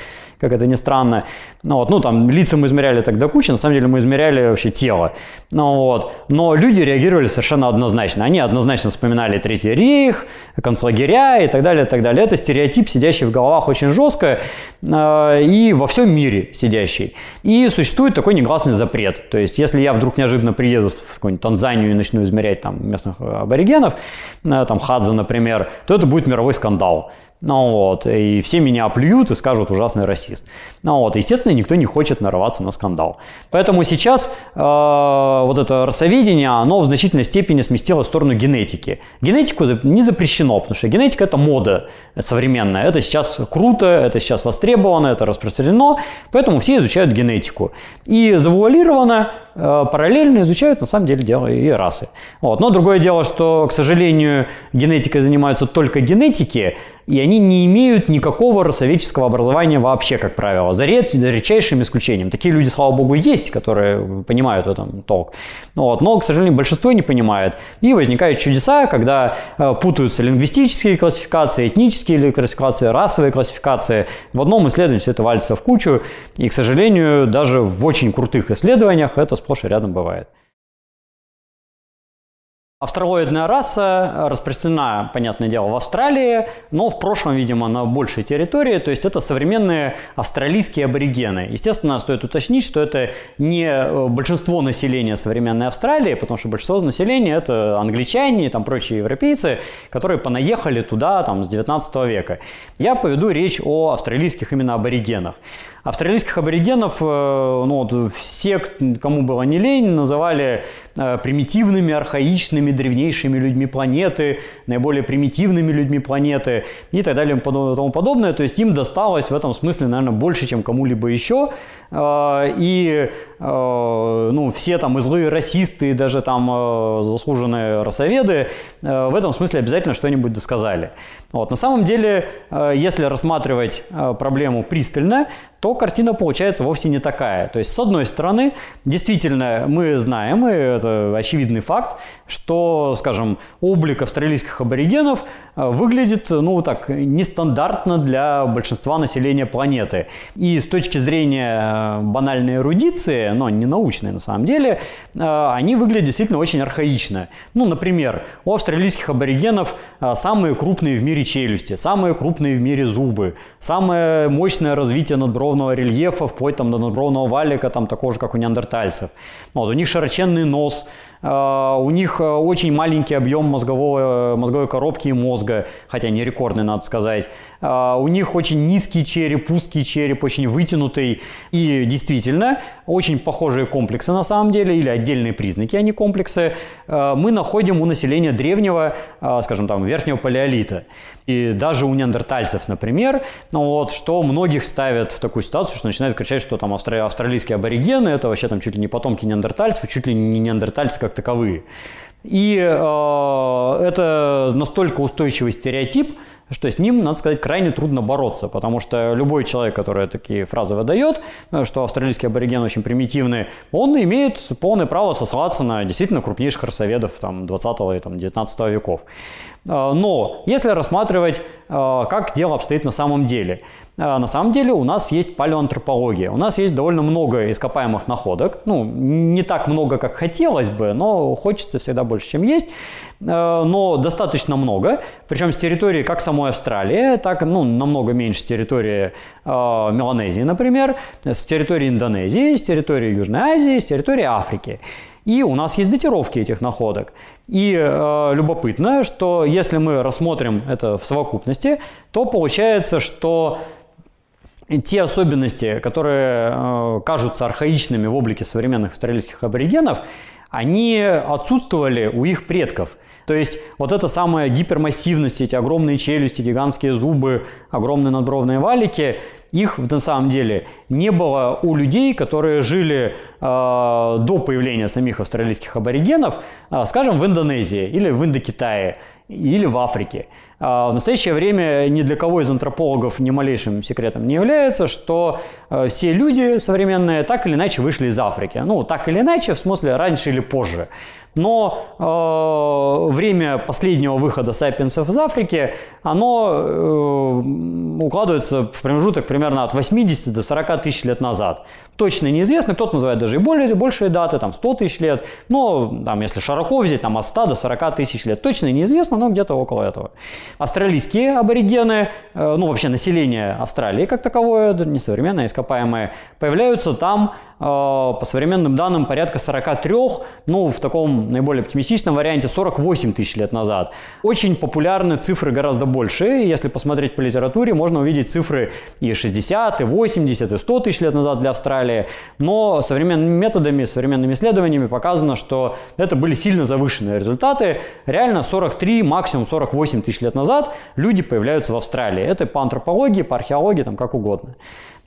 [SPEAKER 1] как это ни странно. Ну, вот, ну, там, лица мы измеряли тогда куча, на самом деле мы измеряли вообще тело. Ну, вот. Но люди реагировали совершенно однозначно. Они однозначно вспоминали Третий рейх, концлагеря и так далее, и так далее. Это стереотип, сидящий в головах очень жестко э, и во всем мире сидящий. И существует такой негласный запрет. То есть, если я вдруг неожиданно приеду в какую-нибудь Танзанию и начну измерять там местных аборигенов, э, там Хадза, например, то это будет мировой скандал. Ну вот, и все меня оплюют и скажут ужасный расист. Ну вот, естественно, никто не хочет нарываться на скандал. Поэтому сейчас э, вот это расоведение, оно в значительной степени сместилось в сторону генетики. Генетику не запрещено, потому что генетика это мода современная. Это сейчас круто, это сейчас востребовано, это распространено, поэтому все изучают генетику. И завуалированно параллельно изучают, на самом деле, дело и расы. Вот. Но другое дело, что, к сожалению, генетикой занимаются только генетики, и они не имеют никакого расоведческого образования вообще, как правило, за, ред, за редчайшим исключением. Такие люди, слава богу, есть, которые понимают в этом толк. Вот. Но, к сожалению, большинство не понимает. И возникают чудеса, когда э, путаются лингвистические классификации, этнические классификации, расовые классификации. В одном исследовании все это валится в кучу. И, к сожалению, даже в очень крутых исследованиях это сплошь и рядом бывает. Австралоидная раса распространена, понятное дело, в Австралии, но в прошлом, видимо, на большей территории. То есть это современные австралийские аборигены. Естественно, стоит уточнить, что это не э, большинство населения современной Австралии, потому что большинство населения это англичане и там прочие европейцы, которые понаехали туда там, с 19 века. Я поведу речь о австралийских именно аборигенах. Австралийских аборигенов, э, ну, вот, все, кому было не лень, называли э, примитивными, архаичными, древнейшими людьми планеты, наиболее примитивными людьми планеты и так далее и тому подобное. То есть им досталось в этом смысле, наверное, больше, чем кому-либо еще. Э, и ну, все там и злые расисты, и даже там заслуженные расоведы в этом смысле обязательно что-нибудь досказали. Вот. На самом деле, если рассматривать проблему пристально, то картина получается вовсе не такая. То есть, с одной стороны, действительно, мы знаем, и это очевидный факт, что, скажем, облик австралийских аборигенов э, выглядит, ну, так, нестандартно для большинства населения планеты. И с точки зрения э, банальной эрудиции, но не научной на самом деле, э, они выглядят действительно очень архаично. Ну, например, у австралийских аборигенов самые крупные в мире челюсти, самые крупные в мире зубы, самое мощное развитие надбровного рельефа, вплоть там, до надбровного валика, там, такого же, как у неандертальцев. Вот, у них широченный нос, у них э, очень маленький объем мозгового, мозговой коробки и мозга, хотя не рекордный, надо сказать. А, у них очень низкий череп, узкий череп, очень вытянутый. И действительно, очень похожие комплексы на самом деле, или отдельные признаки, а не комплексы, а, мы находим у населения древнего, скажем там, верхнего палеолита. И даже у неандертальцев, например, вот, что многих ставят в такую ситуацию, что начинают кричать, что там австралийские аборигены, это вообще там чуть ли не потомки неандертальцев, чуть ли не неандертальцы как таковые. И э, это настолько устойчивый стереотип, что с ним, надо сказать, крайне трудно бороться, потому что любой человек, который такие фразы выдает, что австралийские аборигены очень примитивные, он имеет полное право сослаться на действительно крупнейших расоведов там, 20 и там, 19 веков. Э, но если рассматривать, э, как дело обстоит на самом деле, э, на самом деле у нас есть палеоантропология. У нас есть довольно много ископаемых находок. Ну, не так много, как хотелось бы, но хочется всегда больше, чем есть. Но достаточно много. Причем с территории как самой Австралии, так ну, намного меньше с территории Меланезии, например, с территории Индонезии, с территории Южной Азии, с территории Африки. И у нас есть датировки этих находок. И э, любопытно, что если мы рассмотрим это в совокупности, то получается, что те особенности, которые э, кажутся архаичными в облике современных австралийских аборигенов, они отсутствовали у их предков. То есть вот эта самая гипермассивность, эти огромные челюсти, гигантские зубы, огромные надбровные валики – их на самом деле не было у людей, которые жили э, до появления самих австралийских аборигенов, э, скажем, в Индонезии или в Индокитае или в Африке. А в настоящее время ни для кого из антропологов ни малейшим секретом не является, что все люди современные так или иначе вышли из Африки. Ну, так или иначе, в смысле раньше или позже. Но э, время последнего выхода сапиенсов из Африки, оно э, укладывается в промежуток примерно от 80 до 40 тысяч лет назад. Точно неизвестно, кто-то называет даже и более, большие даты, там 100 тысяч лет, но там, если широко взять, там от 100 до 40 тысяч лет. Точно неизвестно, но где-то около этого. Австралийские аборигены, э, ну вообще население Австралии как таковое, не современное, ископаемое, появляются там по современным данным порядка 43, ну в таком наиболее оптимистичном варианте 48 тысяч лет назад. Очень популярны цифры гораздо больше. Если посмотреть по литературе, можно увидеть цифры и 60, и 80, и 100 тысяч лет назад для Австралии. Но современными методами, современными исследованиями показано, что это были сильно завышенные результаты. Реально 43, максимум 48 тысяч лет назад люди появляются в Австралии. Это по антропологии, по археологии, там как угодно.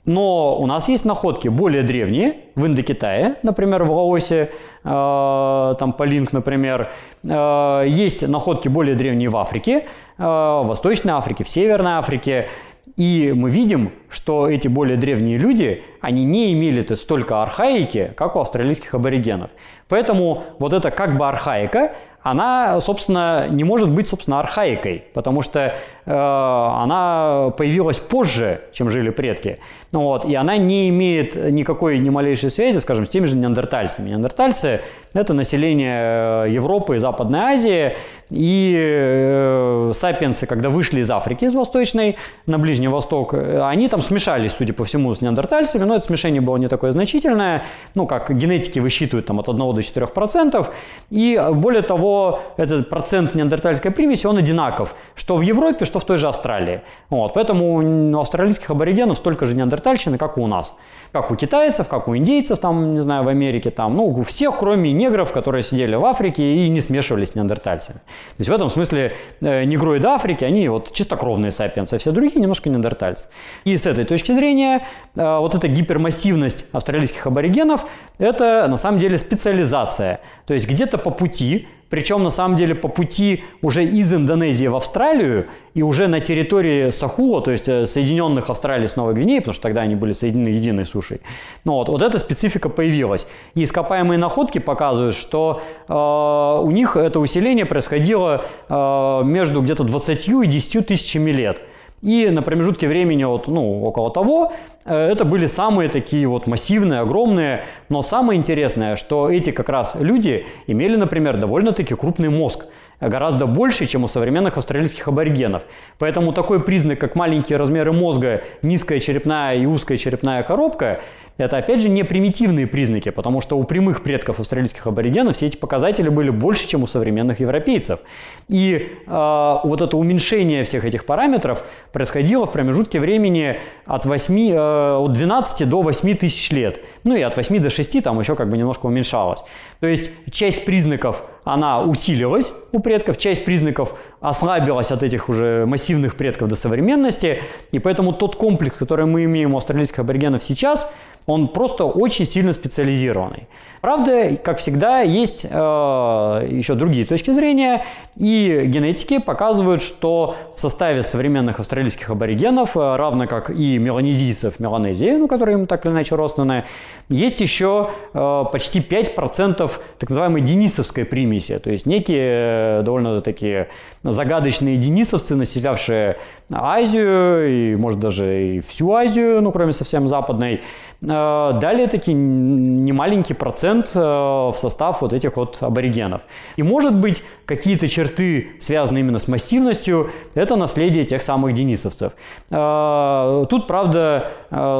[SPEAKER 1] Но у нас есть находки более древние в Индокитае, например, в Лаосе, э, там Полинг, например. Э, есть находки более древние в Африке, э, в Восточной Африке, в Северной Африке. И мы видим, что эти более древние люди, они не имели -то столько архаики, как у австралийских аборигенов. Поэтому вот эта как бы архаика, она, собственно, не может быть, собственно, архаикой, потому что она появилась позже, чем жили предки. Ну, вот, и она не имеет никакой, ни малейшей связи, скажем, с теми же неандертальцами. Неандертальцы – это население э, Европы и Западной Азии, и э, сапиенсы, когда вышли из Африки, из Восточной, на Ближний Восток, э, они там смешались, судя по всему, с неандертальцами, но это смешение было не такое значительное, ну, как генетики высчитывают там от 1 до 4%, и более того, этот процент неандертальской примеси, он одинаков, что в Европе, что в той же Австралии. Вот, поэтому у австралийских аборигенов столько же неандертальщины, как у нас. Как у китайцев, как у индейцев, там, не знаю, в Америке, там, ну, у всех, кроме негров, которые сидели в Африке и не смешивались с неандертальцами. То есть в этом смысле э, негроиды Африки, они вот чистокровные сапиенсы, а все другие немножко неандертальцы. И с этой точки зрения э, вот эта гипермассивность австралийских аборигенов – это на самом деле специализация. То есть где-то по пути причем, на самом деле, по пути уже из Индонезии в Австралию и уже на территории Сахула, то есть э, Соединенных Австралии с Новой Гвинеей, потому что тогда они были соединены единой сушей. Ну, вот, вот эта специфика появилась. И ископаемые находки показывают, что э, у них это усиление происходило э, между где-то 20 и 10 тысячами лет. И на промежутке времени вот, ну, около того Э, это были самые такие вот массивные, огромные. Но самое интересное, что эти как раз люди имели, например, довольно-таки крупный мозг. Гораздо больше, чем у современных австралийских аборигенов. Поэтому такой признак, как маленькие размеры мозга, низкая черепная и узкая черепная коробка, это опять же не примитивные признаки, потому что у прямых предков австралийских аборигенов все эти показатели были больше, чем у современных европейцев. И э, вот это уменьшение всех этих параметров происходило в промежутке времени от 8, э, от 12 до 8 тысяч лет. Ну и от 8 до 6 там еще как бы немножко уменьшалось. То есть часть признаков, она усилилась у предков, часть признаков ослабилась от этих уже массивных предков до современности. И поэтому тот комплекс, который мы имеем у австралийских аборигенов сейчас, он просто очень сильно специализированный. Правда, как всегда, есть э, еще другие точки зрения, и генетики показывают, что в составе современных австралийских аборигенов, э, равно как и меланезийцев Меланезии, ну, которые им так или иначе родственны, есть еще э, почти 5% так называемой денисовской примеси, то есть некие э, довольно такие загадочные денисовцы, населявшие Азию и, может, даже и всю Азию, ну, кроме совсем западной, Э, далее таки немаленький процент э, в состав вот этих вот аборигенов. И может быть какие-то черты, связанные именно с массивностью, это наследие тех самых денисовцев. Тут, правда,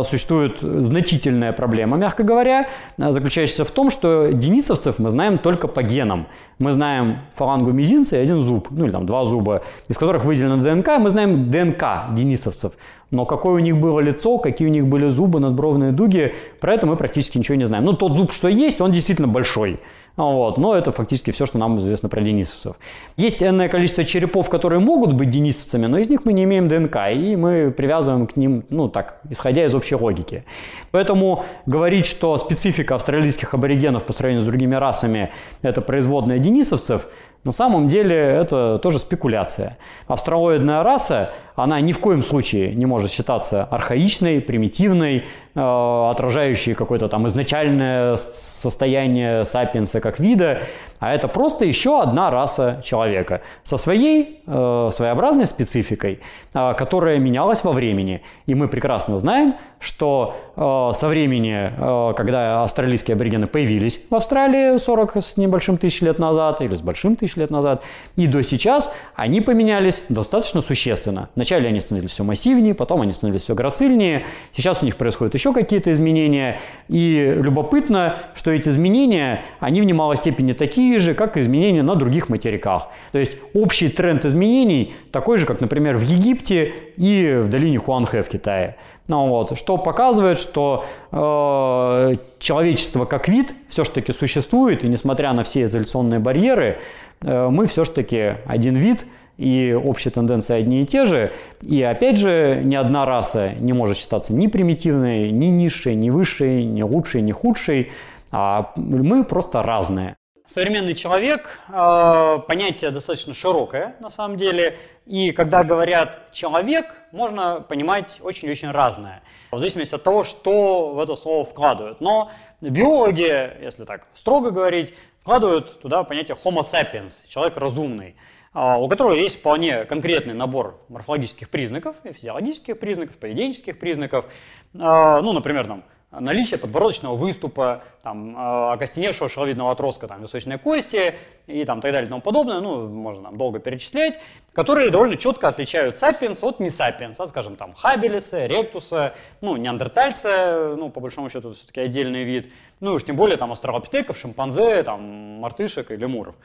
[SPEAKER 1] существует значительная проблема, мягко говоря, заключающаяся в том, что денисовцев мы знаем только по генам. Мы знаем фалангу мизинца и один зуб, ну или там два зуба, из которых выделена ДНК, мы знаем ДНК денисовцев. Но какое у них было лицо, какие у них были зубы, надбровные дуги, про это мы практически ничего не знаем. Ну, тот зуб, что есть, он действительно большой. Вот, но это фактически все, что нам известно про денисовцев. Есть энное количество черепов, которые могут быть денисовцами, но из них мы не имеем ДНК, и мы привязываем к ним, ну так, исходя из общей логики. Поэтому говорить, что специфика австралийских аборигенов по сравнению с другими расами – это производная денисовцев, на самом деле это тоже спекуляция. Австралоидная раса, она ни в коем случае не может считаться архаичной, примитивной, э, отражающей какое-то там изначальное состояние сапиенса как вида, а это просто еще одна раса человека со своей э, своеобразной спецификой, э, которая менялась во времени. И мы прекрасно знаем, что э, со времени, э, когда австралийские аборигены появились в Австралии 40 с небольшим тысяч лет назад или с большим тысяч лет назад, и до сейчас они поменялись достаточно существенно. Вначале они становились все массивнее, потом они становились все грацильнее, сейчас у них происходят еще какие-то изменения, и любопытно, что эти изменения, они в немалой степени такие же, как изменения на других материках. То есть общий тренд изменений такой же, как, например, в Египте и в долине Хуанхэ в Китае. Ну, вот, что показывает, что э, человечество как вид все-таки существует, и несмотря на все изоляционные барьеры, э, мы все-таки один вид, и общие тенденции одни и те же. И опять же, ни одна раса не может считаться ни примитивной, ни низшей, ни высшей, ни лучшей, ни худшей. А мы просто разные. Современный человек э, понятие достаточно широкое на самом деле, и когда говорят человек, можно понимать очень-очень разное, в зависимости от того, что в это слово вкладывают. Но биологи, если так строго говорить, вкладывают туда понятие homo sapiens, человек разумный, у которого есть вполне конкретный набор морфологических признаков, физиологических признаков, поведенческих признаков, э, ну, например, там, наличие подбородочного выступа, там, э, окостеневшего шеловидного отростка там, височной кости и там, так далее и тому подобное, ну, можно там, долго перечислять, которые довольно четко отличают сапиенс от не сапиенс, а, скажем, там, хабелиса, ректуса, ну, неандертальца, ну, по большому счету, все-таки отдельный вид, ну, уж тем более там австралопитеков, шимпанзе, там, мартышек и лемуров.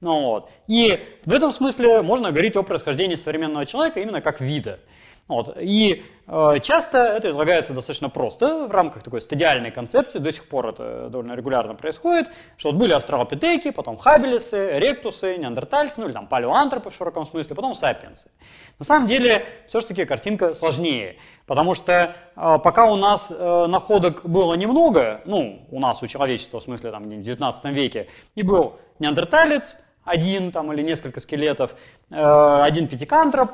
[SPEAKER 1] Ну, вот. И в этом смысле можно говорить о происхождении современного человека именно как вида. Вот. И э, часто это излагается достаточно просто в рамках такой стадиальной концепции, до сих пор это довольно регулярно происходит, что вот были австралопитеки, потом хабелисы, ректусы, неандертальцы, ну или там палеоантропы в широком смысле, потом сапиенсы. На самом деле все-таки картинка сложнее, потому что э, пока у нас э, находок было немного, ну у нас, у человечества в смысле там в 19 веке, и был неандерталец, один там или несколько скелетов, э, один пятикантроп,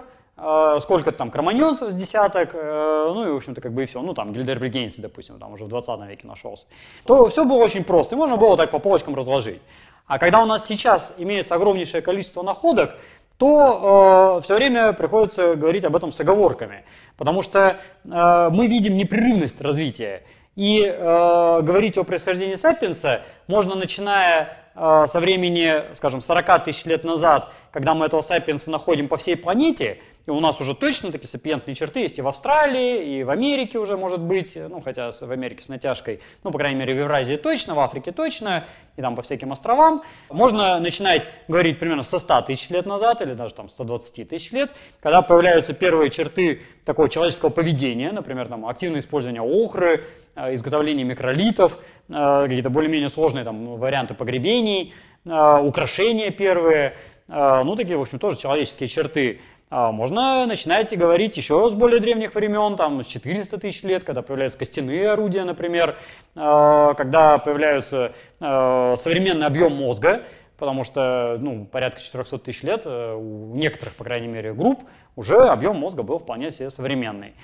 [SPEAKER 1] сколько там кроманьонцев с десяток, э, ну и, в общем-то, как бы и все. Ну, там, Гильдербергенси, допустим, там уже в 20 веке нашелся. То все было очень просто, и можно было так по полочкам разложить. А когда у нас сейчас имеется огромнейшее количество находок, то э, все время приходится говорить об этом с оговорками, потому что э, мы видим непрерывность развития. И э, говорить о происхождении сапиенса можно, начиная э, со времени, скажем, 40 тысяч лет назад, когда мы этого сапиенса находим по всей планете, и у нас уже точно такие сапиентные черты есть и в Австралии, и в Америке уже может быть, ну хотя в Америке с натяжкой, ну по крайней мере в Евразии точно, в Африке точно, и там по всяким островам. Можно начинать говорить примерно со 100 тысяч лет назад, или даже там 120 тысяч лет, когда появляются первые черты такого человеческого поведения, например, там активное использование охры, э, изготовление микролитов, э, какие-то более-менее сложные там варианты погребений, э, украшения первые, ну такие, в общем, тоже человеческие черты. А можно начинать говорить еще с более древних времен, там, с 400 тысяч лет, когда появляются костяные орудия, например, а, когда появляется а, современный объем мозга, потому что ну, порядка 400 тысяч лет э, у некоторых, по крайней мере, групп уже объем мозга был вполне себе современный.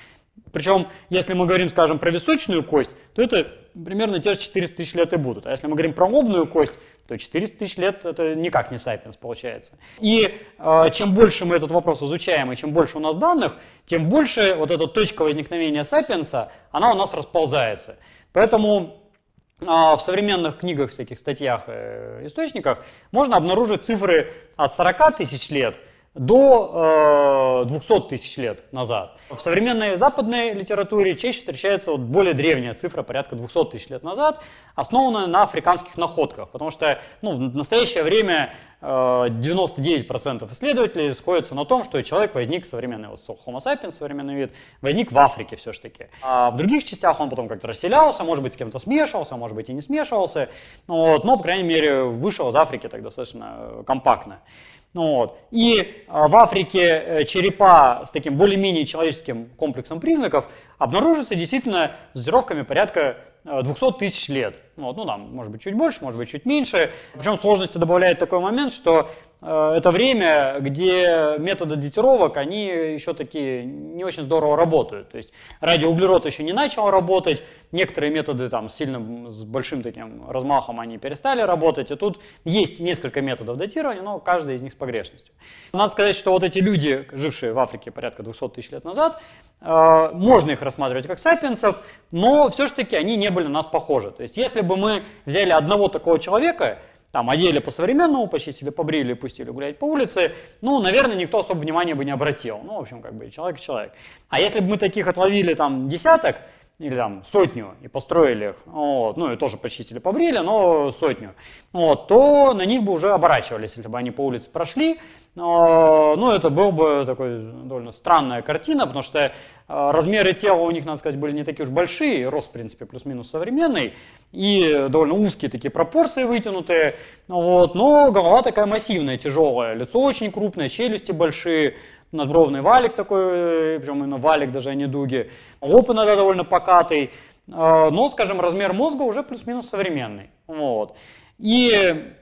[SPEAKER 1] Причем, если мы говорим, скажем, про височную кость, то это примерно те же 400 тысяч лет и будут. А если мы говорим про лобную кость, то 400 тысяч лет это никак не сапиенс получается. И э, чем больше мы этот вопрос изучаем, и чем больше у нас данных, тем больше вот эта точка возникновения сапиенса, она у нас расползается. Поэтому э, в современных книгах, всяких статьях, э, источниках можно обнаружить цифры от 40 тысяч лет – до э, 200 тысяч лет назад. В современной западной литературе чаще встречается вот более древняя цифра, порядка 200 тысяч лет назад, основанная на африканских находках, потому что ну, в настоящее время э, 99% исследователей сходятся на том, что человек возник, современный вот Homo sapiens, современный вид, возник в Африке все-таки. А в других частях он потом как-то расселялся, может быть, с кем-то смешивался, может быть, и не смешивался, вот, но, по крайней мере, вышел из Африки так достаточно э, компактно. Ну вот. И а, в Африке э, черепа с таким более-менее человеческим комплексом признаков обнаруживаются действительно с датировками порядка 200 э, тысяч лет. Вот, ну, там, может быть, чуть больше, может быть, чуть меньше. Причем сложности добавляет такой момент, что это время, где методы датировок, они еще такие не очень здорово работают. То есть радиоуглерод еще не начал работать, некоторые методы там сильно, с большим таким размахом они перестали работать, и тут есть несколько методов датирования, но каждый из них с погрешностью. Надо сказать, что вот эти люди, жившие в Африке порядка 200 тысяч лет назад, э, можно их рассматривать как сапиенсов, но все-таки они не были на нас похожи. То есть если бы мы взяли одного такого человека, там, одели по-современному, почистили, побрили, пустили гулять по улице, ну, наверное, никто особо внимания бы не обратил. Ну, в общем, как бы человек человек. А если бы мы таких отловили там десяток, или там сотню и построили их, вот, ну и тоже почистили, побрили, но сотню, вот, то на них бы уже оборачивались, если бы они по улице прошли. Ну, это был бы такой довольно странная картина, потому что размеры тела у них, надо сказать, были не такие уж большие, рост, в принципе, плюс-минус современный, и довольно узкие такие пропорции вытянутые, вот, но голова такая массивная, тяжелая, лицо очень крупное, челюсти большие, надбровный валик такой, причем именно валик даже, а не дуги, лоб иногда довольно покатый, но, скажем, размер мозга уже плюс-минус современный, вот. И а,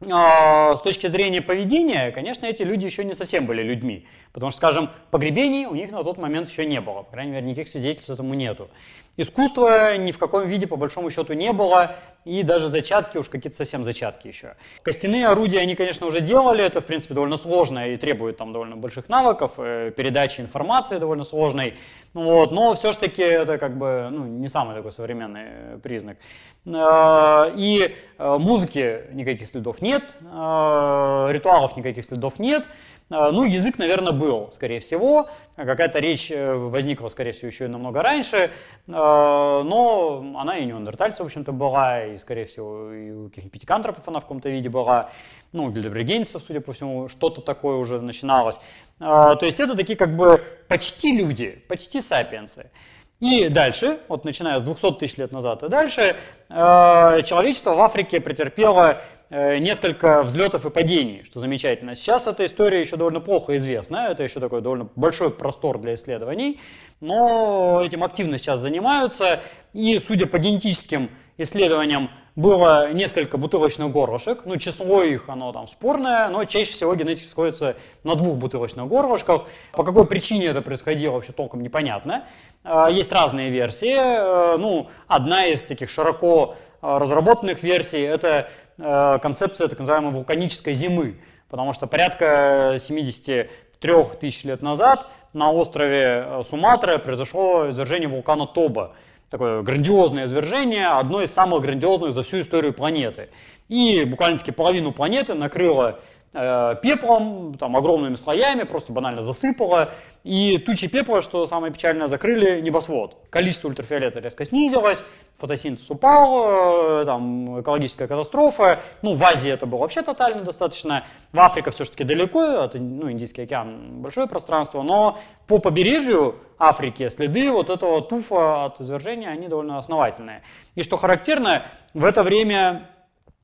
[SPEAKER 1] с точки зрения поведения, конечно, эти люди еще не совсем были людьми. Потому что, скажем, погребений у них на тот момент еще не было. По крайней мере, никаких свидетельств этому нету. Искусства ни в каком виде, по большому счету, не было, и даже зачатки, уж какие-то совсем зачатки еще. Костяные орудия они, конечно, уже делали, это, в принципе, довольно сложно и требует там довольно больших навыков, э, передачи информации довольно сложной, вот, но все-таки это как бы ну, не самый такой современный э, признак. Э, и музыки никаких следов нет, ритуалов никаких следов нет, ну, язык, наверное, был, скорее всего. Какая-то речь э, возникла, скорее всего, еще и намного раньше. А, но она и не у неандертальцев, в общем-то, была, и, скорее всего, и у каких-нибудь пятикантропов она в каком-то виде была. Ну, у гильдебригенцев, судя по всему, что-то такое уже начиналось. А, то есть это такие как бы почти люди, почти сапиенсы. И дальше, вот начиная с 200 тысяч лет назад и дальше, человечество в Африке претерпело несколько взлетов и падений, что замечательно. Сейчас эта история еще довольно плохо известна, это еще такой довольно большой простор для исследований, но этим активно сейчас занимаются, и судя по генетическим исследованиям, было несколько бутылочных горлышек, ну число их, оно там спорное, но чаще всего генетики сходятся на двух бутылочных горлышках. По какой причине это происходило, вообще толком непонятно. Э, есть разные версии, э, ну одна из таких широко разработанных версий, это Э, концепция так называемой вулканической зимы, потому что порядка 73 тысяч лет назад на острове э, Суматра произошло извержение вулкана Тоба. Такое грандиозное извержение, одно из самых грандиозных за всю историю планеты. И буквально-таки половину планеты накрыло Э, пеплом, там, огромными слоями, просто банально засыпало. И тучи пепла, что самое печальное, закрыли небосвод. Количество ультрафиолета резко снизилось, фотосинтез упал, э, там, экологическая катастрофа. Ну, в Азии это было вообще тотально достаточно. В Африке все-таки далеко, это, ну, Индийский океан, большое пространство. Но по побережью Африки следы вот этого туфа от извержения, они довольно основательные. И что характерно, в это время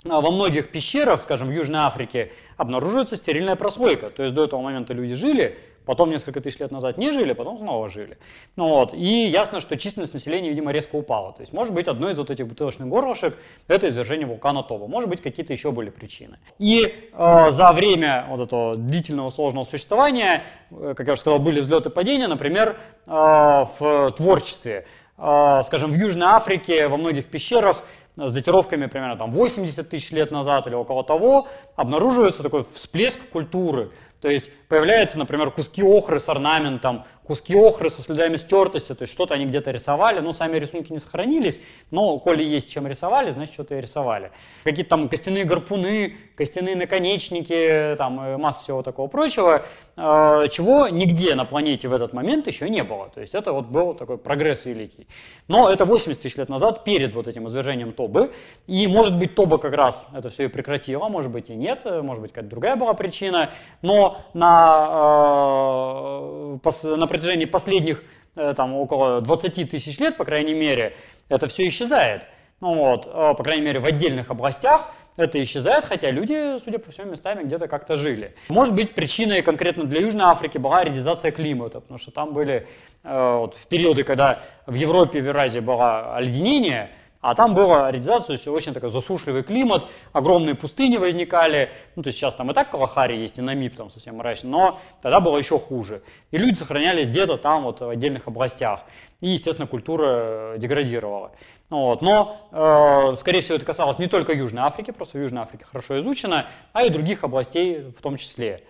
[SPEAKER 1] во многих пещерах, скажем, в Южной Африке, обнаруживается стерильная прослойка. То есть до этого момента люди жили, потом несколько тысяч лет назад не жили, потом снова жили. Ну вот. И ясно, что численность населения, видимо, резко упала. То есть, может быть, одно из вот этих бутылочных горлышек – это извержение вулкана Тоба. Может быть, какие-то еще были причины. И э, за время вот этого длительного сложного существования, э, как я уже сказал, были взлеты и падения, например, э, в творчестве. Э, скажем, в Южной Африке, во многих пещерах с датировками примерно там 80 тысяч лет назад или около того, обнаруживается такой всплеск культуры. То есть появляются, например, куски охры с орнаментом, куски охры со следами стертости, то есть что-то они где-то рисовали, но сами рисунки не сохранились, но коли есть чем рисовали, значит что-то и рисовали. Какие-то там костяные гарпуны, костяные наконечники, там масса всего такого прочего, э, чего нигде на планете в этот момент еще не было. То есть это вот был такой прогресс великий. Но это 80 тысяч лет назад, перед вот этим извержением Тобы, и может быть Тоба как раз это все и прекратила, может быть и нет, может быть какая-то другая была причина, но на, э, на протяжении последних э, там, около 20 тысяч лет, по крайней мере, это все исчезает. Ну, вот, э, по крайней мере, в отдельных областях это исчезает, хотя люди, судя по всем местами, где-то как-то жили. Может быть, причиной конкретно для Южной Африки была редизация климата, потому что там были э, вот, в периоды, когда в Европе и в Евразии было оледенение, а там была аэридизация, то есть очень такой засушливый климат, огромные пустыни возникали. Ну, то есть сейчас там и так Калахари есть, и Намиб там совсем мрачный, но тогда было еще хуже. И люди сохранялись где-то там вот в отдельных областях. И, естественно, культура э, деградировала. Вот. Но, э, скорее всего, это касалось не только Южной Африки, просто в Южной Африке хорошо изучено, а и других областей в том числе.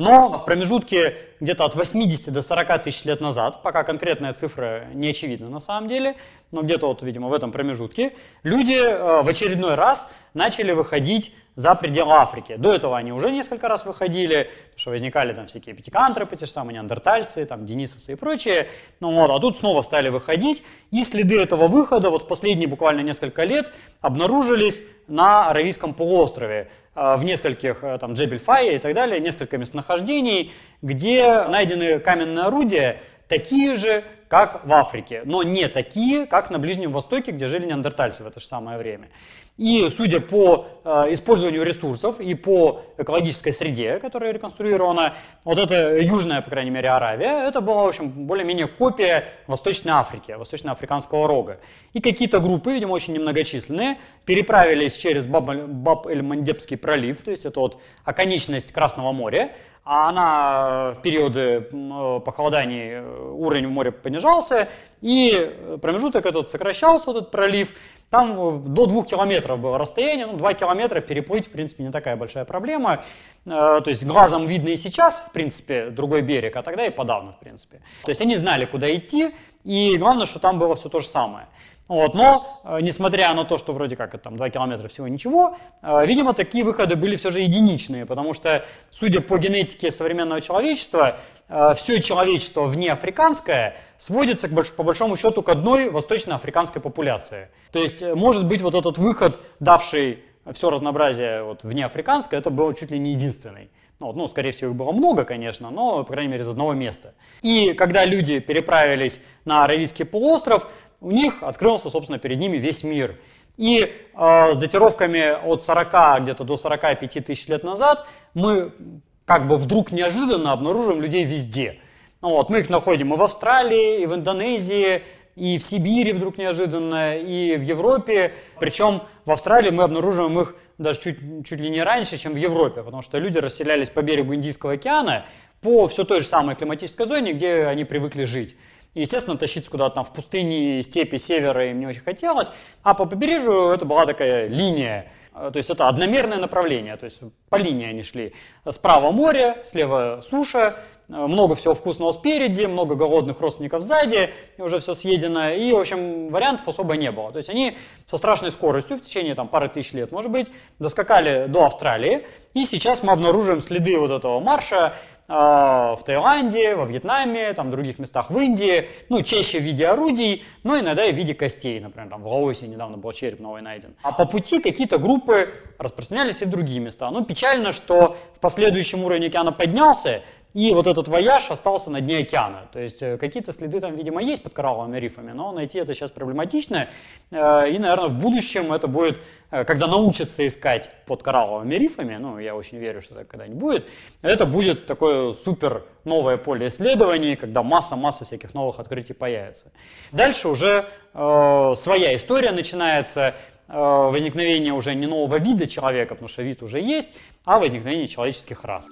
[SPEAKER 1] Но в промежутке где-то от 80 до 40 тысяч лет назад, пока конкретная цифра не очевидна на самом деле, но где-то вот, видимо, в этом промежутке, люди э, в очередной раз начали выходить за пределы Африки. До этого они уже несколько раз выходили, потому что возникали там всякие пятикантропы, те же самые неандертальцы, там денисовцы и прочие. Ну вот, а тут снова стали выходить, и следы этого выхода вот в последние буквально несколько лет обнаружились на Аравийском полуострове. Э, в нескольких, э, там, Джебельфае и так далее, несколько местонахождений, где найдены каменные орудия, такие же, как в Африке, но не такие, как на Ближнем Востоке, где жили неандертальцы в это же самое время. И судя по э, использованию ресурсов и по экологической среде, которая реконструирована, вот эта южная, по крайней мере, Аравия, это была, в общем, более-менее копия Восточной Африки, Восточноафриканского рога. И какие-то группы, видимо, очень немногочисленные, переправились через Баб-эль-Мандебский пролив, то есть это вот оконечность Красного моря, а она в периоды похолоданий э, уровень в море понижался, и промежуток этот сокращался, вот этот пролив, там э, до двух километров было расстояние, ну, два километра переплыть, в принципе, не такая большая проблема. Э, то есть глазом видно и сейчас, в принципе, другой берег, а тогда и подавно, в принципе. То есть они знали, куда идти, и главное, что там было все то же самое. Вот, но, э, несмотря на то, что вроде как это там 2 километра всего ничего, э, видимо, такие выходы были все же единичные, потому что, судя по генетике современного человечества, э, все человечество внеафриканское сводится к, по большому счету к одной восточноафриканской популяции. То есть, может быть, вот этот выход, давший все разнообразие вот, внеафриканское, это был чуть ли не единственный. Ну, ну, скорее всего, их было много, конечно, но, по крайней мере, из одного места. И когда люди переправились на Аравийский полуостров, у них открылся, собственно, перед ними весь мир. И э, с датировками от 40 где-то до 45 тысяч лет назад мы как бы вдруг неожиданно обнаруживаем людей везде. Вот, мы их находим и в Австралии, и в Индонезии, и в Сибири вдруг неожиданно, и в Европе. Причем в Австралии мы обнаруживаем их даже чуть, чуть ли не раньше, чем в Европе, потому что люди расселялись по берегу Индийского океана по все той же самой климатической зоне, где они привыкли жить. Естественно, тащиться куда-то там в пустыне, степи, севера им не очень хотелось. А по побережью это была такая линия, э, то есть это одномерное направление, то есть по линии они шли. Справа море, слева суша, э, много всего вкусного спереди, много голодных родственников сзади, уже все съедено, и, в общем, вариантов особо не было. То есть они со страшной скоростью в течение там, пары тысяч лет, может быть, доскакали до Австралии, и сейчас мы обнаруживаем следы вот этого марша, в Таиланде, во Вьетнаме, там, в других местах в Индии, ну, чаще в виде орудий, но иногда и в виде костей, например, там, в Лаосе недавно был череп новый найден. А по пути какие-то группы распространялись и в другие места. Ну, печально, что в последующем уровень океана поднялся, и вот этот вояж остался на дне океана. То есть э, какие-то следы там, видимо, есть под коралловыми рифами, но найти это сейчас проблематично. Э, и, наверное, в будущем это будет, э, когда научатся искать под коралловыми рифами, ну, я очень верю, что так когда-нибудь будет, это будет такое супер новое поле исследований, когда масса-масса всяких новых открытий появится. Дальше уже э, своя история начинается, э, возникновение уже не нового вида человека, потому что вид уже есть, а возникновение человеческих рас.